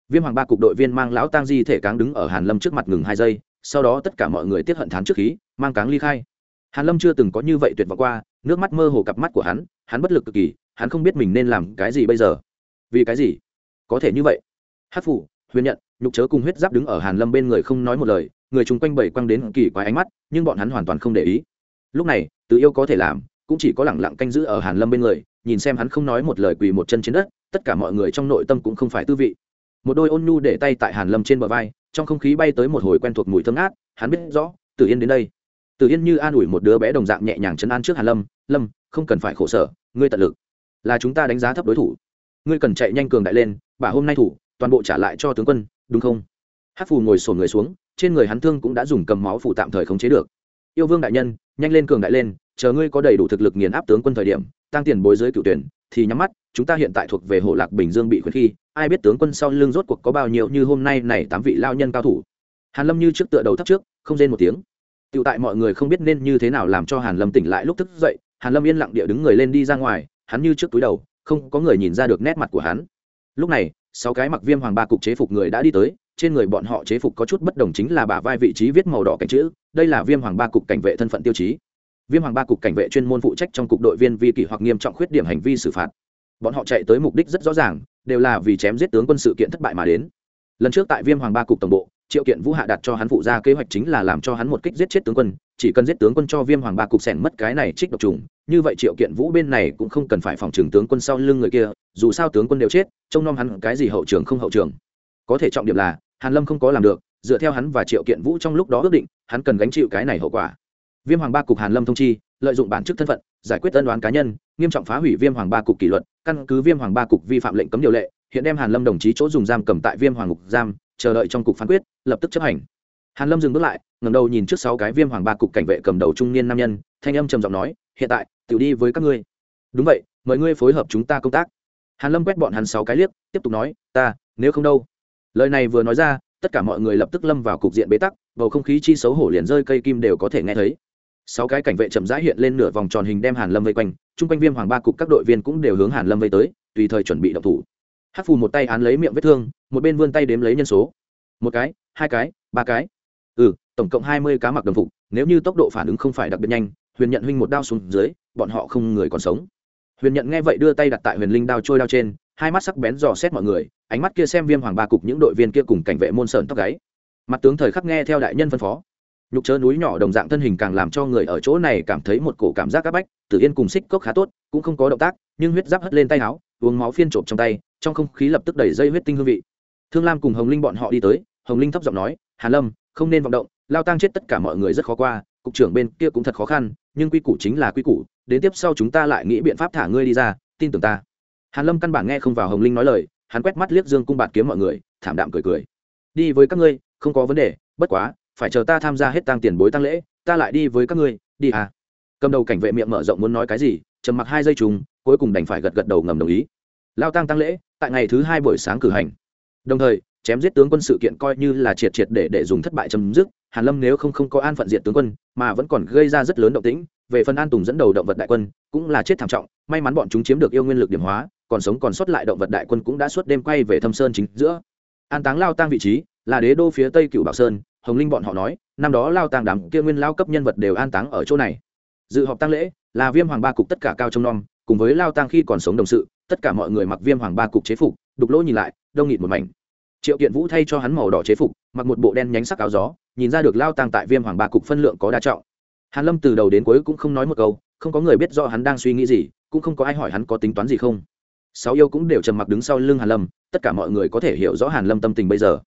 Viêm hoàng ba cục đội viên mang lão Tang di thể cáng đứng ở hàn lâm trước mặt ngừng hai giây, sau đó tất cả mọi người tiết hận thán trước khí, mang cáng ly khai. Hàn lâm chưa từng có như vậy tuyệt vọng qua, nước mắt mơ hồ cặp mắt của hắn hắn bất lực cực kỳ hắn không biết mình nên làm cái gì bây giờ. Vì cái gì? Có thể như vậy. Hát phủ huyền nhận, nhục chớ cùng huyết giáp đứng ở hàn lâm bên người không nói một lời, người chung quanh bầy quăng đến kỳ quái ánh mắt, nhưng bọn hắn hoàn toàn không để ý. Lúc này tự yêu có thể làm, cũng chỉ có lẳng lặng canh giữ ở hàn lâm bên người, nhìn xem hắn không nói một lời quỳ một chân trên đất, tất cả mọi người trong nội tâm cũng không phải tư vị. Một đôi ôn nhu để tay tại hàn lâm trên bờ vai, trong không khí bay tới một hồi quen thuộc mùi thơm ngát, hắn biết rõ tử yên đến đây. Tử yên như an ủi một đứa bé đồng dạng nhẹ nhàng chấn an trước hàn lâm lâm, không cần phải khổ sở, ngươi tận lực là chúng ta đánh giá thấp đối thủ. Ngươi cần chạy nhanh cường đại lên bà hôm nay thủ, toàn bộ trả lại cho tướng quân, đúng không? Hát phù ngồi sổn người xuống, trên người hắn thương cũng đã dùng cầm máu phủ tạm thời khống chế được. Yêu vương đại nhân, nhanh lên cường đại lên, chờ ngươi có đầy đủ thực lực nghiền áp tướng quân thời điểm, tăng tiền bối giới cựu tuyển, thì nhắm mắt, chúng ta hiện tại thuộc về hộ lạc bình dương bị khuyến khi, ai biết tướng quân sau lưng rốt cuộc có bao nhiêu như hôm nay này tám vị lao nhân cao thủ. Hàn lâm như trước tựa đầu thấp trước, không rên một tiếng. Tựu tại mọi người không biết nên như thế nào làm cho hàn lâm tỉnh lại lúc thức dậy, hàn lâm yên lặng địa đứng người lên đi ra ngoài hắn như trước túi đầu, không có người nhìn ra được nét mặt của hắn. Lúc này, sáu cái mặc viêm hoàng ba cục chế phục người đã đi tới, trên người bọn họ chế phục có chút bất đồng chính là bả vai vị trí viết màu đỏ cảnh chữ, đây là viêm hoàng ba cục cảnh vệ thân phận tiêu chí. Viêm hoàng ba cục cảnh vệ chuyên môn phụ trách trong cục đội viên vi kỷ hoặc nghiêm trọng khuyết điểm hành vi xử phạt. Bọn họ chạy tới mục đích rất rõ ràng, đều là vì chém giết tướng quân sự kiện thất bại mà đến. Lần trước tại viêm hoàng ba cục tổng bộ triệu kiện vũ hạ đặt cho hắn phụ ra kế hoạch chính là làm cho hắn một kích giết chết tướng quân, chỉ cần giết tướng quân cho viêm hoàng ba cục sẻn mất cái này trích độc trùng, như vậy triệu kiện vũ bên này cũng không cần phải phòng trừng tướng quân sau lưng người kia, dù sao tướng quân đều chết, trông nom hắn cái gì hậu trường không hậu trường. Có thể trọng điểm là, hàn lâm không có làm được, dựa theo hắn và triệu kiện vũ trong lúc đó ước định, hắn cần gánh chịu cái này hậu quả. Viêm hoàng ba cục hàn lâm thông chi, lợi dụng bản chức thân phận, giải quyết tân đoán cá nhân, nghiêm trọng phá hủy viêm hoàng ba cục kỷ luật, căn cứ viêm hoàng ba cục vi phạm lệnh cấm điều lệ, hiện đem hàn lâm đồng chí chỗ dùng giam cầm tại viêm hoàng ngục giam chờ đợi trong cục phán quyết, lập tức chấp hành. Hàn lâm dừng bước lại, ngẩng đầu nhìn trước sáu cái viêm hoàng ba cục cảnh vệ cầm đầu trung niên nam nhân, thanh âm trầm giọng nói, hiện tại, tiểu đi với các ngươi. Đúng vậy, mời ngươi phối hợp chúng ta công tác. Hàn lâm quét bọn hắn sáu cái liếc, tiếp tục nói, ta, nếu không đâu. Lời này vừa nói ra, tất cả mọi người lập tức lâm vào cục diện bế tắc, bầu không khí chi xấu hổ liền rơi cây kim đều có thể nghe thấy. Sáu cái cảnh vệ chậm rãi hiện lên nửa vòng tròn hình đem hàn lâm vây quanh, chung quanh viêm hoàng ba cục các đội viên cũng đều hướng hàn lâm vây tới, tùy thời chuẩn bị động thủ hát phù một tay án lấy miệng vết thương, một bên vươn tay đếm lấy nhân số. Một cái, hai cái, ba cái. Ừ tổng cộng hai mươi cá mặc đồng phục, nếu như tốc độ phản ứng không phải đặc biệt nhanh, huyền nhận huynh một đao xuống dưới, bọn họ không người còn sống. Huyền nhận nghe vậy đưa tay đặt tại huyền linh đao trôi đao trên, hai mắt sắc bén dò xét mọi người, ánh mắt kia xem viêm hoàng ba cục những đội viên kia cùng cảnh vệ môn sơn tóc gáy. Mặt tướng thời khắc nghe theo đại nhân phân phó. Nhục chớ núi nhỏ đồng dạng thân hình càng làm cho người ở chỗ này cảm thấy một cổ cảm giác áp bách, tử yên cùng xích cốc khá tốt, cũng không có động tác, nhưng huyết giáp hất lên tay áo uống máu phiên trộm trong tay, trong không khí lập tức đẩy dây huyết tinh hương vị. Thương lam cùng hồng linh bọn họ đi tới, hồng linh thấp giọng nói, hàn lâm, không nên vọng động, lao tang chết tất cả mọi người rất khó qua, cục trưởng bên kia cũng thật khó khăn, nhưng quy củ chính là quy củ, đến tiếp sau chúng ta lại nghĩ biện pháp thả ngươi đi ra, tin tưởng ta. Hàn lâm căn bản nghe không vào hồng linh nói lời, hắn quét mắt liếc dương cung bạt kiếm mọi người, thảm đạm cười cười. Đi với các ngươi, không có vấn đề, bất quá, phải chờ ta tham gia hết tang tiền bối tăng lễ, ta lại đi với các ngươi, đi à. Cầm đầu cảnh vệ miệng mở rộng muốn nói cái gì trầm mặc hai giây trùng cuối cùng đành phải gật gật đầu ngầm đồng ý. Lao tăng tăng lễ, tại ngày thứ hai buổi sáng cử hành. Đồng thời, chém giết tướng quân sự kiện coi như là triệt triệt để để dùng thất bại chấm dứt, hàn lâm nếu không không có an phận diện tướng quân, mà vẫn còn gây ra rất lớn động tĩnh, về phần an tùng dẫn đầu động vật đại quân, cũng là chết thảm trọng, may mắn bọn chúng chiếm được yêu nguyên lực điểm hóa, còn sống còn sót lại động vật đại quân cũng đã suốt đêm quay về thâm sơn chính giữa. An táng lao tăng vị trí, là đế đô phía tây cựu bảo sơn, hồng linh bọn họ nói, năm đó lao Tang đám kia nguyên lao cấp nhân vật đều an táng ở chỗ này. Dự họp tăng lễ là viêm hoàng ba cục tất cả cao trong non cùng với lao tang khi còn sống đồng sự, tất cả mọi người mặc viêm hoàng ba cục chế phục, đục lỗ nhìn lại, đông nghịt một mảnh. Triệu kiện vũ thay cho hắn màu đỏ chế phục, mặc một bộ đen nhánh sắc áo gió, nhìn ra được lao tang tại viêm hoàng ba cục phân lượng có đa trọng. Hàn lâm từ đầu đến cuối cũng không nói một câu, không có người biết rõ hắn đang suy nghĩ gì, cũng không có ai hỏi hắn có tính toán gì không. Sáu yêu cũng đều trầm mặc đứng sau lưng hàn lâm, tất cả mọi người có thể hiểu rõ hàn lâm tâm tình bây giờ.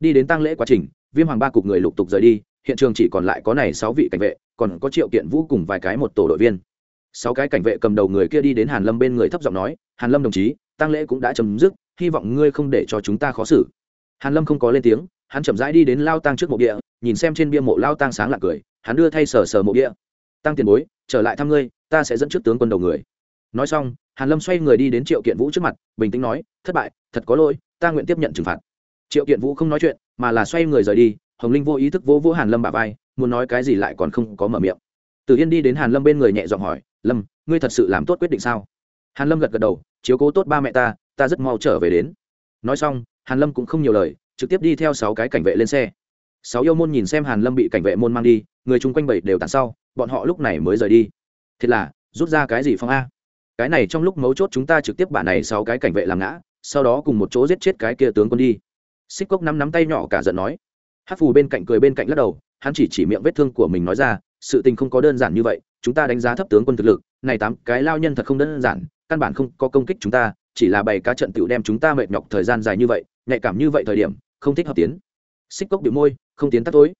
Đi đến tang lễ quá trình, viêm hoàng ba cục người lục tục rời đi, hiện trường chỉ còn lại có này sáu vị cảnh vệ, còn có triệu kiện vũ cùng vài cái một tổ đội viên sáu cái cảnh vệ cầm đầu người kia đi đến hàn lâm bên người thấp giọng nói, hàn lâm đồng chí tăng lễ cũng đã chấm dứt, hy vọng ngươi không để cho chúng ta khó xử. Hàn lâm không có lên tiếng, hắn chậm rãi đi đến lao tang trước mộ địa, nhìn xem trên bia mộ lao tang sáng lạc cười, hắn đưa thay sờ sờ mộ địa. Tăng tiền bối, trở lại thăm ngươi, ta sẽ dẫn trước tướng quân đầu người. Nói xong, hàn lâm xoay người đi đến triệu kiện vũ trước mặt, bình tĩnh nói, thất bại, thật có lỗi, ta nguyện tiếp nhận trừng phạt. Triệu kiện vũ không nói chuyện, mà là xoay người rời đi, hồng linh vô ý thức vỗ vỗ hàn lâm bả vai, muốn nói cái gì lại còn không có mở miệng. Từ yên đi đến hàn lâm bên người nhẹ giọng hỏi lâm, ngươi thật sự làm tốt quyết định sao? Hàn lâm gật gật đầu, chiếu cố tốt ba mẹ ta ta rất mau trở về đến. Nói xong, hàn lâm cũng không nhiều lời, trực tiếp đi theo sáu cái cảnh vệ lên xe. Sáu yêu môn nhìn xem hàn lâm bị cảnh vệ môn mang đi, người chung quanh bảy đều tàn sau, bọn họ lúc này mới rời đi. Thiệt là, rút ra cái gì phong a? Cái này trong lúc mấu chốt chúng ta trực tiếp bả này sáu cái cảnh vệ làm ngã, sau đó cùng một chỗ giết chết cái kia tướng quân đi. Xích cốc nắm nắm tay nhỏ cả giận nói. Hát phù bên cạnh cười bên cạnh lắc đầu, hắn chỉ chỉ miệng vết thương của mình nói ra sự tình không có đơn giản như vậy, chúng ta đánh giá thấp tướng quân thực lực, này tám cái lao nhân thật không đơn giản, căn bản không có công kích chúng ta, chỉ là bày cá trận tựu đem chúng ta mệt nhọc thời gian dài như vậy, nhạy cảm như vậy thời điểm, không thích hợp tiến. Xích cốc bị môi, không tiến tắt tối.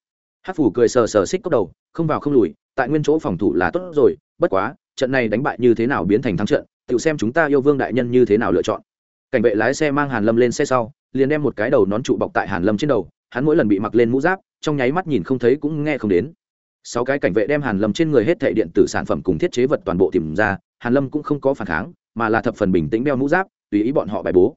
Hát phủ cười sờ sờ xích cốc đầu, không vào không lùi, tại nguyên chỗ phòng thủ là tốt rồi, bất quá, trận này đánh bại như thế nào biến thành thắng trận tựu xem chúng ta yêu vương đại nhân như thế nào lựa chọn. Cảnh vệ lái xe mang hàn lâm lên xe sau, liền đem một cái đầu nón trụ bọc tại hàn lâm trên đầu, hắn mỗi lần bị mặc lên mũ giáp, trong nháy mắt nhìn không thấy cũng nghe không đến sáu cái cảnh vệ đem hàn lâm trên người hết thệ điện tử sản phẩm cùng thiết chế vật toàn bộ tìm ra, hàn lâm cũng không có phản kháng, mà là thập phần bình tĩnh đeo mũ giáp, tùy ý bọn họ bài bố.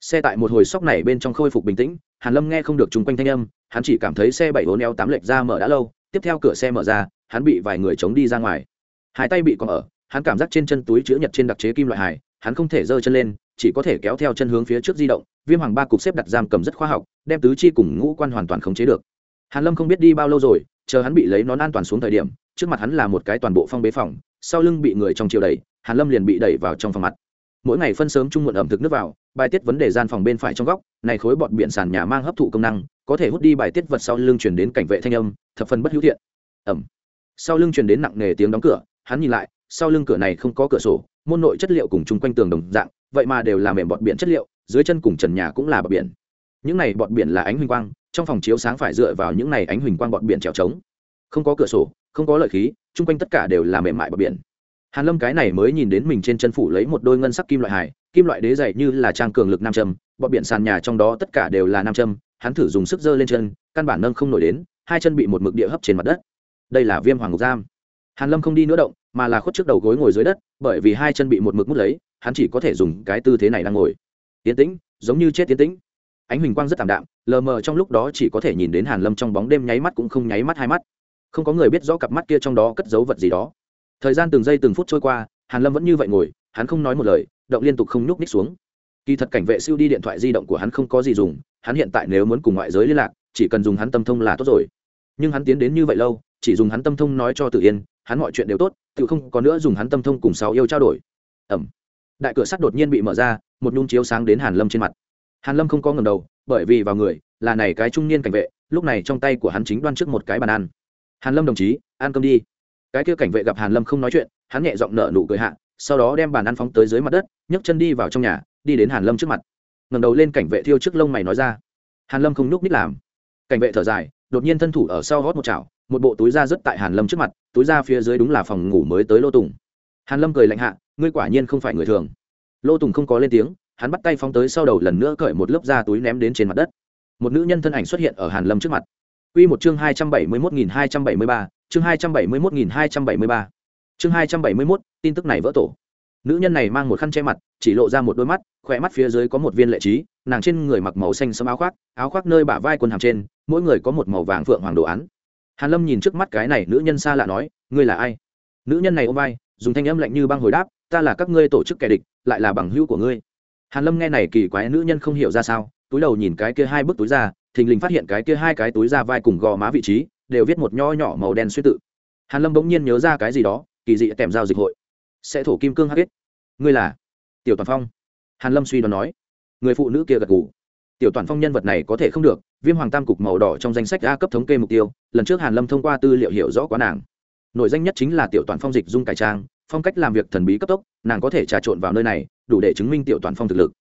Xe tại một hồi sóc này bên trong khôi phục bình tĩnh, hàn lâm nghe không được chung quanh thanh âm, hắn chỉ cảm thấy xe bảy bốn eo tám lệch ra mở đã lâu, tiếp theo cửa xe mở ra, hắn bị vài người chống đi ra ngoài. Hai tay bị còn ở, hắn cảm giác trên chân túi chứa nhật trên đặc chế kim loại hài, hắn không thể giơ chân lên, chỉ có thể kéo theo chân hướng phía trước di động, viêm hoàng ba cục xếp đặt giam cầm rất khoa học, đem tứ chi cùng ngũ quan hoàn toàn khống chế được hàn lâm không biết đi bao lâu rồi, chờ hắn bị lấy nón an toàn xuống thời điểm, trước mặt hắn là một cái toàn bộ phong bế phòng, sau lưng bị người trong chiều đẩy, hàn lâm liền bị đẩy vào trong phòng mặt. Mỗi ngày phân sớm trung muộn ẩm thực nước vào, bài tiết vấn đề gian phòng bên phải trong góc, này khối bọt biển sàn nhà mang hấp thụ công năng, có thể hút đi bài tiết vật sau lưng chuyển đến cảnh vệ thanh âm, thập phần bất hữu thiện. Ẩm. Sau lưng chuyển đến nặng nề tiếng đóng cửa, hắn nhìn lại, sau lưng cửa này không có cửa sổ, môn nội chất liệu cùng chung quanh tường đồng dạng, vậy mà đều là mềm bọt biển chất liệu, dưới chân cùng trần nhà cũng là bọt biển những này bọt biển là ánh huỳnh quang, trong phòng chiếu sáng phải dựa vào những này ánh huỳnh quang bọt biển trèo trống. Không có cửa sổ, không có lợi khí, chung quanh tất cả đều là mềm mại bọt biển. Hàn lâm cái này mới nhìn đến mình trên chân phủ lấy một đôi ngân sắc kim loại hài, kim loại đế dày như là trang cường lực nam châm bọt biển sàn nhà trong đó tất cả đều là nam châm, hắn thử dùng sức dơ lên chân, căn bản nâng không nổi đến, hai chân bị một mực địa hấp trên mặt đất. Đây là viêm hoàng ngục giam. Hàn lâm không đi nữa động, mà là khuất trước đầu gối ngồi dưới đất, bởi vì hai chân bị một mực mút lấy, hắn chỉ có thể dùng cái tư thế này đang ngồi. Tiến tĩnh, giống như chết tiến tĩnh ánh huỳnh quang rất tạm đạm, lờ mờ trong lúc đó chỉ có thể nhìn đến hàn lâm trong bóng đêm nháy mắt cũng không nháy mắt hai mắt. Không có người biết rõ cặp mắt kia trong đó cất giấu vật gì đó. Thời gian từng giây từng phút trôi qua, hàn lâm vẫn như vậy ngồi, hắn không nói một lời, động liên tục không nhúc ních xuống. Kỳ thật cảnh vệ siêu đi điện thoại di động của hắn không có gì dùng, hắn hiện tại nếu muốn cùng ngoại giới liên lạc, chỉ cần dùng hắn tâm thông là tốt rồi. Nhưng hắn tiến đến như vậy lâu, chỉ dùng hắn tâm thông nói cho tự yên, hắn mọi chuyện đều tốt, tự không có nữa dùng hắn tâm thông cùng sáu yêu trao đổi. Ẩm. Đại cửa sắt đột nhiên bị mở ra, một nhung chiếu sáng đến hàn lâm trên mặt hàn lâm không có ngầm đầu, bởi vì vào người là này cái trung niên cảnh vệ, lúc này trong tay của hắn chính đoan trước một cái bàn ăn. Hàn lâm đồng chí, ăn cơm đi. Cái kia cảnh vệ gặp hàn lâm không nói chuyện, hắn nhẹ giọng nở nụ cười hạ, sau đó đem bàn ăn phóng tới dưới mặt đất, nhấc chân đi vào trong nhà, đi đến hàn lâm trước mặt. Ngẩng đầu lên cảnh vệ thiêu trước lông mày nói ra. Hàn lâm không nhúc nít làm. Cảnh vệ thở dài, đột nhiên thân thủ ở sau gót một chảo, một bộ túi da rớt tại hàn lâm trước mặt, túi da phía dưới đúng là phòng ngủ mới tới lô tùng. Hàn lâm cười lạnh hạ, ngươi quả nhiên không phải người thường. Lô tùng không có lên tiếng hắn bắt tay phóng tới sau đầu lần nữa cởi một lớp da túi ném đến trên mặt đất. Một nữ nhân thân ảnh xuất hiện ở hàn lâm trước mặt. Quy một chương hai trăm bảy mươi một nghìn hai trăm bảy mươi ba, chương hai trăm bảy mươi một nghìn hai trăm bảy mươi ba. Chương hai trăm bảy mươi mốt, tin tức này vỡ tổ. Nữ nhân này mang một khăn che mặt, chỉ lộ ra một đôi mắt, khỏe mắt phía dưới có một viên lệ trí, nàng trên người mặc màu xanh sẫm áo khoác áo khoác nơi bả vai quần hàm trên, mỗi người có một màu vàng phượng hoàng đồ án. Hàn lâm nhìn trước mắt cái này, nữ nhân xa lạ nói, ngươi là ai? Nữ nhân này ôm vai, dùng thanh âm lạnh như băng hồi đáp, ta là các ngươi tổ chức kẻ địch, lại là bằng hữu của ngươi hàn lâm nghe này kỳ quái nữ nhân không hiểu ra sao, túi đầu nhìn cái kia hai bức túi ra, thình lình phát hiện cái kia hai cái túi ra vai cùng gò má vị trí, đều viết một nho nhỏ màu đen suy tự. Hàn lâm bỗng nhiên nhớ ra cái gì đó, kỳ dị tèm giao dịch hội. Sẽ thổ kim cương hắc kết ngươi là? Tiểu toàn phong. Hàn lâm suy đoán nói. Người phụ nữ kia gật gù. Tiểu toàn phong nhân vật này có thể không được, viêm hoàng tam cục màu đỏ trong danh sách a cấp thống kê mục tiêu, lần trước hàn lâm thông qua tư liệu hiểu rõ quá nàng. Nội danh nhất chính là tiểu toàn phong dịch dung cải trang, phong cách làm việc thần bí cấp tốc, nàng có thể trà trộn vào nơi này đủ để chứng minh tiểu toàn phong thực lực.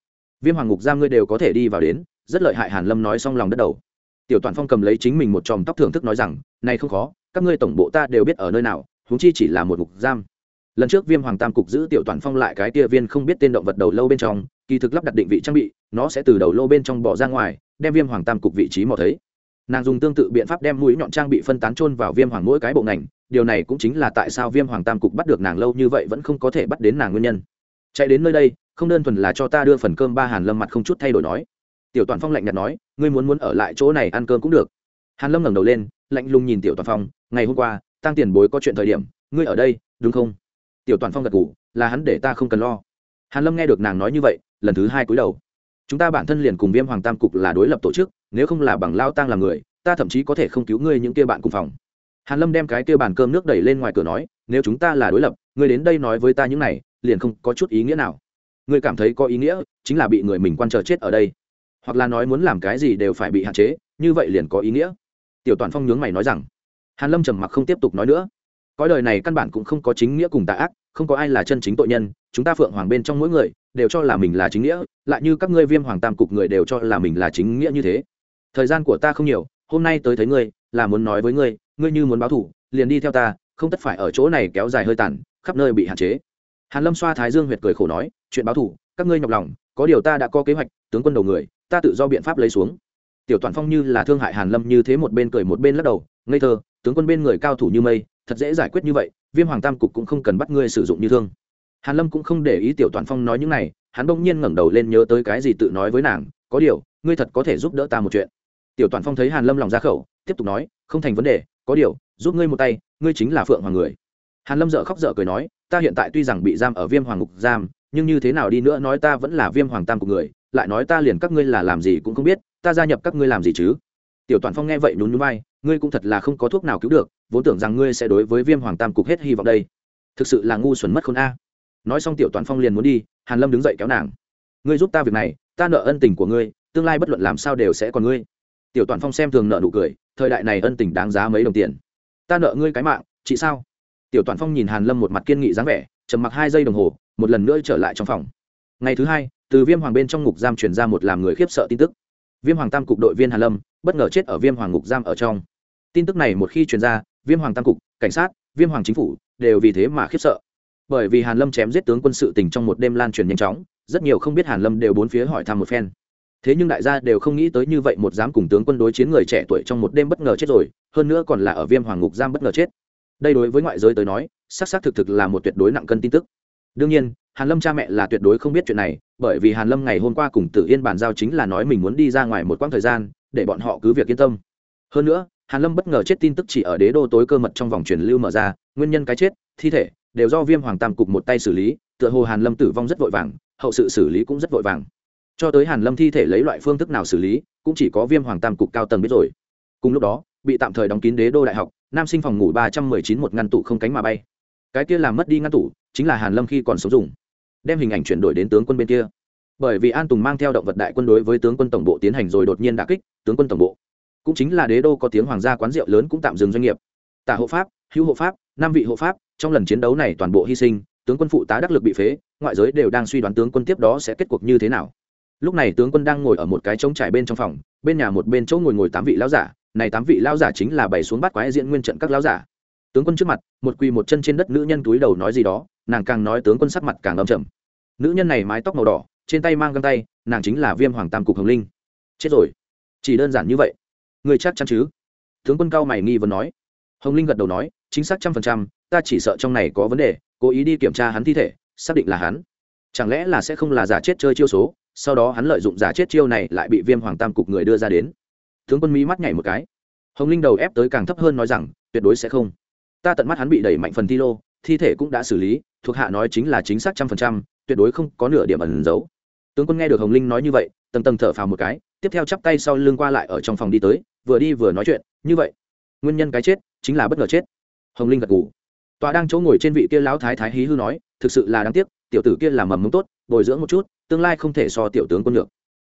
Viêm hoàng ngục giam ngươi đều có thể đi vào đến, rất lợi hại hàn lâm nói xong lòng đất đầu. Tiểu toàn phong cầm lấy chính mình một chòm tóc thưởng thức nói rằng, này không khó, các ngươi tổng bộ ta đều biết ở nơi nào, huống chi chỉ là một ngục giam. Lần trước viêm hoàng tam cục giữ tiểu toàn phong lại cái tia viên không biết tên động vật đầu lâu bên trong, kỳ thực lắp đặt định vị trang bị, nó sẽ từ đầu lâu bên trong bỏ ra ngoài, đem viêm hoàng tam cục vị trí mò thấy. Nàng dùng tương tự biện pháp đem mũi nhọn trang bị phân tán trôn vào viêm hoàng mỗi cái bộ ngành, điều này cũng chính là tại sao viêm hoàng tam cục bắt được nàng lâu như vậy vẫn không có thể bắt đến nàng nguyên nhân chạy đến nơi đây, không đơn thuần là cho ta đưa phần cơm ba hàn lâm mặt không chút thay đổi nói. Tiểu toàn phong lạnh nhạt nói, ngươi muốn muốn ở lại chỗ này ăn cơm cũng được. Hàn lâm ngẩng đầu lên, lạnh lùng nhìn tiểu toàn phong, ngày hôm qua tăng tiền bối có chuyện thời điểm, ngươi ở đây, đúng không? Tiểu toàn phong gật ngủ là hắn để ta không cần lo. Hàn lâm nghe được nàng nói như vậy, lần thứ hai cúi đầu. Chúng ta bản thân liền cùng viêm hoàng tam cục là đối lập tổ chức, nếu không là bằng lao tang làm người, ta thậm chí có thể không cứu ngươi những kia bạn cùng phòng. Hàn lâm đem cái kia bàn cơm nước đẩy lên ngoài cửa nói, nếu chúng ta là đối lập, ngươi đến đây nói với ta những này liền không có chút ý nghĩa nào. Ngươi cảm thấy có ý nghĩa chính là bị người mình quan chờ chết ở đây. Hoặc là nói muốn làm cái gì đều phải bị hạn chế, như vậy liền có ý nghĩa. Tiểu toàn phong nhướng mày nói rằng, hàn lâm trầm mặc không tiếp tục nói nữa. Cõi đời này căn bản cũng không có chính nghĩa cùng tà ác, không có ai là chân chính tội nhân, chúng ta phượng hoàng bên trong mỗi người đều cho là mình là chính nghĩa, lại như các ngươi viêm hoàng tam cục người đều cho là mình là chính nghĩa như thế. Thời gian của ta không nhiều, hôm nay tới thấy ngươi, là muốn nói với ngươi ngươi như muốn báo thủ liền đi theo ta, không tất phải ở chỗ này kéo dài hơi tàn, khắp nơi bị hạn chế hàn lâm xoa thái dương huyệt cười khổ nói, chuyện báo thủ, các ngươi nhọc lòng, có điều ta đã có kế hoạch, tướng quân đầu người, ta tự do biện pháp lấy xuống. Tiểu toàn phong như là thương hại hàn lâm như thế một bên cười một bên lắc đầu, ngây thơ, tướng quân bên người cao thủ như mây, thật dễ giải quyết như vậy, viêm hoàng tam cục cũng không cần bắt ngươi sử dụng như thương. Hàn lâm cũng không để ý tiểu toàn phong nói những này, hắn bỗng nhiên ngẩng đầu lên nhớ tới cái gì tự nói với nàng, có điều, ngươi thật có thể giúp đỡ ta một chuyện. Tiểu toàn phong thấy hàn lâm lòng ra khẩu, tiếp tục nói, không thành vấn đề, có điều, giúp ngươi một tay, ngươi chính là phượng hoàng người hàn lâm dở khóc dở cười nói, ta hiện tại tuy rằng bị giam ở viêm hoàng ngục giam, nhưng như thế nào đi nữa nói ta vẫn là viêm hoàng tam của người, lại nói ta liền các ngươi là làm gì cũng không biết, ta gia nhập các ngươi làm gì chứ? Tiểu toàn phong nghe vậy nhún nhún vai, ngươi cũng thật là không có thuốc nào cứu được, vốn tưởng rằng ngươi sẽ đối với viêm hoàng tam cục hết hy vọng đây. Thực sự là ngu xuẩn mất khôn a. Nói xong tiểu toàn phong liền muốn đi, hàn lâm đứng dậy kéo nàng. Ngươi giúp ta việc này, ta nợ ân tình của ngươi, tương lai bất luận làm sao đều sẽ còn ngươi. Tiểu toàn phong xem thường nợ nụ cười, thời đại này ân tình đáng giá mấy đồng tiền. Ta nợ ngươi cái mạng, chị sao? Tiểu toàn phong nhìn hàn lâm một mặt kiên nghị dáng vẻ, trầm mặc hai giây đồng hồ, một lần nữa trở lại trong phòng. Ngày thứ hai, từ viêm hoàng bên trong ngục giam truyền ra một làm người khiếp sợ tin tức. Viêm hoàng tam cục đội viên hàn lâm, bất ngờ chết ở viêm hoàng ngục giam ở trong. Tin tức này một khi truyền ra, viêm hoàng tam cục, cảnh sát, viêm hoàng chính phủ đều vì thế mà khiếp sợ. Bởi vì hàn lâm chém giết tướng quân sự tình trong một đêm lan truyền nhanh chóng, rất nhiều không biết hàn lâm đều bốn phía hỏi thăm một phen. Thế nhưng đại gia đều không nghĩ tới như vậy một dám cùng tướng quân đối chiến người trẻ tuổi trong một đêm bất ngờ chết rồi, hơn nữa còn là ở viêm hoàng ngục giam bất ngờ chết đây đối với ngoại giới tới nói, xác xác thực thực là một tuyệt đối nặng cân tin tức. Đương nhiên, hàn lâm cha mẹ là tuyệt đối không biết chuyện này, bởi vì hàn lâm ngày hôm qua cùng tử yên bàn giao chính là nói mình muốn đi ra ngoài một quãng thời gian, để bọn họ cứ việc yên tâm. Hơn nữa, hàn lâm bất ngờ chết tin tức chỉ ở đế đô tối cơ mật trong vòng truyền lưu mở ra, nguyên nhân cái chết, thi thể, đều do viêm hoàng tam cục một tay xử lý, tựa hồ hàn lâm tử vong rất vội vàng, hậu sự xử lý cũng rất vội vàng. Cho tới hàn lâm thi thể lấy loại phương thức nào xử lý, cũng chỉ có viêm hoàng tam cục cao tầng biết rồi. Cùng lúc đó, bị tạm thời đóng kín đế đô đại học nam sinh phòng ngủ ba trăm mười chín một ngăn tủ không cánh mà bay. Cái kia làm mất đi ngăn tủ, chính là hàn lâm khi còn sống dùng. Đem hình ảnh chuyển đổi đến tướng quân bên kia. Bởi vì an tùng mang theo động vật đại quân đối với tướng quân tổng bộ tiến hành rồi đột nhiên đả kích, tướng quân tổng bộ. Cũng chính là đế đô có tiếng hoàng gia quán rượu lớn cũng tạm dừng doanh nghiệp. Tả hộ pháp, hữu hộ pháp năm vị hộ pháp, trong lần chiến đấu này toàn bộ hy sinh, tướng quân phụ tá đắc lực bị phế, ngoại giới đều đang suy đoán tướng quân tiếp đó sẽ kết cuộc như thế nào. Lúc này tướng quân đang ngồi ở một cái trống trải bên trong phòng, bên nhà một bên chỗ ngồi ngồi tám vị lão giả này tám vị lão giả chính là bày xuống bắt quái diễn nguyên trận các lão giả. Tướng quân trước mặt, một quỳ một chân trên đất nữ nhân túi đầu nói gì đó, nàng càng nói tướng quân sắc mặt càng âm trầm. Nữ nhân này mái tóc màu đỏ, trên tay mang găng tay, nàng chính là viêm hoàng tam cục hồng linh. Chết rồi. Chỉ đơn giản như vậy. Người chắc chắn chứ? Tướng quân cao mày nghi vấn nói. Hồng linh gật đầu nói, chính xác trăm phần trăm, ta chỉ sợ trong này có vấn đề, cố ý đi kiểm tra hắn thi thể, xác định là hắn. Chẳng lẽ là sẽ không là giả chết chơi chiêu số, sau đó hắn lợi dụng giả chết chiêu này lại bị viêm hoàng tam cục người đưa ra đến? Tướng quân mỹ mắt nhảy một cái. Hồng linh đầu ép tới càng thấp hơn nói rằng, tuyệt đối sẽ không. Ta tận mắt hắn bị đẩy mạnh phần thi lô, thi thể cũng đã xử lý, thuộc hạ nói chính là chính xác trăm phần trăm, tuyệt đối không có nửa điểm ẩn giấu. Tướng quân nghe được hồng linh nói như vậy, tầng tầng thở phào một cái, tiếp theo chắp tay sau lưng qua lại ở trong phòng đi tới, vừa đi vừa nói chuyện, như vậy, nguyên nhân cái chết chính là bất ngờ chết. Hồng linh gật ngủ tòa đang chỗ ngồi trên vị kia lão thái thái hí hư nói, thực sự là đáng tiếc, tiểu tử kia làm mầm mống tốt, bồi dưỡng một chút, tương lai không thể so tiểu tướng quân được.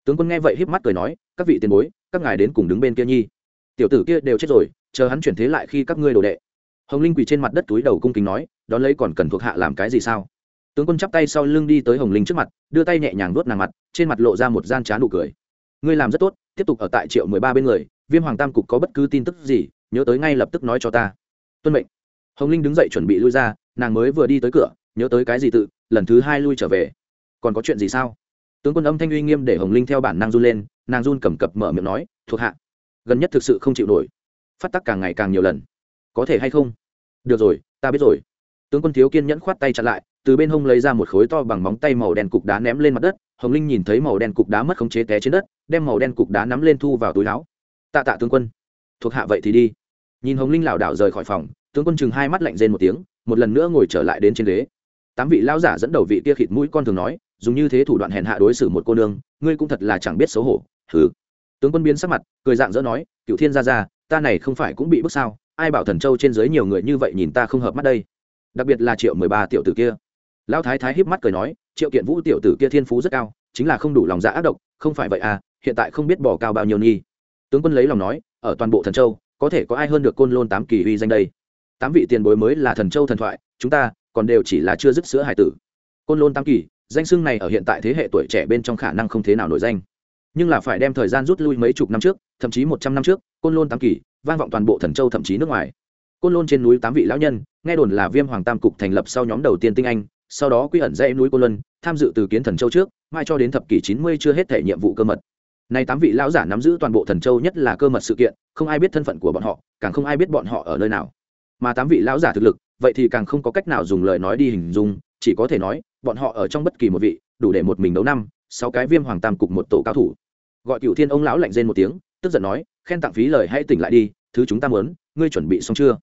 Tướng quân nghe vậy híp mắt cười nói, các vị tiền bối các ngài đến cùng đứng bên kia nhi. Tiểu tử kia đều chết rồi, chờ hắn chuyển thế lại khi các ngươi đồ đệ. Hồng linh quỳ trên mặt đất túi đầu cung kính nói, đón lấy còn cần thuộc hạ làm cái gì sao? Tướng quân chắp tay sau lưng đi tới hồng linh trước mặt, đưa tay nhẹ nhàng đốt nàng mặt, trên mặt lộ ra một gian trá nụ cười. Ngươi làm rất tốt, tiếp tục ở tại triệu mười ba bên người, viêm hoàng tam cục có bất cứ tin tức gì, nhớ tới ngay lập tức nói cho ta. Tuân mệnh. Hồng linh đứng dậy chuẩn bị lui ra, nàng mới vừa đi tới cửa, nhớ tới cái gì tự, lần thứ hai lui trở về. Còn có chuyện gì sao? Tướng quân âm thanh uy nghiêm để hồng linh theo bản năng run lên, nàng run cầm cập mở miệng nói, thuộc hạ, gần nhất thực sự không chịu nổi. Phát tắc càng ngày càng nhiều lần. Có thể hay không? Được rồi, ta biết rồi. Tướng quân thiếu kiên nhẫn khoát tay chặn lại, từ bên hông lấy ra một khối to bằng móng tay màu đen cục đá ném lên mặt đất, hồng linh nhìn thấy màu đen cục đá mất khống chế té trên đất, đem màu đen cục đá nắm lên thu vào túi láo tạ tạ tướng quân. Thuộc hạ vậy thì đi. Nhìn hồng linh lảo đảo rời khỏi phòng, tướng quân chừng hai mắt lạnh rên một tiếng, một lần nữa ngồi trở lại đến trên ghế. Tám vị lao giả dẫn đầu vị kia khịt mũi con thường nói dùng như thế thủ đoạn hèn hạ đối xử một cô nương, ngươi cũng thật là chẳng biết xấu hổ thứ tướng quân biến sắc mặt, cười dạng dỡ nói cựu thiên gia gia, ta này không phải cũng bị bức sao? Ai bảo thần châu trên dưới nhiều người như vậy nhìn ta không hợp mắt đây? Đặc biệt là triệu mười ba tiểu tử kia. Lão thái thái híp mắt cười nói, triệu kiện vũ tiểu tử kia thiên phú rất cao, chính là không đủ lòng dạ ác độc, không phải vậy à hiện tại không biết bỏ cao bao nhiêu nghi tướng quân lấy lòng nói, ở toàn bộ thần châu, có thể có ai hơn được côn lôn tám kỳ uy danh đây? Tám vị tiền bối mới là thần châu thần thoại, chúng ta còn đều chỉ là chưa dứt sữa hải tử. Côn lôn tám kỳ danh xưng này ở hiện tại thế hệ tuổi trẻ bên trong khả năng không thế nào nổi danh. Nhưng là phải đem thời gian rút lui mấy chục năm trước, thậm chí một trăm năm trước, côn lôn tám kỳ, vang vọng toàn bộ thần châu thậm chí nước ngoài. Côn lôn trên núi tám vị lão nhân, nghe đồn là viêm hoàng tam cục thành lập sau nhóm đầu tiên tinh anh, sau đó quy ẩn dãy núi côn luân, tham dự từ kiến thần châu trước, mai cho đến thập kỷ chín mươi chưa hết thể nhiệm vụ cơ mật. Nay tám vị lão giả nắm giữ toàn bộ thần châu nhất là cơ mật sự kiện, không ai biết thân phận của bọn họ, càng không ai biết bọn họ ở nơi nào. Mà tám vị lão giả thực lực, vậy thì càng không có cách nào dùng lời nói đi hình dung, chỉ có thể nói bọn họ ở trong bất kỳ một vị, đủ để một mình đấu năm, sáu cái viêm hoàng tam cục một tổ cao thủ. Gọi cựu thiên ông lão lạnh rên một tiếng, tức giận nói, khen tặng phí lời hãy tỉnh lại đi, thứ chúng ta muốn, ngươi chuẩn bị xong chưa?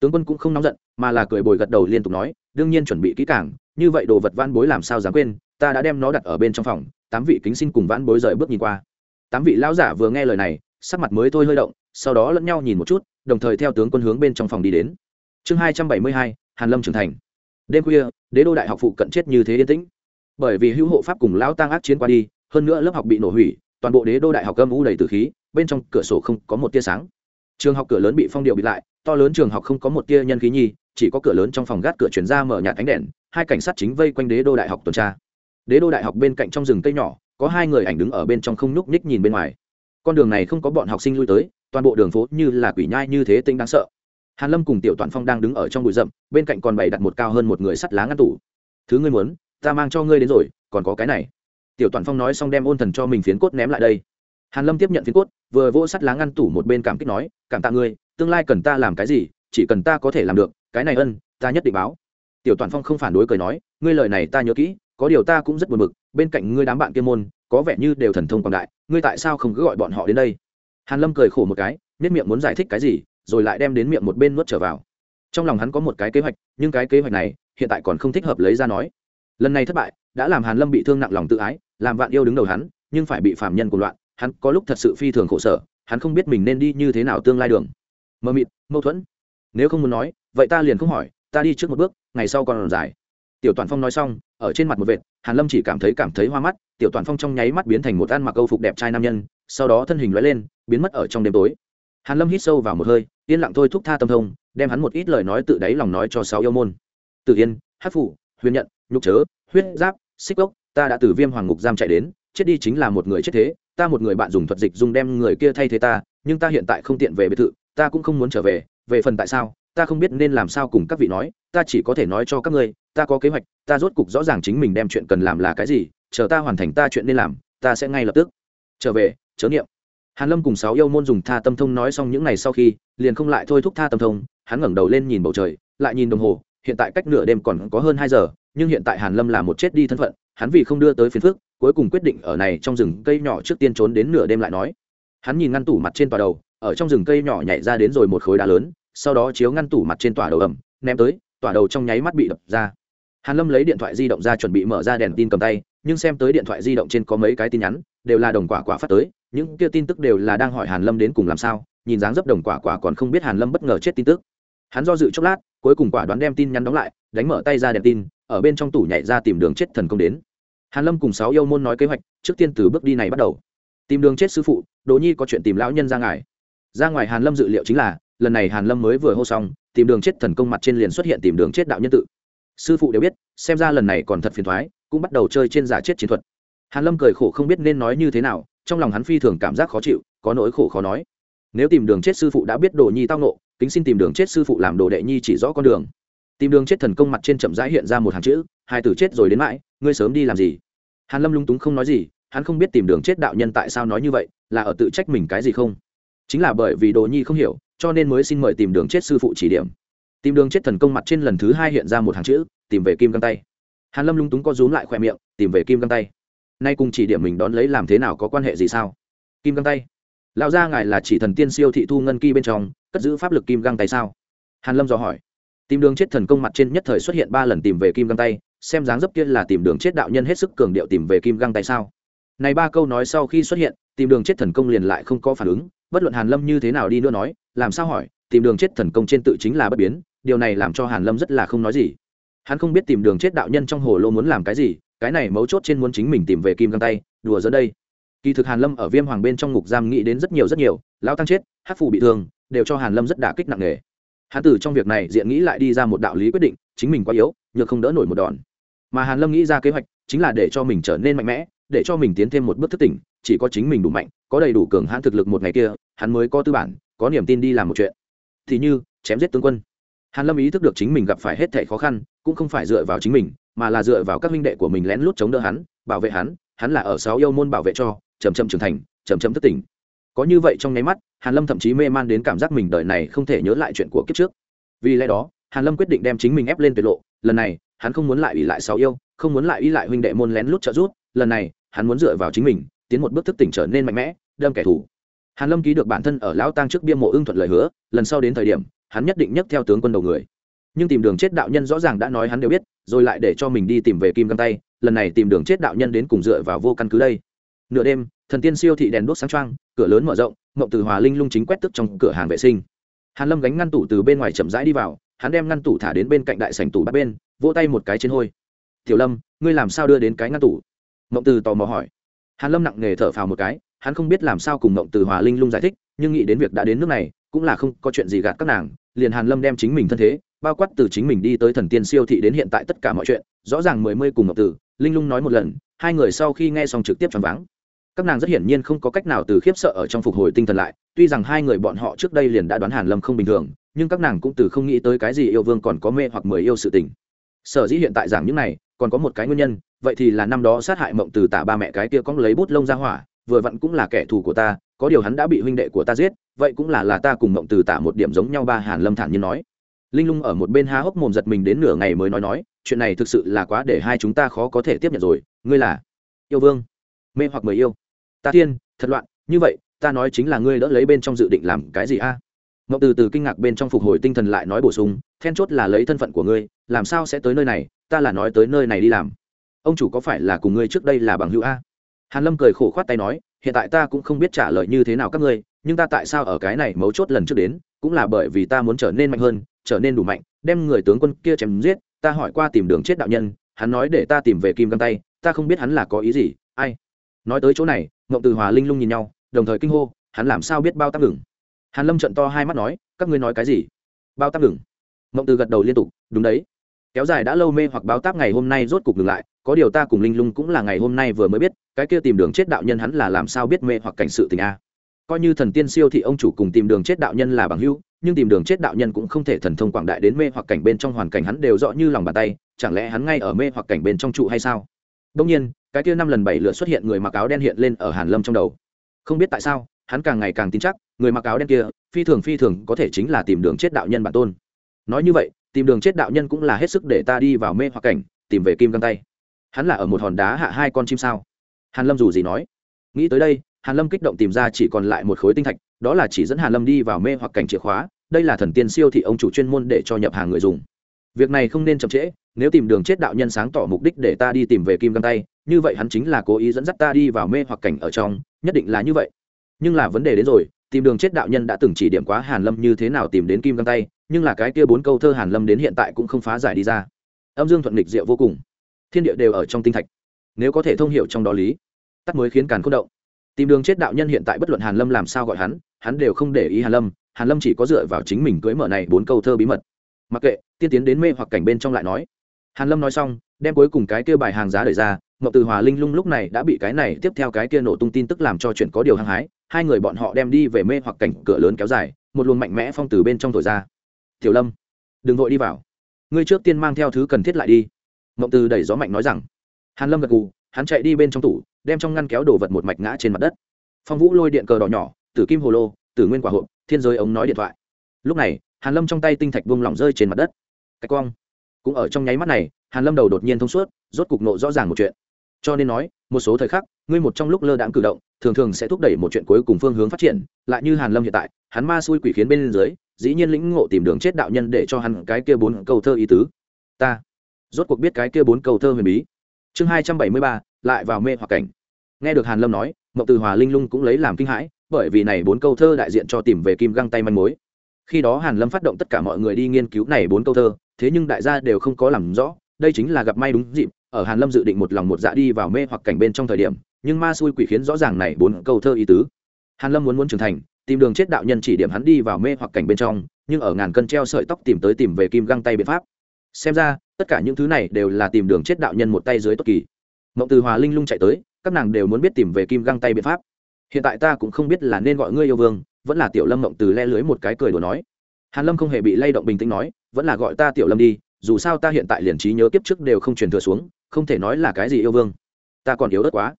Tướng quân cũng không nóng giận, mà là cười bồi gật đầu liên tục nói, đương nhiên chuẩn bị kỹ càng, như vậy đồ vật van bối làm sao dám quên, ta đã đem nó đặt ở bên trong phòng, tám vị kính xin cùng van bối rời bước nhìn qua. Tám vị lão giả vừa nghe lời này, sắc mặt mới thôi hơi động, sau đó lẫn nhau nhìn một chút, đồng thời theo tướng quân hướng bên trong phòng đi đến. Chương hai trăm bảy mươi hai, hàn lâm trưởng thành đêm khuya, đế đô đại học phụ cận chết như thế yên tĩnh. Bởi vì hữu hộ pháp cùng lão tăng ác chiến qua đi, hơn nữa lớp học bị nổ hủy, toàn bộ đế đô đại học âm u đầy từ khí, bên trong cửa sổ không có một tia sáng. Trường học cửa lớn bị phong điệu bịt lại, to lớn trường học không có một tia nhân khí nhi, chỉ có cửa lớn trong phòng gác cửa chuyển ra mở nhạt ánh đèn, hai cảnh sát chính vây quanh đế đô đại học tuần tra. Đế đô đại học bên cạnh trong rừng cây nhỏ, có hai người ảnh đứng ở bên trong không nhúc nhích nhìn bên ngoài. Con đường này không có bọn học sinh lui tới, toàn bộ đường phố như là quỷ nhai như thế tinh đáng sợ hàn lâm cùng tiểu toàn phong đang đứng ở trong bụi rậm, bên cạnh còn bày đặt một cao hơn một người sắt lá ngăn tủ. Thứ ngươi muốn, ta mang cho ngươi đến rồi, còn có cái này. Tiểu toàn phong nói xong đem ôn thần cho mình phiến cốt ném lại đây. Hàn lâm tiếp nhận phiến cốt, vừa vỗ sắt lá ngăn tủ một bên cảm kích nói, cảm tạ ngươi, tương lai cần ta làm cái gì, chỉ cần ta có thể làm được, cái này ân, ta nhất định báo. Tiểu toàn phong không phản đối cười nói, ngươi lời này ta nhớ kỹ, có điều ta cũng rất buồn bực, bên cạnh ngươi đám bạn kia môn, có vẻ như đều thần thông quảng đại, ngươi tại sao không cứ gọi bọn họ đến đây? Hàn lâm cười khổ một cái nết miệng muốn giải thích cái gì rồi lại đem đến miệng một bên nuốt trở vào. Trong lòng hắn có một cái kế hoạch, nhưng cái kế hoạch này, hiện tại còn không thích hợp lấy ra nói. Lần này thất bại, đã làm hàn lâm bị thương nặng lòng tự ái, làm vạn yêu đứng đầu hắn, nhưng phải bị phạm nhân của loạn, hắn có lúc thật sự phi thường khổ sở, hắn không biết mình nên đi như thế nào tương lai đường. Mơ mịt, mâu thuẫn. Nếu không muốn nói, vậy ta liền không hỏi, ta đi trước một bước, ngày sau còn dài. Tiểu toàn phong nói xong, ở trên mặt một vệt, hàn lâm chỉ cảm thấy cảm thấy hoa mắt, tiểu toàn phong trong nháy mắt biến thành một ăn mặc câu phục đẹp trai nam nhân, sau đó thân hình lóe lên, biến mất ở trong đêm tối hàn lâm hít sâu vào một hơi, yên lặng thôi thúc tha tâm thông, đem hắn một ít lời nói tự đáy lòng nói cho sáu yêu môn. Tự yên hát phủ, huyền nhận, nhục chớ, huyết giáp, xích gốc ta đã từ viêm hoàng ngục giam chạy đến, chết đi chính là một người chết thế, ta một người bạn dùng thuật dịch dùng đem người kia thay thế ta, nhưng ta hiện tại không tiện về biệt thự, ta cũng không muốn trở về về phần tại sao, ta không biết nên làm sao cùng các vị nói, ta chỉ có thể nói cho các ngươi, ta có kế hoạch, ta rốt cục rõ ràng chính mình đem chuyện cần làm là cái gì, chờ ta hoàn thành ta chuyện nên làm, ta sẽ ngay lập tức. Trở về, chớ niệm hàn lâm cùng sáu yêu môn dùng tha tâm thông nói xong những ngày sau khi, liền không lại thôi thúc tha tâm thông. Hắn ngẩng đầu lên nhìn bầu trời, lại nhìn đồng hồ, hiện tại cách nửa đêm còn có hơn hai giờ, nhưng hiện tại hàn lâm là một chết đi thân phận, hắn vì không đưa tới phiền phức, cuối cùng quyết định ở này trong rừng cây nhỏ trước tiên trốn đến nửa đêm lại nói. Hắn nhìn ngăn tủ mặt trên tòa đầu, ở trong rừng cây nhỏ nhảy ra đến rồi một khối đá lớn, sau đó chiếu ngăn tủ mặt trên tòa đầu ẩm ném tới, tòa đầu trong nháy mắt bị đập ra. Hàn lâm lấy điện thoại di động ra chuẩn bị mở ra đèn tin cầm tay, nhưng xem tới điện thoại di động trên có mấy cái tin nhắn, đều là đồng quả quả phát tới những kia tin tức đều là đang hỏi hàn lâm đến cùng làm sao, nhìn dáng dấp đồng quả quả còn không biết hàn lâm bất ngờ chết tin tức. Hắn do dự chốc lát, cuối cùng quả đoán đem tin nhắn đóng lại, đánh mở tay ra đèn tin, ở bên trong tủ nhảy ra tìm đường chết thần công đến. Hàn lâm cùng sáu yêu môn nói kế hoạch, trước tiên từ bước đi này bắt đầu. Tìm đường chết sư phụ, đỗ nhi có chuyện tìm lão nhân ra ngài. Ra ngoài hàn lâm dự liệu chính là, lần này hàn lâm mới vừa hô xong, tìm đường chết thần công mặt trên liền xuất hiện tìm đường chết đạo nhân tự. Sư phụ đều biết, xem ra lần này còn thật phiền thoái, cũng bắt đầu chơi trên giả chết chiến thuật. Hàn lâm cười khổ không biết nên nói như thế nào trong lòng hắn phi thường cảm giác khó chịu, có nỗi khổ khó nói. Nếu tìm đường chết sư phụ đã biết đồ nhi tao nộ kính xin tìm đường chết sư phụ làm đồ đệ nhi chỉ rõ con đường. Tìm đường chết thần công mặt trên chậm rãi hiện ra một hàng chữ, hai tử chết rồi đến mãi, ngươi sớm đi làm gì? Hàn lâm lung túng không nói gì, hắn không biết tìm đường chết đạo nhân tại sao nói như vậy, là ở tự trách mình cái gì không? Chính là bởi vì đồ nhi không hiểu, cho nên mới xin mời tìm đường chết sư phụ chỉ điểm. Tìm đường chết thần công mặt trên lần thứ hai hiện ra một hàng chữ, tìm về kim găng tay. Hàn lâm lung túng co rúm lại khoe miệng, tìm về kim găng tay nay cùng chỉ điểm mình đón lấy làm thế nào có quan hệ gì sao? Kim găng tay. Lão gia ngài là chỉ thần tiên siêu thị thu ngân kỳ bên trong, cất giữ pháp lực kim găng tay sao? Hàn lâm dò hỏi. Tìm đường chết thần công mặt trên nhất thời xuất hiện ba lần tìm về kim găng tay, xem dáng dấp kia là tìm đường chết đạo nhân hết sức cường điệu tìm về kim găng tay sao? Này ba câu nói sau khi xuất hiện, tìm đường chết thần công liền lại không có phản ứng, bất luận hàn lâm như thế nào đi nữa nói, làm sao hỏi, tìm đường chết thần công trên tự chính là bất biến, điều này làm cho hàn lâm rất là không nói gì. Hắn không biết tìm đường chết đạo nhân trong hồ lô muốn làm cái gì cái này mấu chốt trên muốn chính mình tìm về kim găng tay, đùa dẫn đây. Kỳ thực hàn lâm ở viêm hoàng bên trong ngục giam nghĩ đến rất nhiều rất nhiều, lão tăng chết hát phù bị thương, đều cho hàn lâm rất đả kích nặng nề. Hắn Tử trong việc này diện nghĩ lại đi ra một đạo lý quyết định, chính mình quá yếu, nhược không đỡ nổi một đòn. Mà hàn lâm nghĩ ra kế hoạch, chính là để cho mình trở nên mạnh mẽ, để cho mình tiến thêm một bước thức tỉnh, chỉ có chính mình đủ mạnh, có đầy đủ cường hãn thực lực một ngày kia, hắn mới có tư bản, có niềm tin đi làm một chuyện. Thì như, chém giết tướng quân. Hàn lâm ý thức được chính mình gặp phải hết thảy khó khăn, cũng không phải dựa vào chính mình mà là dựa vào các huynh đệ của mình lén lút chống đỡ hắn, bảo vệ hắn hắn là ở sáu yêu môn bảo vệ cho, chậm chậm trưởng thành, chậm chậm thức tỉnh. Có như vậy trong nháy mắt, hàn lâm thậm chí mê man đến cảm giác mình đời này không thể nhớ lại chuyện của kiếp trước. Vì lẽ đó, hàn lâm quyết định đem chính mình ép lên tuyệt lộ, lần này, hắn không muốn lại ủy lại sáu yêu, không muốn lại ủy lại huynh đệ môn lén lút trợ giúp, lần này, hắn muốn dựa vào chính mình, tiến một bước thức tỉnh trở nên mạnh mẽ, đâm kẻ thù. Hàn lâm ký được bản thân ở lão tang trước bia mộ ưng thuận lời hứa, lần sau đến thời điểm, hắn nhất định nhấc theo tướng quân đầu người nhưng tìm đường chết đạo nhân rõ ràng đã nói hắn đều biết, rồi lại để cho mình đi tìm về kim găng tay, lần này tìm đường chết đạo nhân đến cùng dựa vào vô căn cứ đây. Nửa đêm, thần tiên siêu thị đèn đốt sáng trăng cửa lớn mở rộng mộng từ hòa linh lung chính quét tức trong cửa hàng vệ sinh. Hàn lâm gánh ngăn tủ từ bên ngoài chậm rãi đi vào, hắn đem ngăn tủ thả đến bên cạnh đại sảnh tủ bắt bên, vỗ tay một cái trên hôi. Tiểu lâm, ngươi làm sao đưa đến cái ngăn tủ? Mộng từ tò mò hỏi. Hàn lâm nặng nề thở phào một cái, hắn không biết làm sao cùng mộng từ hòa linh lung giải thích, nhưng nghĩ đến việc đã đến nước này, cũng là không có chuyện gì gạt các nàng liền hàn lâm đem chính mình thân thế, bao quát từ chính mình đi tới thần tiên siêu thị đến hiện tại tất cả mọi chuyện, rõ ràng mười mươi cùng ngọc tử, linh lung nói một lần, hai người sau khi nghe xong trực tiếp choáng váng. Các nàng rất hiển nhiên không có cách nào từ khiếp sợ ở trong phục hồi tinh thần lại, tuy rằng hai người bọn họ trước đây liền đã đoán hàn lâm không bình thường, nhưng các nàng cũng từ không nghĩ tới cái gì yêu vương còn có mê hoặc mười yêu sự tình. Sở dĩ hiện tại giảng những này, còn có một cái nguyên nhân, vậy thì là năm đó sát hại mộng từ tả ba mẹ cái kia có lấy bút lông ra hỏa, vừa vặn cũng là kẻ thù của ta có điều hắn đã bị huynh đệ của ta giết, vậy cũng là là ta cùng mộng từ tả một điểm giống nhau ba hàn lâm thản nhiên nói. Linh lung ở một bên há hốc mồm giật mình đến nửa ngày mới nói nói, chuyện này thực sự là quá để hai chúng ta khó có thể tiếp nhận rồi, ngươi là yêu vương, mê hoặc mười yêu. Ta thiên, thật loạn, như vậy, ta nói chính là ngươi đỡ lấy bên trong dự định làm cái gì a? À? mộng từ từ kinh ngạc bên trong phục hồi tinh thần lại nói bổ sung, then chốt là lấy thân phận của ngươi, làm sao sẽ tới nơi này, ta là nói tới nơi này đi làm. Ông chủ có phải là cùng ngươi trước đây là bằng hữu a? Hàn lâm cười khổ khoát tay nói hiện tại ta cũng không biết trả lời như thế nào các ngươi, nhưng ta tại sao ở cái này mấu chốt lần trước đến, cũng là bởi vì ta muốn trở nên mạnh hơn, trở nên đủ mạnh, đem người tướng quân kia chém giết, ta hỏi qua tìm đường chết đạo nhân, hắn nói để ta tìm về kim găng tay, ta không biết hắn là có ý gì, ai? Nói tới chỗ này ngộng từ hòa linh lung nhìn nhau, đồng thời kinh hô, hắn làm sao biết bao tác ngừng? Hàn lâm trận to hai mắt nói, các ngươi nói cái gì? Bao tác ngừng. Ngộng từ gật đầu liên tục, đúng đấy kéo dài đã lâu mê hoặc báo táp ngày hôm nay rốt cục ngừng lại, có điều ta cùng linh lung cũng là ngày hôm nay vừa mới biết, cái kia tìm đường chết đạo nhân hắn là làm sao biết mê hoặc cảnh sự tình a. Coi như thần tiên siêu thị ông chủ cùng tìm đường chết đạo nhân là bằng hữu, nhưng tìm đường chết đạo nhân cũng không thể thần thông quảng đại đến mê hoặc cảnh bên trong hoàn cảnh hắn đều rõ như lòng bàn tay, chẳng lẽ hắn ngay ở mê hoặc cảnh bên trong trụ hay sao? Đông nhiên, cái kia năm lần bảy lượt xuất hiện người mặc áo đen hiện lên ở hàn lâm trong đầu. Không biết tại sao, hắn càng ngày càng tin chắc, người mặc áo đen kia, phi thường phi thường có thể chính là tìm đường chết đạo nhân bản tôn. Nói như vậy tìm đường chết đạo nhân cũng là hết sức để ta đi vào mê hoặc cảnh, tìm về kim găng tay. Hắn là ở một hòn đá hạ hai con chim sao? Hàn lâm dù gì nói. Nghĩ tới đây, hàn lâm kích động tìm ra chỉ còn lại một khối tinh thạch, đó là chỉ dẫn hàn lâm đi vào mê hoặc cảnh chìa khóa, đây là thần tiên siêu thị ông chủ chuyên môn để cho nhập hàng người dùng. Việc này không nên chậm trễ, nếu tìm đường chết đạo nhân sáng tỏ mục đích để ta đi tìm về kim găng tay, như vậy hắn chính là cố ý dẫn dắt ta đi vào mê hoặc cảnh ở trong, nhất định là như vậy. Nhưng là vấn đề đến rồi, tìm đường chết đạo nhân đã từng chỉ điểm quá hàn lâm như thế nào tìm đến kim găng tay nhưng là cái kia bốn câu thơ hàn lâm đến hiện tại cũng không phá giải đi ra. Âm dương thuận nghịch diệu vô cùng. Thiên địa đều ở trong tinh thạch. Nếu có thể thông hiểu trong đó lý, tắt mới khiến càn khôn động. Tìm đường chết đạo nhân hiện tại bất luận hàn lâm làm sao gọi hắn hắn đều không để ý hàn lâm hàn lâm chỉ có dựa vào chính mình cưới mở này bốn câu thơ bí mật. Mặc kệ, tiên tiến đến mê hoặc cảnh bên trong lại nói. Hàn lâm nói xong, đem cuối cùng cái kia bài hàng giá đẩy ra ngọc từ hòa linh lung lúc này đã bị cái này, tiếp theo cái kia nổ tung tin tức làm cho chuyện có điều hăng hái, hai người bọn họ đem đi về mê hoặc cảnh cửa lớn kéo dài, một luồng mạnh mẽ phong từ bên trong thổi ra tiểu lâm, đừng vội đi vào. Ngươi trước tiên mang theo thứ cần thiết lại đi. Mộng từ đẩy gió mạnh nói rằng. Hàn lâm gật gù, hắn chạy đi bên trong tủ, đem trong ngăn kéo đồ vật một mạch ngã trên mặt đất. Phong vũ lôi điện cờ đỏ nhỏ, tử kim hồ lô, tử nguyên quả hộp, thiên giới ống nói điện thoại. Lúc này, hàn lâm trong tay tinh thạch buông lỏng rơi trên mặt đất. Cách quang. Cũng ở trong nháy mắt này, hàn lâm đầu đột nhiên thông suốt, rốt cục nộ rõ ràng một chuyện. Cho nên nói, một số thời khắc, ngươi một trong lúc lơ đãng cử động thường thường sẽ thúc đẩy một chuyện cuối cùng phương hướng phát triển, lại như hàn lâm hiện tại, hắn ma xui quỷ khiến bên dưới, dĩ nhiên lĩnh ngộ tìm đường chết đạo nhân để cho hắn cái kia bốn câu thơ ý tứ. Ta rốt cuộc biết cái kia bốn câu thơ huyền bí. Chương hai trăm bảy mươi ba, lại vào mê hoặc cảnh. Nghe được hàn lâm nói mộng từ hòa linh lung cũng lấy làm kinh hãi, bởi vì này bốn câu thơ đại diện cho tìm về kim găng tay manh mối. Khi đó hàn lâm phát động tất cả mọi người đi nghiên cứu này bốn câu thơ, thế nhưng đại gia đều không có làm rõ, đây chính là gặp may đúng dịp, ở hàn lâm dự định một lòng một dạ đi vào mê hoặc cảnh bên trong thời điểm nhưng ma xui quỷ khiến rõ ràng này bốn câu thơ ý tứ. Hàn lâm muốn muốn trưởng thành, tìm đường chết đạo nhân chỉ điểm hắn đi vào mê hoặc cảnh bên trong, nhưng ở ngàn cân treo sợi tóc tìm tới tìm về kim găng tay biện pháp. Xem ra, tất cả những thứ này đều là tìm đường chết đạo nhân một tay dưới tốt kỳ. Mộng từ hòa linh lung chạy tới, các nàng đều muốn biết tìm về kim găng tay biện pháp. Hiện tại ta cũng không biết là nên gọi ngươi yêu vương, vẫn là tiểu lâm mộng từ le lưới một cái cười đùa nói. Hàn lâm không hề bị lay động bình tĩnh nói, vẫn là gọi ta tiểu lâm đi, dù sao ta hiện tại liền trí nhớ kiếp trước đều không truyền thừa xuống, không thể nói là cái gì yêu vương. Ta còn yếu ớt quá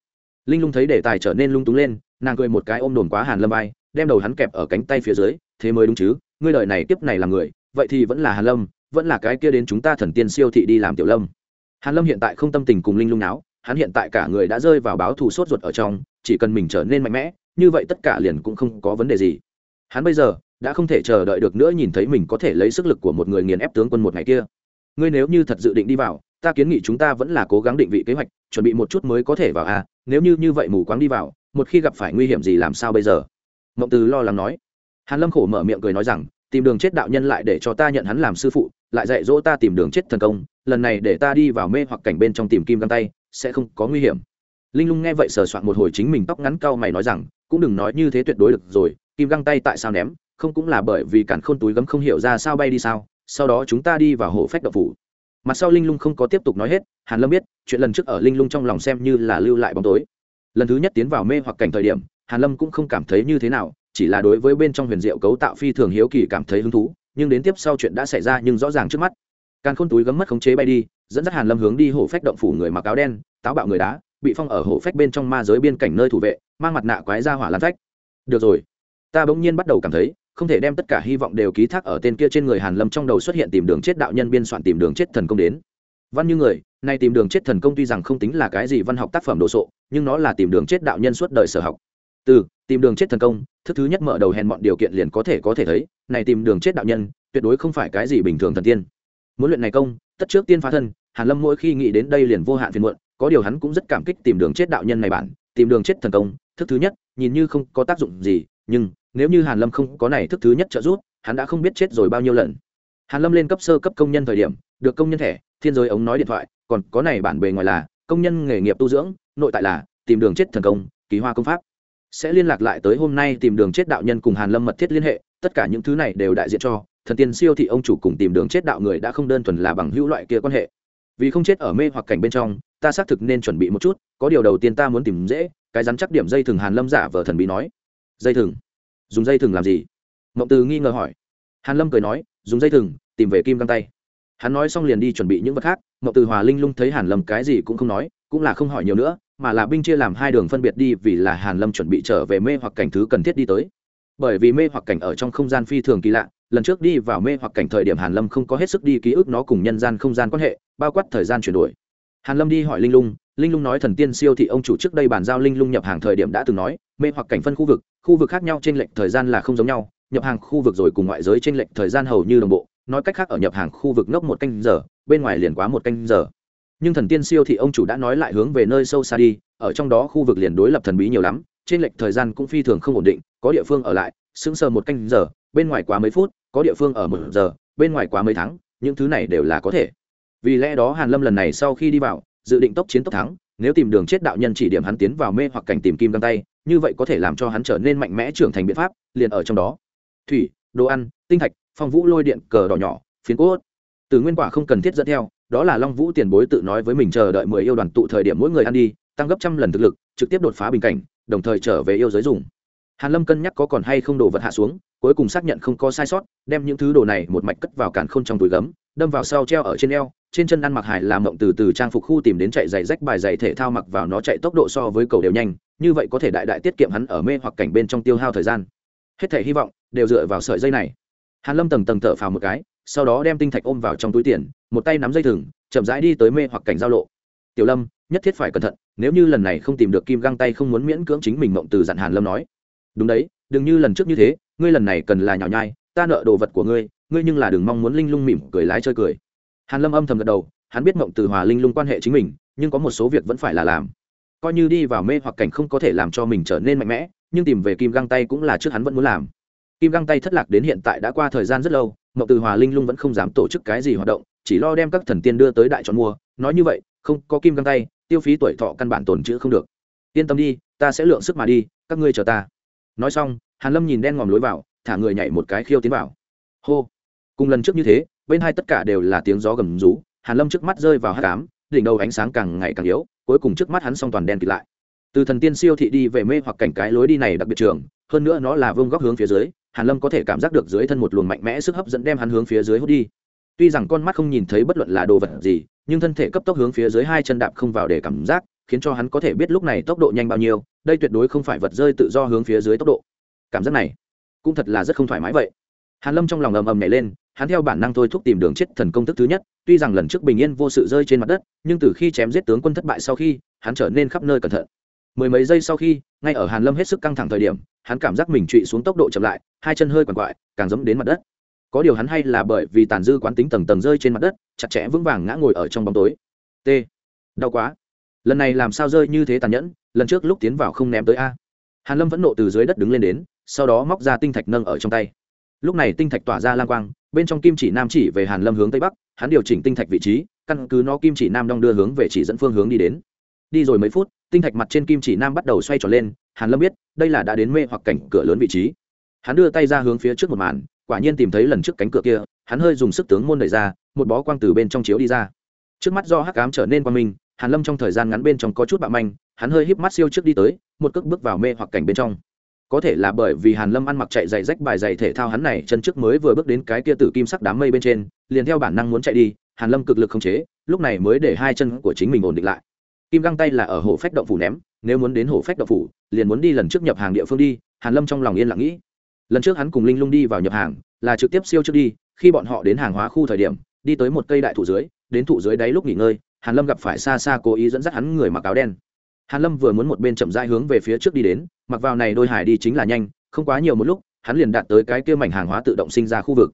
linh lung thấy đề tài trở nên lung túng lên, nàng cười một cái ôm đồn quá hàn lâm vai, đem đầu hắn kẹp ở cánh tay phía dưới, thế mới đúng chứ, ngươi đời này tiếp này là người, vậy thì vẫn là hàn lâm, vẫn là cái kia đến chúng ta thần tiên siêu thị đi làm tiểu lâm. Hàn lâm hiện tại không tâm tình cùng linh lung náo, hắn hiện tại cả người đã rơi vào báo thù sốt ruột ở trong, chỉ cần mình trở nên mạnh mẽ, như vậy tất cả liền cũng không có vấn đề gì. Hắn bây giờ đã không thể chờ đợi được nữa nhìn thấy mình có thể lấy sức lực của một người nghiền ép tướng quân một ngày kia. Ngươi nếu như thật dự định đi vào ta kiến nghị chúng ta vẫn là cố gắng định vị kế hoạch, chuẩn bị một chút mới có thể vào à nếu như như vậy mù quáng đi vào, một khi gặp phải nguy hiểm gì làm sao bây giờ? Mộng từ lo lắng nói. Hàn lâm khổ mở miệng cười nói rằng, tìm đường chết đạo nhân lại để cho ta nhận hắn làm sư phụ, lại dạy dỗ ta tìm đường chết thần công, lần này để ta đi vào mê hoặc cảnh bên trong tìm kim găng tay, sẽ không có nguy hiểm. Linh lung nghe vậy sờ soạn một hồi chính mình tóc ngắn cao mày nói rằng, cũng đừng nói như thế tuyệt đối được rồi, kim găng tay tại sao ném, không cũng là bởi vì cản khôn túi gấm không hiểu ra sao bay đi sao, sau đó chúng ta đi vào hộ phách đậu phủ mặt sau linh lung không có tiếp tục nói hết, hàn lâm biết, chuyện lần trước ở linh lung trong lòng xem như là lưu lại bóng tối. Lần thứ nhất tiến vào mê hoặc cảnh thời điểm, hàn lâm cũng không cảm thấy như thế nào, chỉ là đối với bên trong huyền diệu cấu tạo phi thường hiếu kỳ cảm thấy hứng thú, nhưng đến tiếp sau chuyện đã xảy ra nhưng rõ ràng trước mắt. Càng khôn túi gấm mất khống chế bay đi, dẫn dắt hàn lâm hướng đi hổ phách động phủ người mặc áo đen, táo bạo người đá, bị phong ở hổ phách bên trong ma giới biên cảnh nơi thủ vệ, mang mặt nạ quái ra hỏa lan phách. Được rồi. Ta bỗng nhiên bắt đầu cảm thấy không thể đem tất cả hy vọng đều ký thác ở tên kia trên người hàn lâm trong đầu xuất hiện tìm đường chết đạo nhân biên soạn tìm đường chết thần công đến. Văn như người nay tìm đường chết thần công tuy rằng không tính là cái gì văn học tác phẩm đồ sộ, nhưng nó là tìm đường chết đạo nhân suốt đời sở học. Từ, tìm đường chết thần công, thứ thứ nhất mở đầu hèn mọi điều kiện liền có thể có thể thấy, này tìm đường chết đạo nhân, tuyệt đối không phải cái gì bình thường thần tiên. Muốn luyện này công, tất trước tiên phá thân, hàn lâm mỗi khi nghĩ đến đây liền vô hạn phiền muộn, có điều hắn cũng rất cảm kích tìm đường chết đạo nhân này bản tìm đường chết thần công thức thứ nhất, nhìn như không có tác dụng gì, nhưng nếu như hàn lâm không có này thức thứ nhất trợ giúp, hắn đã không biết chết rồi bao nhiêu lần. Hàn lâm lên cấp sơ cấp công nhân thời điểm, được công nhân thẻ, thiên giới ống nói điện thoại, còn có này bản bề ngoài là, công nhân nghề nghiệp tu dưỡng, nội tại là, tìm đường chết thần công, kỳ hoa công pháp. Sẽ liên lạc lại tới hôm nay tìm đường chết đạo nhân cùng hàn lâm mật thiết liên hệ, tất cả những thứ này đều đại diện cho, thần tiên siêu thị ông chủ cùng tìm đường chết đạo người đã không đơn thuần là bằng hữu loại kia quan hệ. Vì không chết ở mê hoặc cảnh bên trong, ta xác thực nên chuẩn bị một chút, có điều đầu tiên ta muốn tìm dễ, cái rắn chắc điểm dây thừng hàn lâm giả vờ thần bí nói. Dây thừng dùng dây thừng làm gì? Mộng từ nghi ngờ hỏi. Hàn lâm cười nói, dùng dây thừng, tìm về kim găng tay. Hắn nói xong liền đi chuẩn bị những vật khác, mộng từ hòa linh lung thấy hàn lâm cái gì cũng không nói, cũng là không hỏi nhiều nữa, mà là binh chia làm hai đường phân biệt đi vì là hàn lâm chuẩn bị trở về mê hoặc cảnh thứ cần thiết đi tới. Bởi vì mê hoặc cảnh ở trong không gian phi thường kỳ lạ, lần trước đi vào mê hoặc cảnh thời điểm hàn lâm không có hết sức đi ký ức nó cùng nhân gian không gian quan hệ, bao quát thời gian chuyển đổi hàn lâm đi hỏi linh lung linh lung nói thần tiên siêu thị ông chủ trước đây bàn giao linh lung nhập hàng thời điểm đã từng nói, mê hoặc cảnh phân khu vực khu vực khác nhau trên lệch thời gian là không giống nhau, nhập hàng khu vực rồi cùng ngoại giới trên lệch thời gian hầu như đồng bộ, nói cách khác ở nhập hàng khu vực ngốc một canh giờ, bên ngoài liền quá một canh giờ. Nhưng thần tiên siêu thị ông chủ đã nói lại hướng về nơi sâu xa đi, ở trong đó khu vực liền đối lập thần bí nhiều lắm, trên lệch thời gian cũng phi thường không ổn định, có địa phương ở lại, sững sờ một canh giờ, bên ngoài quá mấy phút, có địa phương ở một giờ, bên ngoài quá mấy tháng, những thứ này đều là có thể vì lẽ đó hàn lâm lần này sau khi đi vào, dự định tốc chiến tốc thắng, nếu tìm đường chết đạo nhân chỉ điểm hắn tiến vào mê hoặc cảnh tìm kim găng tay, như vậy có thể làm cho hắn trở nên mạnh mẽ trưởng thành biện pháp, liền ở trong đó. Thủy, đồ ăn, tinh thạch, phong vũ lôi điện, cờ đỏ nhỏ, phiến cốt. Từ nguyên quả không cần thiết dẫn theo, đó là long vũ tiền bối tự nói với mình chờ đợi mười yêu đoàn tụ thời điểm mỗi người ăn đi, tăng gấp trăm lần thực lực, trực tiếp đột phá bình cảnh, đồng thời trở về yêu giới dùng hàn lâm cân nhắc có còn hay không đổ vật hạ xuống, cuối cùng xác nhận không có sai sót, đem những thứ đồ này một mạch cất vào cản khôn trong túi gấm, đâm vào sau treo ở trên eo, trên chân ăn mặc hải làm mộng từ từ trang phục khu tìm đến chạy giày rách bài giày thể thao mặc vào nó chạy tốc độ so với cầu đều nhanh, như vậy có thể đại đại tiết kiệm hắn ở mê hoặc cảnh bên trong tiêu hao thời gian. Hết thể hy vọng đều dựa vào sợi dây này. Hàn lâm tầng tầng thở phào một cái, sau đó đem tinh thạch ôm vào trong túi tiền, một tay nắm dây thừng, chậm rãi đi tới mê hoặc cảnh giao lộ. Tiểu lâm, nhất thiết phải cẩn thận, nếu như lần này không tìm được kim găng tay không muốn miễn cưỡng chính mình mộng từ dặn hàn lâm nói đúng đấy, đừng như lần trước như thế, ngươi lần này cần là nhỏ nhai, ta nợ đồ vật của ngươi ngươi nhưng là đừng mong muốn linh lung mỉm cười lái chơi cười. Hàn lâm âm thầm gật đầu, hắn biết mộng từ hòa linh lung quan hệ chính mình, nhưng có một số việc vẫn phải là làm. Coi như đi vào mê hoặc cảnh không có thể làm cho mình trở nên mạnh mẽ, nhưng tìm về kim găng tay cũng là trước hắn vẫn muốn làm. Kim găng tay thất lạc đến hiện tại đã qua thời gian rất lâu, mộng từ hòa linh lung vẫn không dám tổ chức cái gì hoạt động, chỉ lo đem các thần tiên đưa tới đại chọn mua. Nói như vậy, không có kim găng tay, tiêu phí tuổi thọ căn bản tồn chữ không được. Yên tâm đi, ta sẽ lượng sức mà đi, các ngươi chờ ta nói xong, hàn lâm nhìn đen ngòm lối vào, thả người nhảy một cái khiêu tiến vào. Hô! Cùng lần trước như thế, bên hai tất cả đều là tiếng gió gầm rú, hàn lâm trước mắt rơi vào hát cám đỉnh đầu ánh sáng càng ngày càng yếu, cuối cùng trước mắt hắn xong toàn đen kịt lại. Từ thần tiên siêu thị đi về mê hoặc cảnh cái lối đi này đặc biệt trường, hơn nữa nó là vương góc hướng phía dưới, hàn lâm có thể cảm giác được dưới thân một luồng mạnh mẽ sức hấp dẫn đem hắn hướng phía dưới hút đi. Tuy rằng con mắt không nhìn thấy bất luận là đồ vật gì, nhưng thân thể cấp tốc hướng phía dưới hai chân đạp không vào để cảm giác khiến cho hắn có thể biết lúc này tốc độ nhanh bao nhiêu, đây tuyệt đối không phải vật rơi tự do hướng phía dưới tốc độ. Cảm giác này cũng thật là rất không thoải mái vậy. Hàn lâm trong lòng ầm ầm nhảy lên, hắn theo bản năng thôi thúc tìm đường chết thần công thức thứ nhất, tuy rằng lần trước bình yên vô sự rơi trên mặt đất, nhưng từ khi chém giết tướng quân thất bại sau khi, hắn trở nên khắp nơi cẩn thận. Mười mấy giây sau khi, ngay ở hàn lâm hết sức căng thẳng thời điểm, hắn cảm giác mình trụy xuống tốc độ chậm lại, hai chân hơi quằn quại, càng giống đến mặt đất. Có điều hắn hay là bởi vì tàn dư quán tính tầng tầng rơi trên mặt đất, chặt chẽ vững vàng ngã ngồi ở trong bóng tối. T. Đau quá lần này làm sao rơi như thế tàn nhẫn, lần trước lúc tiến vào không ném tới a. Hàn lâm vẫn nộ từ dưới đất đứng lên đến, sau đó móc ra tinh thạch nâng ở trong tay. Lúc này tinh thạch tỏa ra lang quang, bên trong kim chỉ nam chỉ về hàn lâm hướng tây bắc, hắn điều chỉnh tinh thạch vị trí, căn cứ nó kim chỉ nam đong đưa hướng về chỉ dẫn phương hướng đi đến. Đi rồi mấy phút, tinh thạch mặt trên kim chỉ nam bắt đầu xoay tròn lên, hàn lâm biết, đây là đã đến mê hoặc cảnh cửa lớn vị trí. Hắn đưa tay ra hướng phía trước một màn, quả nhiên tìm thấy lần trước cánh cửa kia, hắn hơi dùng sức tướng môn đẩy ra, một bó quang từ bên trong chiếu đi ra. Trước mắt do hắc ám trở nên quang minh hàn lâm trong thời gian ngắn bên trong có chút bạo manh, hắn hơi híp mắt siêu trước đi tới, một cước bước vào mê hoặc cảnh bên trong. Có thể là bởi vì hàn lâm ăn mặc chạy giày rách bài giày thể thao hắn này chân trước mới vừa bước đến cái kia tử kim sắc đám mây bên trên, liền theo bản năng muốn chạy đi, hàn lâm cực lực không chế, lúc này mới để hai chân của chính mình ổn định lại. Kim găng tay là ở hồ phách động phủ ném, nếu muốn đến hồ phách động phủ, liền muốn đi lần trước nhập hàng địa phương đi, hàn lâm trong lòng yên lặng nghĩ. Lần trước hắn cùng linh lung đi vào nhập hàng, là trực tiếp siêu trước đi, khi bọn họ đến hàng hóa khu thời điểm, đi tới một cây đại thụ dưới, đến thụ dưới đáy lúc nghỉ ngơi hàn lâm gặp phải xa xa cố ý dẫn dắt hắn người mặc áo đen. Hàn lâm vừa muốn một bên chậm rãi hướng về phía trước đi đến, mặc vào này đôi hải đi chính là nhanh, không quá nhiều một lúc, hắn liền đạt tới cái kia mảnh hàng hóa tự động sinh ra khu vực.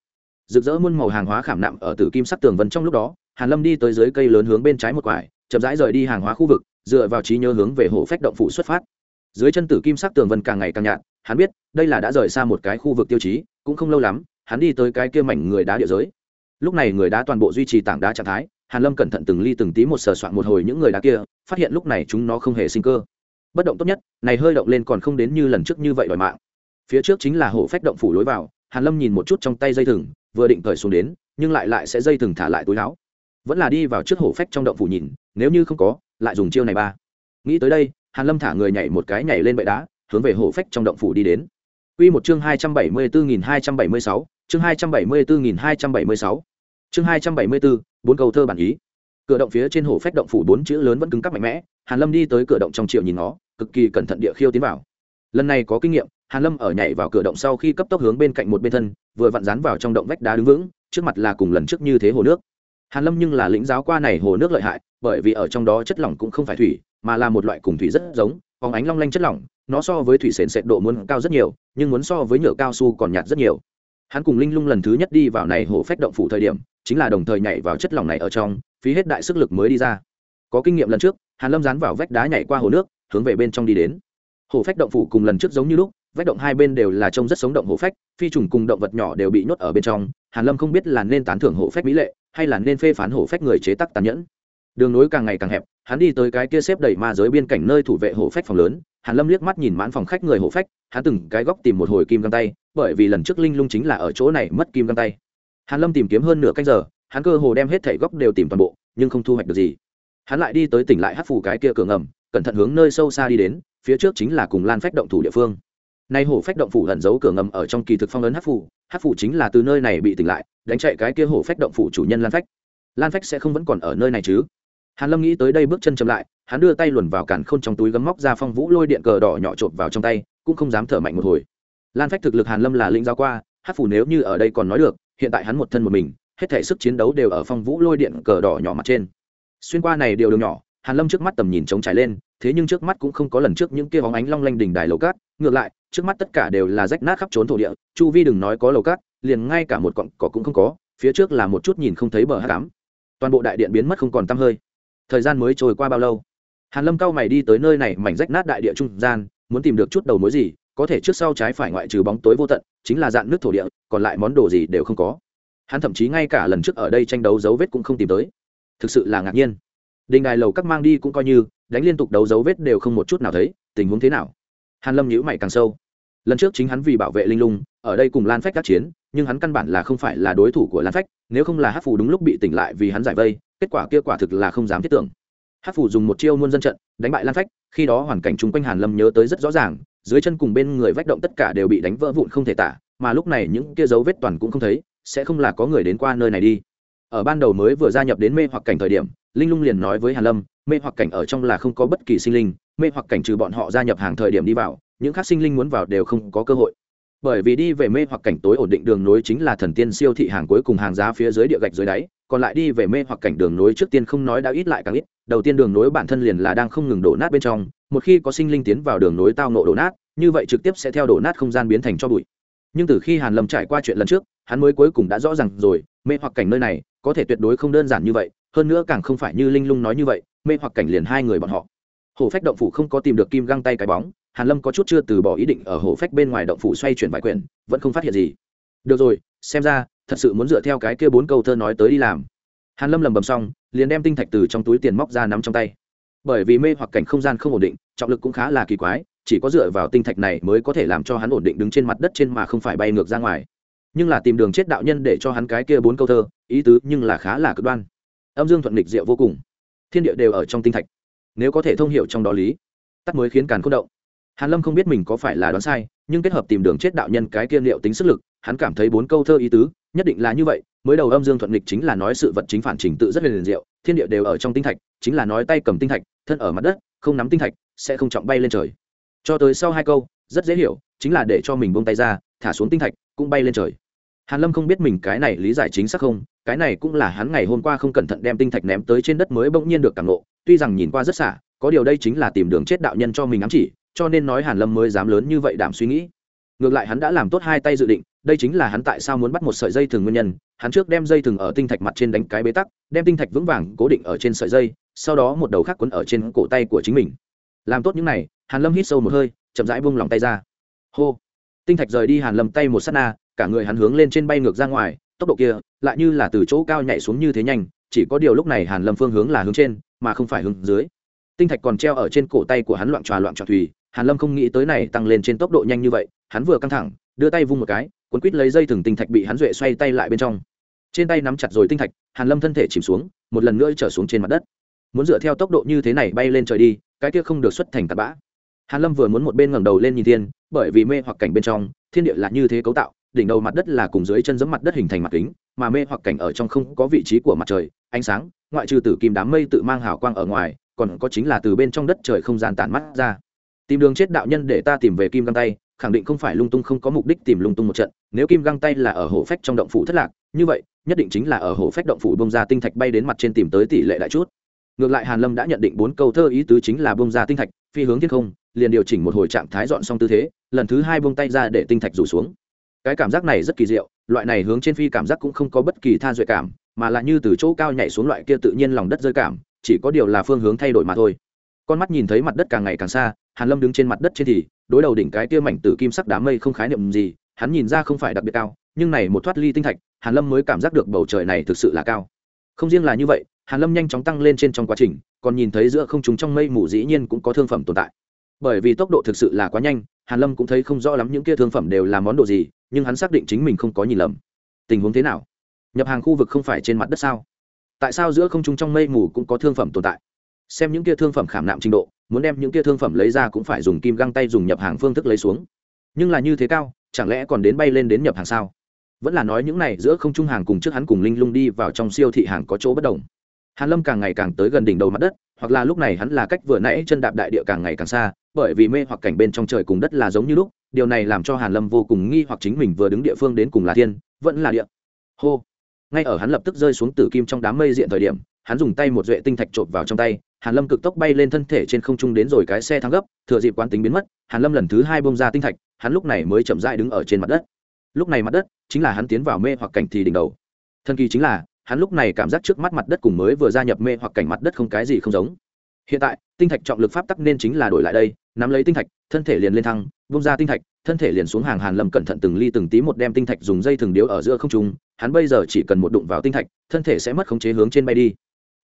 Rực rỡ muôn màu hàng hóa khảm nạm ở tử kim sắc tường vân trong lúc đó, hàn lâm đi tới dưới cây lớn hướng bên trái một quải, chậm rãi rời đi hàng hóa khu vực, dựa vào trí nhớ hướng về hồ phách động phủ xuất phát. Dưới chân tử kim sắc tường vân càng ngày càng nhạt, hắn biết, đây là đã rời xa một cái khu vực tiêu chí, cũng không lâu lắm, hắn đi tới cái kia mảnh người đá địa giới. Lúc này người đá toàn bộ duy trì tảng đá trạng thái hàn lâm cẩn thận từng ly từng tí một sờ soạn một hồi những người đá kia phát hiện lúc này chúng nó không hề sinh cơ. Bất động tốt nhất này hơi động lên còn không đến như lần trước như vậy đòi mạng. Phía trước chính là hổ phách động phủ lối vào hàn lâm nhìn một chút trong tay dây thừng vừa định cởi xuống đến nhưng lại lại sẽ dây thừng thả lại túi áo. Vẫn là đi vào trước hổ phách trong động phủ nhìn nếu như không có lại dùng chiêu này ba. Nghĩ tới đây hàn lâm thả người nhảy một cái nhảy lên bệ đá hướng về hổ phách trong động phủ đi đến. Quy một chương 274.276, chương 274.276 chương hai trăm bảy mươi bốn bốn câu thơ bản ý. Cửa động phía trên hồ phách động phủ bốn chữ lớn vẫn cứng cắp mạnh mẽ, hàn lâm đi tới cửa động trong triệu nhìn nó, cực kỳ cẩn thận địa khiêu tiến vào. Lần này có kinh nghiệm, hàn lâm ở nhảy vào cửa động sau khi cấp tốc hướng bên cạnh một bên thân, vừa vặn dán vào trong động vách đá đứng vững, trước mặt là cùng lần trước như thế hồ nước. Hàn lâm nhưng là lĩnh giáo qua này hồ nước lợi hại, bởi vì ở trong đó chất lỏng cũng không phải thủy, mà là một loại cùng thủy rất giống, phóng ánh long lanh chất lỏng, nó so với thủy sền sệt độ muốn cao rất nhiều, nhưng muốn so với nhựa cao su còn nhạt rất nhiều hắn cùng linh lung lần thứ nhất đi vào này hồ phách động phủ thời điểm, chính là đồng thời nhảy vào chất lỏng này ở trong, phí hết đại sức lực mới đi ra. Có kinh nghiệm lần trước, hàn lâm dán vào vách đá nhảy qua hồ nước, hướng về bên trong đi đến. Hồ phách động phủ cùng lần trước giống như lúc, vách động hai bên đều là trông rất sống động hồ phách, phi trùng cùng động vật nhỏ đều bị nhốt ở bên trong. Hàn lâm không biết là nên tán thưởng hồ phách mỹ lệ, hay là nên phê phán hồ phách người chế tác tàn nhẫn. Đường nối càng ngày càng hẹp, hắn đi tới cái kia xếp đầy ma giới biên cảnh nơi thủ vệ hổ phách phòng lớn. Hàn lâm liếc mắt nhìn mãn phòng khách người hổ phách, hắn từng cái góc tìm một hồi kim găng tay bởi vì lần trước linh lung chính là ở chỗ này mất kim găng tay. Hàn lâm tìm kiếm hơn nửa canh giờ, hắn cơ hồ đem hết thảy góc đều tìm toàn bộ, nhưng không thu hoạch được gì. Hắn lại đi tới tỉnh lại hát phủ cái kia cửa ngầm, cẩn thận hướng nơi sâu xa đi đến, phía trước chính là cùng lan phách động thủ địa phương. Nay hổ phách động phủ ẩn giấu cửa ngầm ở trong kỳ thực phong ấn hát phủ hát phủ chính là từ nơi này bị tỉnh lại, đánh chạy cái kia hổ phách động phủ chủ nhân lan phách. Lan phách sẽ không vẫn còn ở nơi này chứ? Hàn lâm nghĩ tới đây bước chân chậm lại, hắn đưa tay luồn vào cản khôn trong túi gấm móc ra phong vũ lôi điện cờ đỏ nhỏ trộn vào trong tay, cũng không dám thở mạnh một hồi lan phách thực lực hàn lâm là linh giáo qua hát phủ nếu như ở đây còn nói được, hiện tại hắn một thân một mình, hết thể sức chiến đấu đều ở phong vũ lôi điện cờ đỏ nhỏ mặt trên. Xuyên qua này điều đường nhỏ, hàn lâm trước mắt tầm nhìn trống trải lên, thế nhưng trước mắt cũng không có lần trước những kia bóng ánh long lanh đỉnh đài lầu cát, ngược lại, trước mắt tất cả đều là rách nát khắp trốn thổ địa, chu vi đừng nói có lầu cát, liền ngay cả một cọng cỏ cũng không có, phía trước là một chút nhìn không thấy bờ hát cám toàn bộ đại điện biến mất không còn tăm hơi. Thời gian mới trôi qua bao lâu? Hàn lâm cao mày đi tới nơi này mảnh rách nát đại địa trung gian, muốn tìm được chút đầu mối gì có thể trước sau trái phải ngoại trừ bóng tối vô tận, chính là dạng nước thổ địa, còn lại món đồ gì đều không có. Hắn thậm chí ngay cả lần trước ở đây tranh đấu dấu vết cũng không tìm tới. Thực sự là ngạc nhiên. Đình đài lầu các mang đi cũng coi như, đánh liên tục đấu dấu vết đều không một chút nào thấy, tình huống thế nào? Hàn lâm nhíu mày càng sâu. Lần trước chính hắn vì bảo vệ linh lung, ở đây cùng lan phách các chiến, nhưng hắn căn bản là không phải là đối thủ của lan phách, nếu không là hát phù đúng lúc bị tỉnh lại vì hắn giải vây, kết quả kia quả thực là không dám thiết tưởng. Hát phù dùng một chiêu muôn dân trận, đánh bại lan phách, khi đó hoàn cảnh chung quanh hàn lâm nhớ tới rất rõ ràng dưới chân cùng bên người vách động tất cả đều bị đánh vỡ vụn không thể tả, mà lúc này những kia dấu vết toàn cũng không thấy, sẽ không là có người đến qua nơi này đi. Ở ban đầu mới vừa gia nhập đến mê hoặc cảnh thời điểm, linh lung liền nói với hàn lâm, mê hoặc cảnh ở trong là không có bất kỳ sinh linh, mê hoặc cảnh trừ bọn họ gia nhập hàng thời điểm đi vào, những khác sinh linh muốn vào đều không có cơ hội. Bởi vì đi về mê hoặc cảnh tối ổn định đường nối chính là thần tiên siêu thị hàng cuối cùng hàng giá phía dưới địa gạch dưới đáy còn lại đi về mê hoặc cảnh đường nối trước tiên không nói đã ít lại càng ít, đầu tiên đường nối bản thân liền là đang không ngừng đổ nát bên trong, một khi có sinh linh tiến vào đường nối tao nộ đổ nát, như vậy trực tiếp sẽ theo đổ nát không gian biến thành cho bụi. Nhưng từ khi hàn lâm trải qua chuyện lần trước, hắn mới cuối cùng đã rõ ràng rồi, mê hoặc cảnh nơi này, có thể tuyệt đối không đơn giản như vậy, hơn nữa càng không phải như linh lung nói như vậy, mê hoặc cảnh liền hai người bọn họ. Hồ phách động phủ không có tìm được kim găng tay cái bóng, hàn lâm có chút chưa từ bỏ ý định ở hồ phách bên ngoài động phủ xoay chuyển vài quyển, vẫn không phát hiện gì. Được rồi xem ra, thật sự muốn dựa theo cái kia bốn câu thơ nói tới đi làm. Hàn lâm lầm bầm xong, liền đem tinh thạch từ trong túi tiền móc ra nắm trong tay. Bởi vì mê hoặc cảnh không gian không ổn định, trọng lực cũng khá là kỳ quái, chỉ có dựa vào tinh thạch này mới có thể làm cho hắn ổn định đứng trên mặt đất trên mà không phải bay ngược ra ngoài. Nhưng là tìm đường chết đạo nhân để cho hắn cái kia bốn câu thơ, ý tứ nhưng là khá là cực đoan. Âm dương thuận nghịch diệu vô cùng. Thiên địa đều ở trong tinh thạch. Nếu có thể thông hiểu trong đó lý, tắt mới khiến càn k động hàn lâm không biết mình có phải là đoán sai, nhưng kết hợp tìm đường chết đạo nhân cái kia liệu tính sức lực, hắn cảm thấy bốn câu thơ ý tứ, nhất định là như vậy, mới đầu âm dương thuận nghịch chính là nói sự vật chính phản trình tự rất liền diệu, thiên địa đều ở trong tinh thạch, chính là nói tay cầm tinh thạch, thân ở mặt đất, không nắm tinh thạch, sẽ không trọng bay lên trời. Cho tới sau hai câu, rất dễ hiểu, chính là để cho mình buông tay ra, thả xuống tinh thạch, cũng bay lên trời. Hàn lâm không biết mình cái này lý giải chính xác không, cái này cũng là hắn ngày hôm qua không cẩn thận đem tinh thạch ném tới trên đất mới bỗng nhiên được cảm ngộ, tuy rằng nhìn qua rất xả, có điều đây chính là tìm đường chết đạo nhân cho mình ám chỉ cho nên nói hàn lâm mới dám lớn như vậy đảm suy nghĩ. Ngược lại hắn đã làm tốt hai tay dự định, đây chính là hắn tại sao muốn bắt một sợi dây thừng nguyên nhân. Hắn trước đem dây thừng ở tinh thạch mặt trên đánh cái bế tắc, đem tinh thạch vững vàng cố định ở trên sợi dây, sau đó một đầu khác quấn ở trên cổ tay của chính mình. Làm tốt những này, hàn lâm hít sâu một hơi, chậm rãi buông lòng tay ra. Hô! Tinh thạch rời đi hàn lâm tay một sát na, cả người hắn hướng lên trên bay ngược ra ngoài, tốc độ kia, lại như là từ chỗ cao nhảy xuống như thế nhanh, chỉ có điều lúc này hàn lâm phương hướng là hướng trên, mà không phải hướng dưới. Tinh thạch còn treo ở trên cổ tay của hắn loạn tròa loạn tròa thủy hàn lâm không nghĩ tới này tăng lên trên tốc độ nhanh như vậy, hắn vừa căng thẳng, đưa tay vung một cái, cuốn quít lấy dây thừng tinh thạch bị hắn duệ xoay tay lại bên trong. Trên tay nắm chặt rồi tinh thạch, hàn lâm thân thể chìm xuống, một lần nữa trở xuống trên mặt đất. Muốn dựa theo tốc độ như thế này bay lên trời đi, cái kia không được xuất thành tạt bã. Hàn lâm vừa muốn một bên ngẩng đầu lên nhìn thiên, bởi vì mê hoặc cảnh bên trong, thiên địa là như thế cấu tạo, đỉnh đầu mặt đất là cùng dưới chân giẫm mặt đất hình thành mặt kính, mà mê hoặc cảnh ở trong không có vị trí của mặt trời, ánh sáng, ngoại trừ tử kim đám mây tự mang hào quang ở ngoài, còn có chính là từ bên trong đất trời không gian tản mắt ra tìm đường chết đạo nhân để ta tìm về kim găng tay, khẳng định không phải lung tung không có mục đích tìm lung tung một trận, nếu kim găng tay là ở hổ phách trong động phủ thất lạc, như vậy, nhất định chính là ở hổ phách động phủ bông ra tinh thạch bay đến mặt trên tìm tới tỷ lệ đại chút. Ngược lại hàn lâm đã nhận định bốn câu thơ ý tứ chính là bông ra tinh thạch, phi hướng thiên không, liền điều chỉnh một hồi trạng thái dọn xong tư thế, lần thứ hai bông tay ra để tinh thạch rủ xuống. Cái cảm giác này rất kỳ diệu, loại này hướng trên phi cảm giác cũng không có bất kỳ tha duệ cảm, mà là như từ chỗ cao nhảy xuống loại kia tự nhiên lòng đất rơi cảm, chỉ có điều là phương hướng thay đổi mà thôi. Con mắt nhìn thấy mặt đất càng ngày càng xa hàn lâm đứng trên mặt đất trên thì, đối đầu đỉnh cái kia mảnh tử kim sắc đám mây không khái niệm gì, hắn nhìn ra không phải đặc biệt cao, nhưng này một thoát ly tinh thạch, hàn lâm mới cảm giác được bầu trời này thực sự là cao. Không riêng là như vậy, hàn lâm nhanh chóng tăng lên trên trong quá trình, còn nhìn thấy giữa không chúng trong mây mù dĩ nhiên cũng có thương phẩm tồn tại. Bởi vì tốc độ thực sự là quá nhanh, hàn lâm cũng thấy không rõ lắm những kia thương phẩm đều là món đồ gì, nhưng hắn xác định chính mình không có nhìn lầm. Tình huống thế nào? Nhập hàng khu vực không phải trên mặt đất sao? Tại sao giữa không trung trong mây mù cũng có thương phẩm tồn tại? Xem những kia thương phẩm khảm nạm trình độ muốn đem những kia thương phẩm lấy ra cũng phải dùng kim găng tay dùng nhập hàng phương thức lấy xuống. Nhưng là như thế cao, chẳng lẽ còn đến bay lên đến nhập hàng sao? Vẫn là nói những này giữa không trung hàng cùng trước hắn cùng linh lung đi vào trong siêu thị hàng có chỗ bất đồng. Hàn lâm càng ngày càng tới gần đỉnh đầu mặt đất, hoặc là lúc này hắn là cách vừa nãy chân đạp đại địa càng ngày càng xa, bởi vì mê hoặc cảnh bên trong trời cùng đất là giống như lúc, điều này làm cho hàn lâm vô cùng nghi hoặc chính mình vừa đứng địa phương đến cùng là thiên, vẫn là địa. Hô. Ngay ở hắn lập tức rơi xuống tử kim trong đám mây diện thời điểm, hắn dùng tay một duệ tinh thạch trộn vào trong tay hàn lâm cực tốc bay lên thân thể trên không trung đến rồi cái xe thắng gấp, thừa dịp quán tính biến mất, hàn lâm lần thứ hai bông ra tinh thạch, hắn lúc này mới chậm rãi đứng ở trên mặt đất. Lúc này mặt đất chính là hắn tiến vào mê hoặc cảnh thì đỉnh đầu. Thân kỳ chính là, hắn lúc này cảm giác trước mắt mặt đất cùng mới vừa gia nhập mê hoặc cảnh mặt đất không cái gì không giống. Hiện tại, tinh thạch trọng lực pháp tắc nên chính là đổi lại đây, nắm lấy tinh thạch, thân thể liền lên thăng, bung ra tinh thạch, thân thể liền xuống hàng hàn lâm cẩn thận từng ly từng tí một đem tinh thạch dùng dây thừng điếu ở giữa không trung, hắn bây giờ chỉ cần một đụng vào tinh thạch, thân thể sẽ mất khống chế hướng trên bay đi.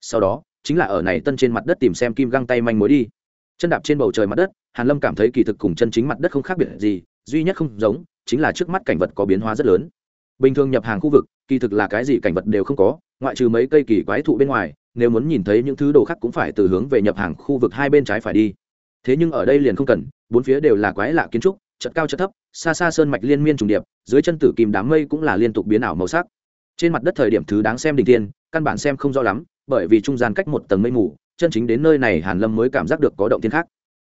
Sau đó chính là ở này tân trên mặt đất tìm xem kim găng tay manh mối đi. Chân đạp trên bầu trời mặt đất, hàn lâm cảm thấy kỳ thực cùng chân chính mặt đất không khác biệt gì, duy nhất không giống, chính là trước mắt cảnh vật có biến hóa rất lớn. Bình thường nhập hàng khu vực, kỳ thực là cái gì cảnh vật đều không có, ngoại trừ mấy cây kỳ quái thụ bên ngoài, nếu muốn nhìn thấy những thứ đồ khác cũng phải từ hướng về nhập hàng khu vực hai bên trái phải đi. Thế nhưng ở đây liền không cần, bốn phía đều là quái lạ kiến trúc, chật cao chật thấp, xa xa sơn mạch liên miên trùng điệp, dưới chân tử kìm đám mây cũng là liên tục biến ảo màu sắc. Trên mặt đất thời điểm thứ đáng xem đình tiên, căn bản xem không rõ lắm bởi vì trung gian cách một tầng mây mù, chân chính đến nơi này hàn lâm mới cảm giác được có động thiên khác.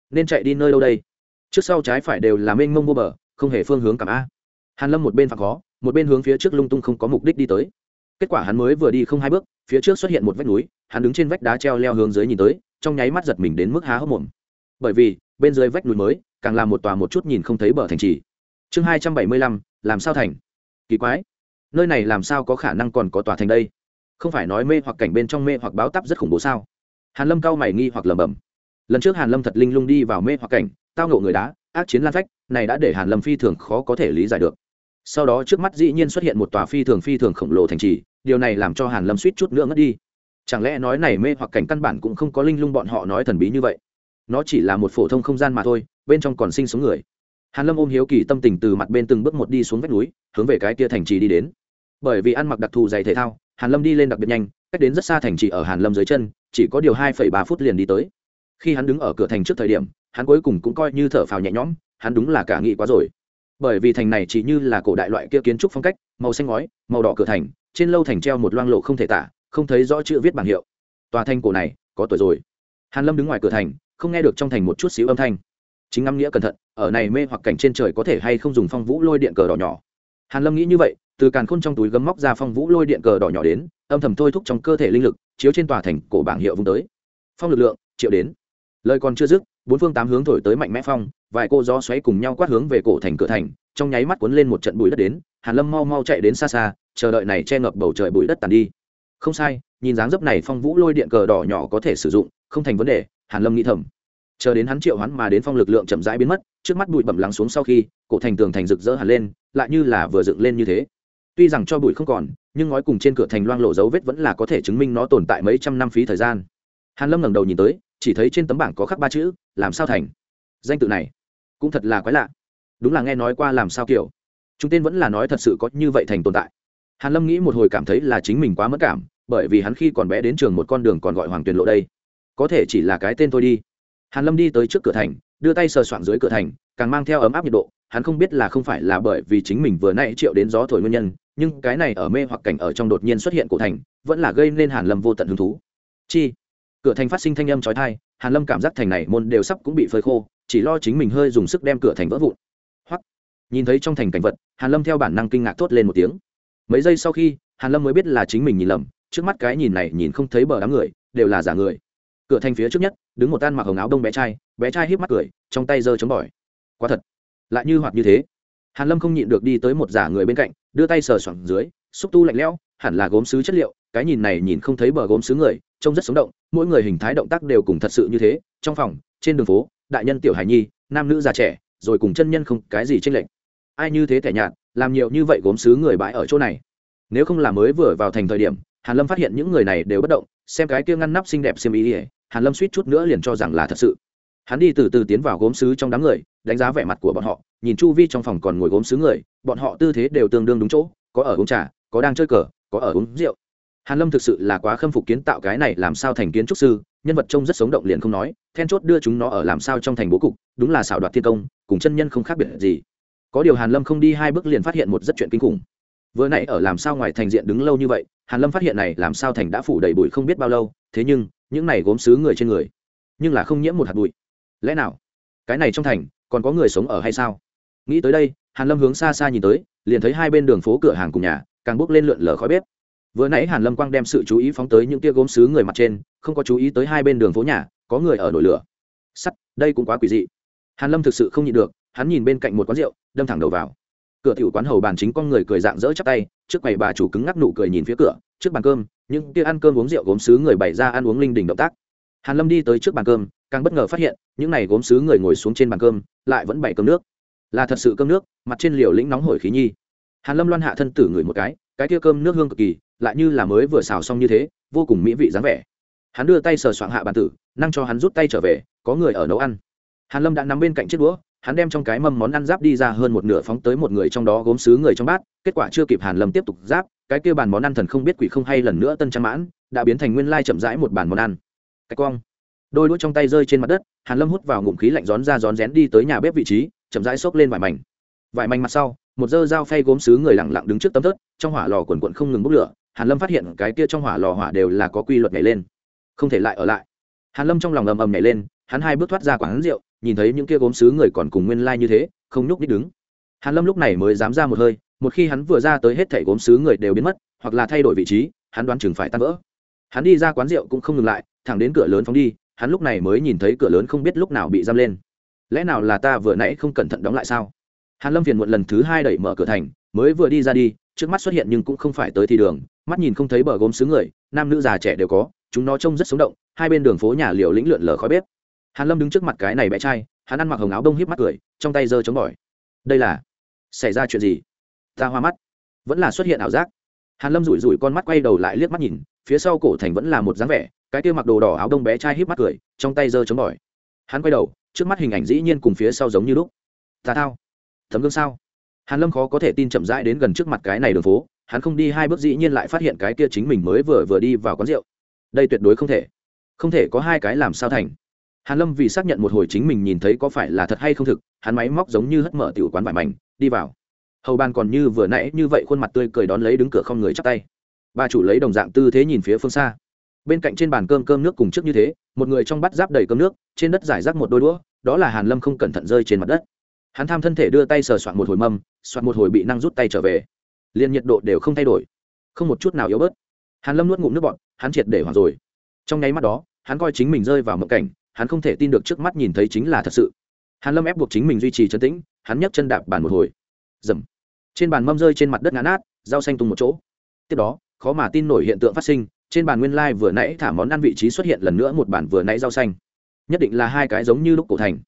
Nên chạy đi nơi đâu đây? Trước sau trái phải đều là mênh mông vô bờ, không hề phương hướng cảm a. Hàn lâm một bên phạt khó, một bên hướng phía trước lung tung không có mục đích đi tới. Kết quả hắn mới vừa đi không hai bước, phía trước xuất hiện một vách núi, hắn đứng trên vách đá treo leo hướng dưới nhìn tới, trong nháy mắt giật mình đến mức há hốc mồm. Bởi vì, bên dưới vách núi mới, càng là một tòa một chút nhìn không thấy bờ thành trì. Chương hai trăm bảy mươi lăm, làm sao thành? Kỳ quái. Nơi này làm sao có khả năng còn có tòa thành đây? Không phải nói mê hoặc cảnh bên trong mê hoặc báo tắp rất khủng bố sao? Hàn lâm cao mày nghi hoặc lẩm bẩm. Lần trước hàn lâm thật linh lung đi vào mê hoặc cảnh, tao ngộ người đá, ác chiến lan phách, này đã để hàn lâm phi thường khó có thể lý giải được. Sau đó trước mắt dĩ nhiên xuất hiện một tòa phi thường phi thường khổng lồ thành trì, điều này làm cho hàn lâm suýt chút nữa ngất đi. Chẳng lẽ nói này mê hoặc cảnh căn bản cũng không có linh lung bọn họ nói thần bí như vậy? Nó chỉ là một phổ thông không gian mà thôi, bên trong còn sinh sống người. Hàn lâm ôm hiếu kỳ tâm tình từ mặt bên từng bước một đi xuống vách núi, hướng về cái kia thành trì đi đến. Bởi vì ăn mặc đặc thù giày thể thao hàn lâm đi lên đặc biệt nhanh, cách đến rất xa thành trì ở hàn lâm dưới chân, chỉ có điều hai ba phút liền đi tới. Khi hắn đứng ở cửa thành trước thời điểm, hắn cuối cùng cũng coi như thở phào nhẹ nhõm, hắn đúng là cả nghị quá rồi. Bởi vì thành này chỉ như là cổ đại loại kia kiến trúc phong cách, màu xanh ngói, màu đỏ cửa thành, trên lâu thành treo một loang lộ không thể tả, không thấy rõ chữ viết bảng hiệu. Tòa thành cổ này, có tuổi rồi. Hàn lâm đứng ngoài cửa thành, không nghe được trong thành một chút xíu âm thanh. Chính ngắm nghĩa cẩn thận, ở này mê hoặc cảnh trên trời có thể hay không dùng phong vũ lôi điện cờ đỏ nhỏ. Hàn lâm nghĩ như vậy từ càn khôn trong túi gấm móc ra phong vũ lôi điện cờ đỏ nhỏ đến, âm thầm thôi thúc trong cơ thể linh lực, chiếu trên tòa thành cổ bảng hiệu vung tới. Phong lực lượng, triệu đến. Lời còn chưa dứt, bốn phương tám hướng thổi tới mạnh mẽ phong, vài cô gió xoáy cùng nhau quát hướng về cổ thành cửa thành, trong nháy mắt cuốn lên một trận bụi đất đến, hàn lâm mau mau chạy đến xa xa, chờ đợi này che ngập bầu trời bụi đất tàn đi. Không sai, nhìn dáng dấp này phong vũ lôi điện cờ đỏ nhỏ có thể sử dụng, không thành vấn đề, hàn lâm nghĩ thầm. Chờ đến hắn triệu hắn mà đến phong lực lượng chậm rãi biến mất, trước mắt bụi bẩm lắng xuống sau khi, cổ thành tường thành rực rỡ hẳn lên, lại như là vừa dựng lên như thế tuy rằng cho bụi không còn, nhưng ngói cùng trên cửa thành loang lộ dấu vết vẫn là có thể chứng minh nó tồn tại mấy trăm năm phí thời gian. Hàn lâm ngẩng đầu nhìn tới, chỉ thấy trên tấm bảng có khắc ba chữ, làm sao thành? Danh tự này cũng thật là quái lạ. Đúng là nghe nói qua làm sao kiểu. Chúng tên vẫn là nói thật sự có như vậy thành tồn tại. Hàn lâm nghĩ một hồi cảm thấy là chính mình quá mất cảm, bởi vì hắn khi còn bé đến trường một con đường còn gọi hoàng tuyền lộ đây. Có thể chỉ là cái tên thôi đi. Hàn lâm đi tới trước cửa thành, đưa tay sờ soạn dưới cửa thành, càng mang theo ấm áp nhiệt độ, hắn không biết là không phải là bởi vì chính mình vừa nãy triệu đến gió thổi nguyên nhân nhưng cái này ở mê hoặc cảnh ở trong đột nhiên xuất hiện cổ thành, vẫn là gây nên hàn lâm vô tận hứng thú. Chi, cửa thành phát sinh thanh âm chói tai, hàn lâm cảm giác thành này môn đều sắp cũng bị phơi khô, chỉ lo chính mình hơi dùng sức đem cửa thành vỡ vụn. Hoặc nhìn thấy trong thành cảnh vật, hàn lâm theo bản năng kinh ngạc thốt lên một tiếng. Mấy giây sau khi, hàn lâm mới biết là chính mình nhìn lầm, trước mắt cái nhìn này nhìn không thấy bờ đám người, đều là giả người. Cửa thành phía trước nhất, đứng một tan mặc hồng áo đông bé trai bé trai híp mắt cười, trong tay giơ chống bỏi. Quá thật. Lại như hoạt như thế hàn lâm không nhịn được đi tới một giả người bên cạnh, đưa tay sờ soạng dưới, xúc tu lạnh lẽo, hẳn là gốm sứ chất liệu, cái nhìn này nhìn không thấy bờ gốm sứ người, trông rất sống động, mỗi người hình thái động tác đều cùng thật sự như thế, trong phòng, trên đường phố, đại nhân tiểu hải nhi, nam nữ già trẻ, rồi cùng chân nhân không cái gì chênh lệch. Ai như thế thẻ nhạt, làm nhiều như vậy gốm sứ người bãi ở chỗ này. Nếu không là mới vừa vào thành thời điểm, hàn lâm phát hiện những người này đều bất động, xem cái kia ngăn nắp xinh đẹp xiêm ý ỉa hàn lâm suýt chút nữa liền cho rằng là thật sự. Hắn đi từ từ tiến vào gốm sứ trong đám người, đánh giá vẻ mặt của bọn họ nhìn chu vi trong phòng còn ngồi gốm sứ người, bọn họ tư thế đều tương đương đúng chỗ, có ở uống trà, có đang chơi cờ, có ở uống rượu. Hàn lâm thực sự là quá khâm phục kiến tạo cái này làm sao thành kiến trúc sư, nhân vật trông rất sống động liền không nói, then chốt đưa chúng nó ở làm sao trong thành bố cục, đúng là xảo đoạt thiên công, cùng chân nhân không khác biệt gì. Có điều hàn lâm không đi hai bước liền phát hiện một rất chuyện kinh khủng. Vừa nãy ở làm sao ngoài thành diện đứng lâu như vậy, hàn lâm phát hiện này làm sao thành đã phủ đầy bụi không biết bao lâu, thế nhưng, những này gốm xứ người trên người, nhưng là không nhiễm một hạt bụi. Lẽ nào, cái này trong thành, còn có người sống ở hay sao? Nghĩ tới đây, hàn lâm hướng xa xa nhìn tới, liền thấy hai bên đường phố cửa hàng cùng nhà, càng bước lên lượn lờ khói bếp. Vừa nãy hàn lâm quang đem sự chú ý phóng tới những tia gốm xứ người mặt trên, không có chú ý tới hai bên đường phố nhà, có người ở nổi lửa. Sắt, đây cũng quá quỷ dị. Hàn lâm thực sự không nhịn được, hắn nhìn bên cạnh một quán rượu, đâm thẳng đầu vào. Cửa tiểu quán hầu bàn chính con người cười dạng dỡ chắp tay, trước quầy bà chủ cứng ngắc nụ cười nhìn phía cửa, trước bàn cơm, những tia ăn cơm uống rượu gốm xứ người bày ra ăn uống linh đình động tác. Hàn lâm đi tới trước bàn cơm, càng bất ngờ phát hiện, những này gốm xứ người ngồi xuống trên bàn cơm, lại vẫn bày cơm nước là thật sự cơm nước, mặt trên liều lĩnh nóng hổi khí nhi. Hàn lâm loan hạ thân tử người một cái cái kia cơm nước hương cực kỳ, lại như là mới vừa xào xong như thế, vô cùng mỹ vị dáng vẻ. Hắn đưa tay sờ soạng hạ bàn tử, năng cho hắn rút tay trở về, có người ở nấu ăn. Hàn lâm đã nằm bên cạnh chiếc đũa, hắn đem trong cái mâm món ăn giáp đi ra hơn một nửa phóng tới một người trong đó gốm xứ người trong bát, kết quả chưa kịp hàn lâm tiếp tục giáp, cái kia bàn món ăn thần không biết quỷ không hay lần nữa tân trang mãn, đã biến thành nguyên lai chậm rãi một bàn món ăn. Cái quang đôi đũa trong tay rơi trên mặt đất, hàn lâm hút vào ngụm khí lạnh rón ra rón rén đi tới nhà bếp vị trí chậm rãi xốc lên vải mảnh. Vải mảnh mặt sau, một dơ dao phay gốm xứ người lặng lặng đứng trước tấm thớt, trong hỏa lò quần quận không ngừng bốc lửa, hàn lâm phát hiện cái kia trong hỏa lò hỏa đều là có quy luật nhảy lên. Không thể lại ở lại. Hàn lâm trong lòng ầm ầm nhảy lên, hắn hai bước thoát ra quán rượu, nhìn thấy những kia gốm xứ người còn cùng nguyên lai như thế, không nhúc nhích đứng. Hàn lâm lúc này mới dám ra một hơi, một khi hắn vừa ra tới hết thảy gốm xứ người đều biến mất, hoặc là thay đổi vị trí, hắn đoán chừng phải tan vỡ. Hắn đi ra quán rượu cũng không ngừng lại, thẳng đến cửa lớn phóng đi, hắn lúc này mới nhìn thấy cửa lớn không biết lúc nào bị giam lên lẽ nào là ta vừa nãy không cẩn thận đóng lại sao? Hàn lâm phiền muộn lần thứ hai đẩy mở cửa thành, mới vừa đi ra đi, trước mắt xuất hiện nhưng cũng không phải tới thì đường, mắt nhìn không thấy bờ gốm xứ người, nam nữ già trẻ đều có, chúng nó trông rất sống động, hai bên đường phố nhà liều lĩnh lượn lờ khói bếp. Hàn lâm đứng trước mặt cái này bé trai, hắn ăn mặc hồng áo đông hiếp mắt cười, trong tay giơ chống bỏi. Đây là, xảy ra chuyện gì? Ta hoa mắt. Vẫn là xuất hiện ảo giác. Hàn lâm rủi rủi con mắt quay đầu lại liếc mắt nhìn, phía sau cổ thành vẫn là một dáng vẻ, cái kia mặc đồ đỏ áo đông bé trai hiếp mắt cười, trong tay giơ chống bỏi. Hắn quay đầu trước mắt hình ảnh dĩ nhiên cùng phía sau giống như lúc. Ta thao. Thấm gương sao? Hàn lâm khó có thể tin chậm rãi đến gần trước mặt cái này đường phố, hắn không đi hai bước dĩ nhiên lại phát hiện cái kia chính mình mới vừa vừa đi vào quán rượu. Đây tuyệt đối không thể. Không thể có hai cái làm sao thành. Hàn lâm vì xác nhận một hồi chính mình nhìn thấy có phải là thật hay không thực, hắn máy móc giống như hất mở tiểu quán vải mảnh, đi vào. Hầu ban còn như vừa nãy như vậy khuôn mặt tươi cười đón lấy đứng cửa không người chắp tay. Ba chủ lấy đồng dạng tư thế nhìn phía phương xa bên cạnh trên bàn cơm cơm nước cùng trước như thế, một người trong bát giáp đầy cơm nước, trên đất giải rác một đôi đũa, đó là hàn lâm không cẩn thận rơi trên mặt đất. Hắn tham thân thể đưa tay sờ soạn một hồi mâm soạn một hồi bị năng rút tay trở về. Liền nhiệt độ đều không thay đổi, không một chút nào yếu bớt. Hàn lâm nuốt ngụm nước bọt, hắn triệt để hoảng rồi. Trong nháy mắt đó, hắn coi chính mình rơi vào mộng cảnh, hắn không thể tin được trước mắt nhìn thấy chính là thật sự. Hàn lâm ép buộc chính mình duy trì chân tĩnh, hắn nhấc chân đạp bàn một hồi. Dầm. Trên bàn mâm rơi trên mặt đất ngã nát, rau xanh tung một chỗ. Tiếp đó, khó mà tin nổi hiện tượng phát sinh trên bàn nguyên lai vừa nãy thả món ăn vị trí xuất hiện lần nữa một bản vừa nãy rau xanh. Nhất định là hai cái giống như lúc cổ thành.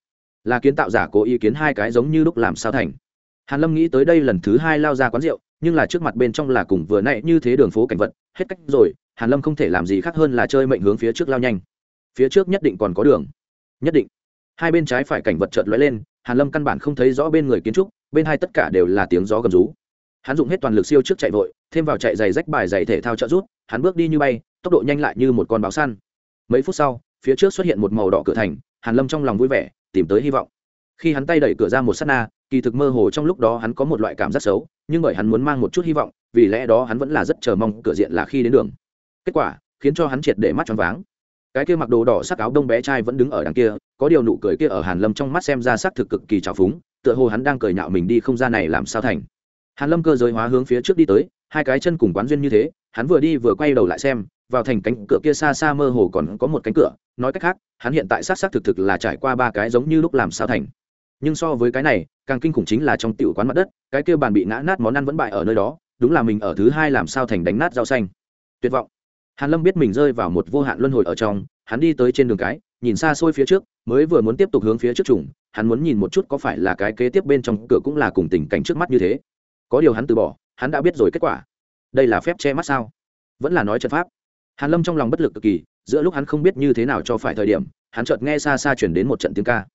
Là kiến tạo giả cố ý kiến hai cái giống như lúc làm sao thành. Hàn lâm nghĩ tới đây lần thứ hai lao ra quán rượu, nhưng là trước mặt bên trong là cùng vừa nãy như thế đường phố cảnh vật, hết cách rồi, hàn lâm không thể làm gì khác hơn là chơi mệnh hướng phía trước lao nhanh. Phía trước nhất định còn có đường. Nhất định. Hai bên trái phải cảnh vật chợt lóe lên, hàn lâm căn bản không thấy rõ bên người kiến trúc, bên hai tất cả đều là tiếng gió gầm rú. Hắn dùng hết toàn lực siêu trước chạy vội, thêm vào chạy giày rách bài giày thể thao trợ rút hắn bước đi như bay, tốc độ nhanh lại như một con báo săn. Mấy phút sau, phía trước xuất hiện một màu đỏ cửa thành, hàn lâm trong lòng vui vẻ, tìm tới hy vọng. Khi hắn tay đẩy cửa ra một sát na, kỳ thực mơ hồ trong lúc đó hắn có một loại cảm giác xấu, nhưng bởi hắn muốn mang một chút hy vọng, vì lẽ đó hắn vẫn là rất chờ mong cửa diện là khi đến đường. Kết quả, khiến cho hắn triệt để mắt choáng váng. Cái kia mặc đồ đỏ sắc áo đông bé trai vẫn đứng ở đằng kia, có điều nụ cười kia ở hàn lâm trong mắt xem ra sắc thực cực kỳ trào phúng, tựa hồ hắn đang cười nhạo mình đi không ra này làm sao thành. Hàn lâm cơ giới hóa hướng phía trước đi tới, hai cái chân cùng quán duyên như thế hắn vừa đi vừa quay đầu lại xem, vào thành cánh cửa kia xa xa mơ hồ còn có một cánh cửa, nói cách khác, hắn hiện tại sát sát thực thực là trải qua ba cái giống như lúc làm sao thành. Nhưng so với cái này, càng kinh khủng chính là trong tiểu quán mặt đất, cái kia bàn bị ngã nát món ăn vẫn bại ở nơi đó, đúng là mình ở thứ hai làm sao thành đánh nát rau xanh. Tuyệt vọng. Hàn lâm biết mình rơi vào một vô hạn luân hồi ở trong, hắn đi tới trên đường cái, nhìn xa xôi phía trước, mới vừa muốn tiếp tục hướng phía trước trùng, hắn muốn nhìn một chút có phải là cái kế tiếp bên trong cửa cũng là cùng tình cảnh trước mắt như thế. Có điều hắn từ bỏ, hắn đã biết rồi kết quả đây là phép che mắt sao? Vẫn là nói trận pháp. Hàn lâm trong lòng bất lực cực kỳ, giữa lúc hắn không biết như thế nào cho phải thời điểm, hắn chợt nghe xa xa chuyển đến một trận tiếng ca.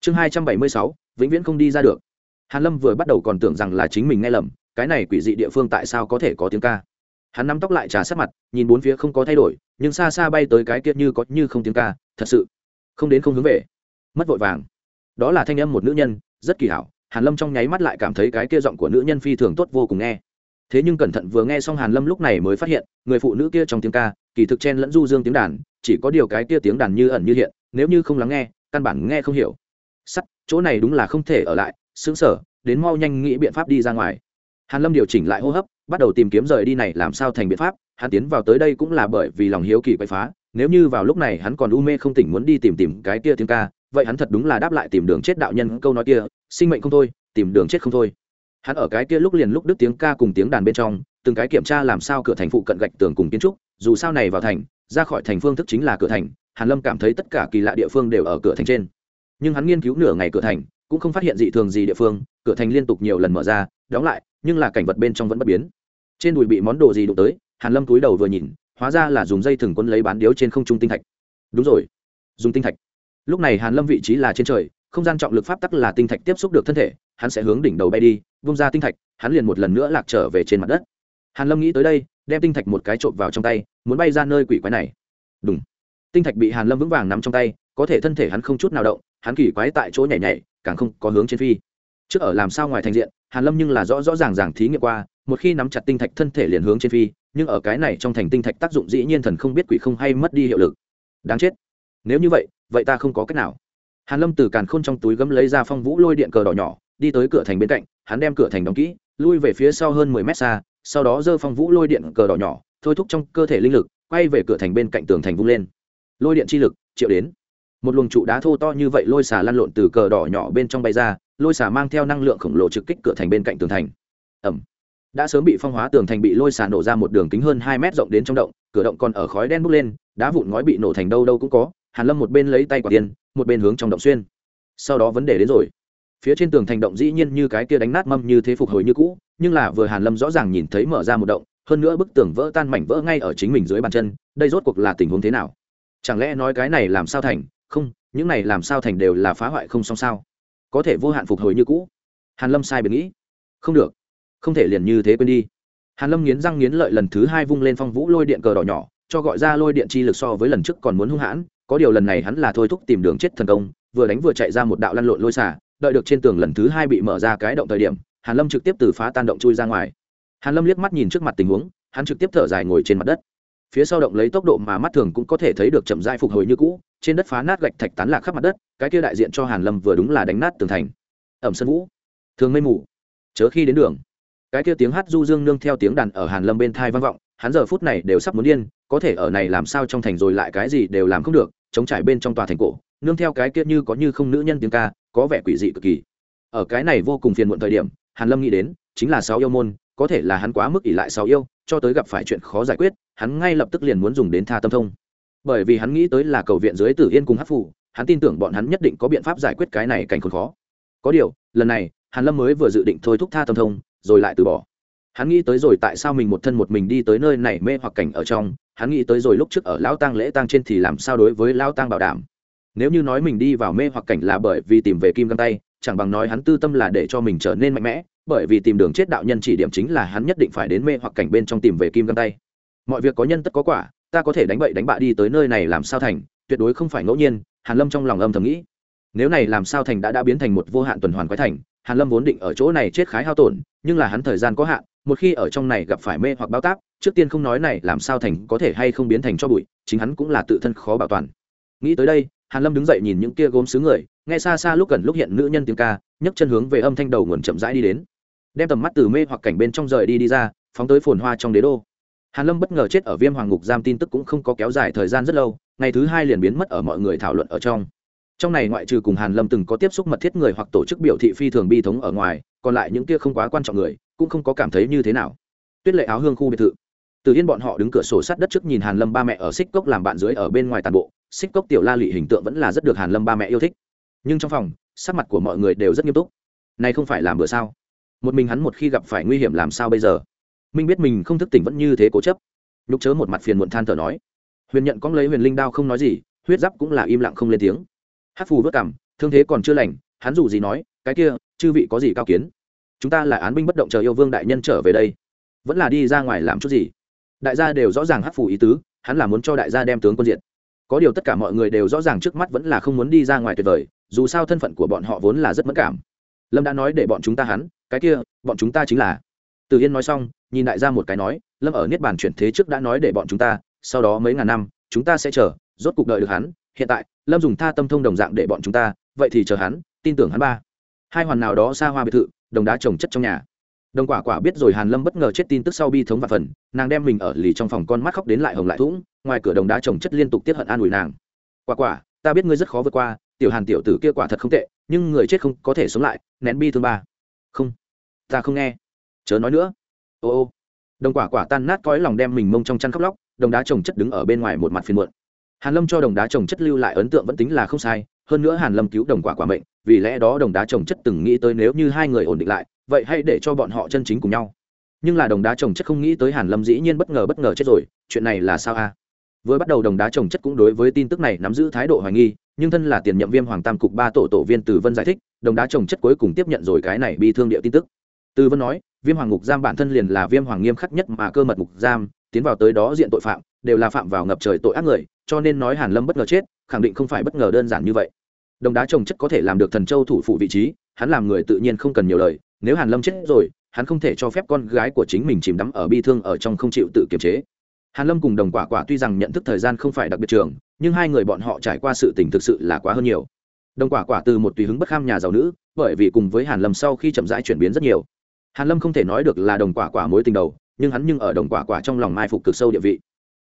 Chương hai trăm bảy mươi sáu, vĩnh viễn không đi ra được. Hàn lâm vừa bắt đầu còn tưởng rằng là chính mình nghe lầm, cái này quỷ dị địa phương tại sao có thể có tiếng ca? Hắn nắm tóc lại trà sát mặt, nhìn bốn phía không có thay đổi, nhưng xa xa bay tới cái kia như có như không tiếng ca, thật sự không đến không hướng về. Mất vội vàng. Đó là thanh âm một nữ nhân, rất kỳ hảo, hàn lâm trong nháy mắt lại cảm thấy cái kia giọng của nữ nhân phi thường tốt vô cùng nghe thế nhưng cẩn thận vừa nghe xong hàn lâm lúc này mới phát hiện, người phụ nữ kia trong tiếng ca, kỳ thực chen lẫn du dương tiếng đàn, chỉ có điều cái kia tiếng đàn như ẩn như hiện, nếu như không lắng nghe, căn bản nghe không hiểu. Sắt, chỗ này đúng là không thể ở lại, sướng sở, đến mau nhanh nghĩ biện pháp đi ra ngoài. Hàn lâm điều chỉnh lại hô hấp, bắt đầu tìm kiếm rời đi này làm sao thành biện pháp, hắn tiến vào tới đây cũng là bởi vì lòng hiếu kỳ quậy phá, nếu như vào lúc này hắn còn u mê không tỉnh muốn đi tìm tìm cái kia tiếng ca, vậy hắn thật đúng là đáp lại tìm đường chết đạo nhân câu nói kia, sinh mệnh không thôi, tìm đường chết không thôi hắn ở cái kia lúc liền lúc đức tiếng ca cùng tiếng đàn bên trong, từng cái kiểm tra làm sao cửa thành phụ cận gạch tường cùng kiến trúc, dù sao này vào thành, ra khỏi thành phương thức chính là cửa thành, hàn lâm cảm thấy tất cả kỳ lạ địa phương đều ở cửa thành trên. Nhưng hắn nghiên cứu nửa ngày cửa thành, cũng không phát hiện dị thường gì địa phương, cửa thành liên tục nhiều lần mở ra, đóng lại, nhưng là cảnh vật bên trong vẫn bất biến. Trên đùi bị món đồ gì đụng tới, hàn lâm túi đầu vừa nhìn, hóa ra là dùng dây thừng quấn lấy bán điếu trên không trung tinh thạch. Đúng rồi, dùng tinh thạch. Lúc này hàn lâm vị trí là trên trời, không gian trọng lực pháp tắc là tinh thạch tiếp xúc được thân thể, hắn sẽ hướng đỉnh đầu bay đi vung ra tinh thạch, hắn liền một lần nữa lạc trở về trên mặt đất. Hàn lâm nghĩ tới đây, đem tinh thạch một cái trộm vào trong tay, muốn bay ra nơi quỷ quái này. Đúng tinh thạch bị hàn lâm vững vàng nắm trong tay, có thể thân thể hắn không chút nào động, hắn kỳ quái tại chỗ nhảy nhảy, càng không có hướng trên phi. Trước ở làm sao ngoài thành diện, hàn lâm nhưng là rõ rõ ràng ràng thí nghiệm qua, một khi nắm chặt tinh thạch thân thể liền hướng trên phi, nhưng ở cái này trong thành tinh thạch tác dụng dĩ nhiên thần không biết quỷ không hay mất đi hiệu lực. Đáng chết. Nếu như vậy vậy ta không có cách nào. Hàn lâm từ càn khôn trong túi gấm lấy ra phong vũ lôi điện cờ đỏ nhỏ đi tới cửa thành bên cạnh, hắn đem cửa thành đóng kỹ, lui về phía sau hơn mười mét xa, sau đó giơ phong vũ lôi điện cờ đỏ nhỏ, thôi thúc trong cơ thể linh lực, quay về cửa thành bên cạnh tường thành vung lên. Lôi điện chi lực, triệu đến. Một luồng trụ đá thô to như vậy lôi xà lăn lộn từ cờ đỏ nhỏ bên trong bay ra, lôi xà mang theo năng lượng khổng lồ trực kích cửa thành bên cạnh tường thành. Ẩm đã sớm bị phong hóa tường thành bị lôi xà nổ ra một đường kính hơn hai mét rộng đến trong động, cửa động còn ở khói đen bốc lên, đá vụn ngói bị nổ thành đâu đâu cũng có, hàn lâm một bên lấy tay quả tiền một bên hướng trong động xuyên. Sau đó vấn đề đến rồi phía trên tường thành động dĩ nhiên như cái kia đánh nát mâm như thế phục hồi như cũ, nhưng là vừa hàn lâm rõ ràng nhìn thấy mở ra một động, hơn nữa bức tường vỡ tan mảnh vỡ ngay ở chính mình dưới bàn chân, đây rốt cuộc là tình huống thế nào? Chẳng lẽ nói cái này làm sao thành? Không, những này làm sao thành đều là phá hoại không xong sao? Có thể vô hạn phục hồi như cũ? Hàn lâm sai biệt nghĩ. Không được. Không thể liền như thế quên đi. Hàn lâm nghiến răng nghiến lợi lần thứ hai vung lên phong vũ lôi điện cờ đỏ nhỏ, cho gọi ra lôi điện chi lực so với lần trước còn muốn hung hãn, có điều lần này hắn là thôi thúc tìm đường chết thần công, vừa đánh vừa chạy ra một đạo lăn lộn lôi xả đợi được trên tường lần thứ hai bị mở ra cái động thời điểm, hàn lâm trực tiếp từ phá tan động chui ra ngoài. Hàn lâm liếc mắt nhìn trước mặt tình huống, hắn trực tiếp thở dài ngồi trên mặt đất. Phía sau động lấy tốc độ mà mắt thường cũng có thể thấy được chậm rãi phục hồi như cũ, trên đất phá nát gạch thạch tán lạc khắp mặt đất, cái kia đại diện cho hàn lâm vừa đúng là đánh nát tường thành. Ẩm sân vũ. Thường mây mù. Chớ khi đến đường. Cái kia tiếng hát du dương nương theo tiếng đàn ở hàn lâm bên thai vang vọng, hắn giờ phút này đều sắp muốn điên, có thể ở này làm sao trong thành rồi lại cái gì đều làm không được, chống trải bên trong tòa thành cổ, nương theo cái kia như có như không nữ nhân tiếng ca có vẻ quỷ dị cực kỳ. Ở cái này vô cùng phiền muộn thời điểm, hàn lâm nghĩ đến, chính là sáu yêu môn, có thể là hắn quá mức ỷ lại sáu yêu, cho tới gặp phải chuyện khó giải quyết, hắn ngay lập tức liền muốn dùng đến tha tâm thông. Bởi vì hắn nghĩ tới là cầu viện dưới tử yên cùng hát phủ hắn tin tưởng bọn hắn nhất định có biện pháp giải quyết cái này cảnh khốn khó. Có điều, lần này, hàn lâm mới vừa dự định thôi thúc tha tâm thông, rồi lại từ bỏ. Hắn nghĩ tới rồi tại sao mình một thân một mình đi tới nơi này mê hoặc cảnh ở trong, hắn nghĩ tới rồi lúc trước ở lão tang lễ tang trên thì làm sao đối với lão tang bảo đảm nếu như nói mình đi vào mê hoặc cảnh là bởi vì tìm về kim găng tay, chẳng bằng nói hắn tư tâm là để cho mình trở nên mạnh mẽ, bởi vì tìm đường chết đạo nhân chỉ điểm chính là hắn nhất định phải đến mê hoặc cảnh bên trong tìm về kim găng tay. Mọi việc có nhân tất có quả, ta có thể đánh bậy đánh bạ đi tới nơi này làm sao thành, tuyệt đối không phải ngẫu nhiên, hàn lâm trong lòng âm thầm nghĩ. Nếu này làm sao thành đã đã biến thành một vô hạn tuần hoàn quái thành, hàn lâm vốn định ở chỗ này chết khái hao tổn, nhưng là hắn thời gian có hạn, một khi ở trong này gặp phải mê hoặc bao táp, trước tiên không nói này làm sao thành có thể hay không biến thành cho bụi, chính hắn cũng là tự thân khó bảo toàn. Nghĩ tới đây hàn lâm đứng dậy nhìn những kia gốm xứ người, nghe xa xa lúc gần lúc hiện nữ nhân tiếng ca, nhấc chân hướng về âm thanh đầu nguồn chậm rãi đi đến. Đem tầm mắt từ mê hoặc cảnh bên trong rời đi đi ra, phóng tới phồn hoa trong đế đô. Hàn lâm bất ngờ chết ở viêm hoàng ngục giam tin tức cũng không có kéo dài thời gian rất lâu, ngày thứ hai liền biến mất ở mọi người thảo luận ở trong. Trong này ngoại trừ cùng hàn lâm từng có tiếp xúc mật thiết người hoặc tổ chức biểu thị phi thường bi thống ở ngoài, còn lại những kia không quá quan trọng người, cũng không có cảm thấy như thế nào. Tuyết lệ áo hương khu biệt thự. Từ yên bọn họ đứng cửa sổ sát đất trước nhìn hàn lâm ba mẹ ở xích cốc làm bạn dưới ở bên ngoài tàn bộ xích cốc tiểu la lị hình tượng vẫn là rất được hàn lâm ba mẹ yêu thích. Nhưng trong phòng, sắc mặt của mọi người đều rất nghiêm túc. Này không phải làm bữa sao? Một mình hắn một khi gặp phải nguy hiểm làm sao bây giờ? Minh biết mình không thức tỉnh vẫn như thế cố chấp. Nhục chớ một mặt phiền muộn than thở nói. Huyền nhận cóng lấy huyền linh đao không nói gì, huyết giáp cũng là im lặng không lên tiếng. Hát phù vất cảm, thương thế còn chưa lành, hắn dù gì nói, cái kia, chư vị có gì cao kiến? Chúng ta là án binh bất động chờ yêu vương đại nhân trở về đây. Vẫn là đi ra ngoài làm chút gì. Đại gia đều rõ ràng hát phù ý tứ, hắn là muốn cho đại gia đem tướng quân diện có điều tất cả mọi người đều rõ ràng trước mắt vẫn là không muốn đi ra ngoài tuyệt vời, dù sao thân phận của bọn họ vốn là rất mất cảm. Lâm đã nói để bọn chúng ta hắn, cái kia, bọn chúng ta chính là. Từ yên nói xong, nhìn đại ra một cái nói, lâm ở niết bàn chuyển thế trước đã nói để bọn chúng ta, sau đó mấy ngàn năm, chúng ta sẽ chờ, rốt cuộc đợi được hắn. Hiện tại, lâm dùng tha tâm thông đồng dạng để bọn chúng ta, vậy thì chờ hắn, tin tưởng hắn ba. Hai hoàn nào đó xa hoa biệt thự, đồng đá trồng chất trong nhà đồng quả quả biết rồi hàn lâm bất ngờ chết tin tức sau bi thống và phần, nàng đem mình ở lì trong phòng con mắt khóc đến lại hồng lại thủng ngoài cửa đồng đá trồng chất liên tục tiếp hận an ủi nàng. Quả quả, ta biết ngươi rất khó vượt qua, tiểu hàn tiểu tử kia quả thật không tệ, nhưng người chết không có thể sống lại, nén bi thương ba. Không, ta không nghe. Chớ nói nữa. Ô ô. Đồng quả quả tan nát cõi lòng đem mình mông trong chăn khóc lóc, đồng đá trồng chất đứng ở bên ngoài một mặt phiền muộn. Hàn lâm cho đồng đá trồng chất lưu lại ấn tượng vẫn tính là không sai, hơn nữa hàn lâm cứu đồng quả quả mệnh, vì lẽ đó đồng đá trồng chất từng nghĩ tới nếu như hai người ổn định lại vậy hãy để cho bọn họ chân chính cùng nhau. Nhưng là đồng đá trồng chất không nghĩ tới hàn lâm dĩ nhiên bất ngờ bất ngờ chết rồi, chuyện này là sao a? À? vừa bắt đầu đồng đá trồng chất cũng đối với tin tức này nắm giữ thái độ hoài nghi, nhưng thân là tiền nhậm viêm hoàng tam cục ba tổ tổ viên từ vân giải thích, đồng đá trồng chất cuối cùng tiếp nhận rồi cái này bi thương địa tin tức. Từ vân nói, viêm hoàng ngục giam bản thân liền là viêm hoàng nghiêm khắc nhất mà cơ mật ngục giam, tiến vào tới đó diện tội phạm, đều là phạm vào ngập trời tội ác người, cho nên nói hàn lâm bất ngờ chết, khẳng định không phải bất ngờ đơn giản như vậy. Đồng đá trồng chất có thể làm được thần châu thủ phủ vị trí, hắn làm người tự nhiên không cần nhiều lời nếu hàn lâm chết rồi, hắn không thể cho phép con gái của chính mình chìm đắm ở bi thương ở trong không chịu tự kiềm chế. Hàn lâm cùng đồng quả quả tuy rằng nhận thức thời gian không phải đặc biệt trường, nhưng hai người bọn họ trải qua sự tình thực sự là quá hơn nhiều. Đồng quả quả từ một tùy hứng bất kham nhà giàu nữ, bởi vì cùng với hàn lâm sau khi chậm rãi chuyển biến rất nhiều. Hàn lâm không thể nói được là đồng quả quả mối tình đầu, nhưng hắn nhưng ở đồng quả quả trong lòng mai phục cực sâu địa vị.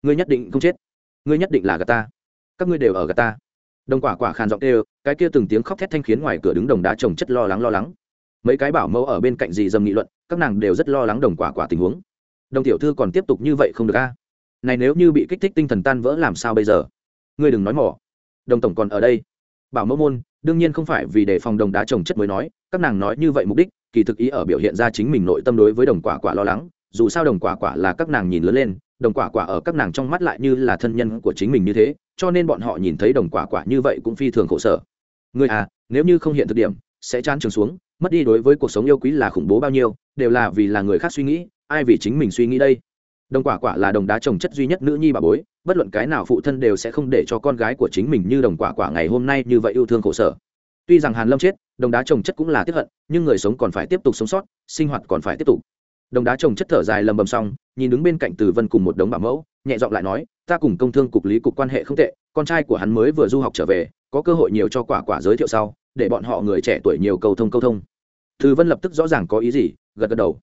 Ngươi nhất định không chết. Ngươi nhất định là gà ta. Các ngươi đều ở gà ta. Đồng quả quả khàn giọng kêu, cái kia từng tiếng khóc thét thanh khiến ngoài cửa đứng đồng đá trồng chất lo lắng lo lắng mấy cái bảo mẫu ở bên cạnh dì dầm nghị luận, các nàng đều rất lo lắng đồng quả quả tình huống. Đồng tiểu thư còn tiếp tục như vậy không được a? Này nếu như bị kích thích tinh thần tan vỡ làm sao bây giờ? Ngươi đừng nói mỏ. Đồng tổng còn ở đây. Bảo mẫu môn, đương nhiên không phải vì đề phòng đồng đá trồng chất mới nói, các nàng nói như vậy mục đích, kỳ thực ý ở biểu hiện ra chính mình nội tâm đối với đồng quả quả lo lắng, dù sao đồng quả quả là các nàng nhìn lớn lên, đồng quả quả ở các nàng trong mắt lại như là thân nhân của chính mình như thế, cho nên bọn họ nhìn thấy đồng quả quả như vậy cũng phi thường khổ sở. Người à nếu như không hiện thực điểm, sẽ chán trường xuống mất đi đối với cuộc sống yêu quý là khủng bố bao nhiêu, đều là vì là người khác suy nghĩ, ai vì chính mình suy nghĩ đây. Đồng quả quả là đồng đá trồng chất duy nhất nữ nhi bà bối, bất luận cái nào phụ thân đều sẽ không để cho con gái của chính mình như đồng quả quả ngày hôm nay như vậy yêu thương khổ sở. Tuy rằng hàn lâm chết, đồng đá trồng chất cũng là tiếp hận, nhưng người sống còn phải tiếp tục sống sót, sinh hoạt còn phải tiếp tục. Đồng đá trồng chất thở dài lầm bầm xong, nhìn đứng bên cạnh từ vân cùng một đống bảo mẫu, nhẹ giọng lại nói, ta cùng công thương cục lý cục quan hệ không tệ, con trai của hắn mới vừa du học trở về, có cơ hội nhiều cho quả quả giới thiệu sau để bọn họ người trẻ tuổi nhiều cầu thông câu thông. Từ vân lập tức rõ ràng có ý gì, gật gật đầu.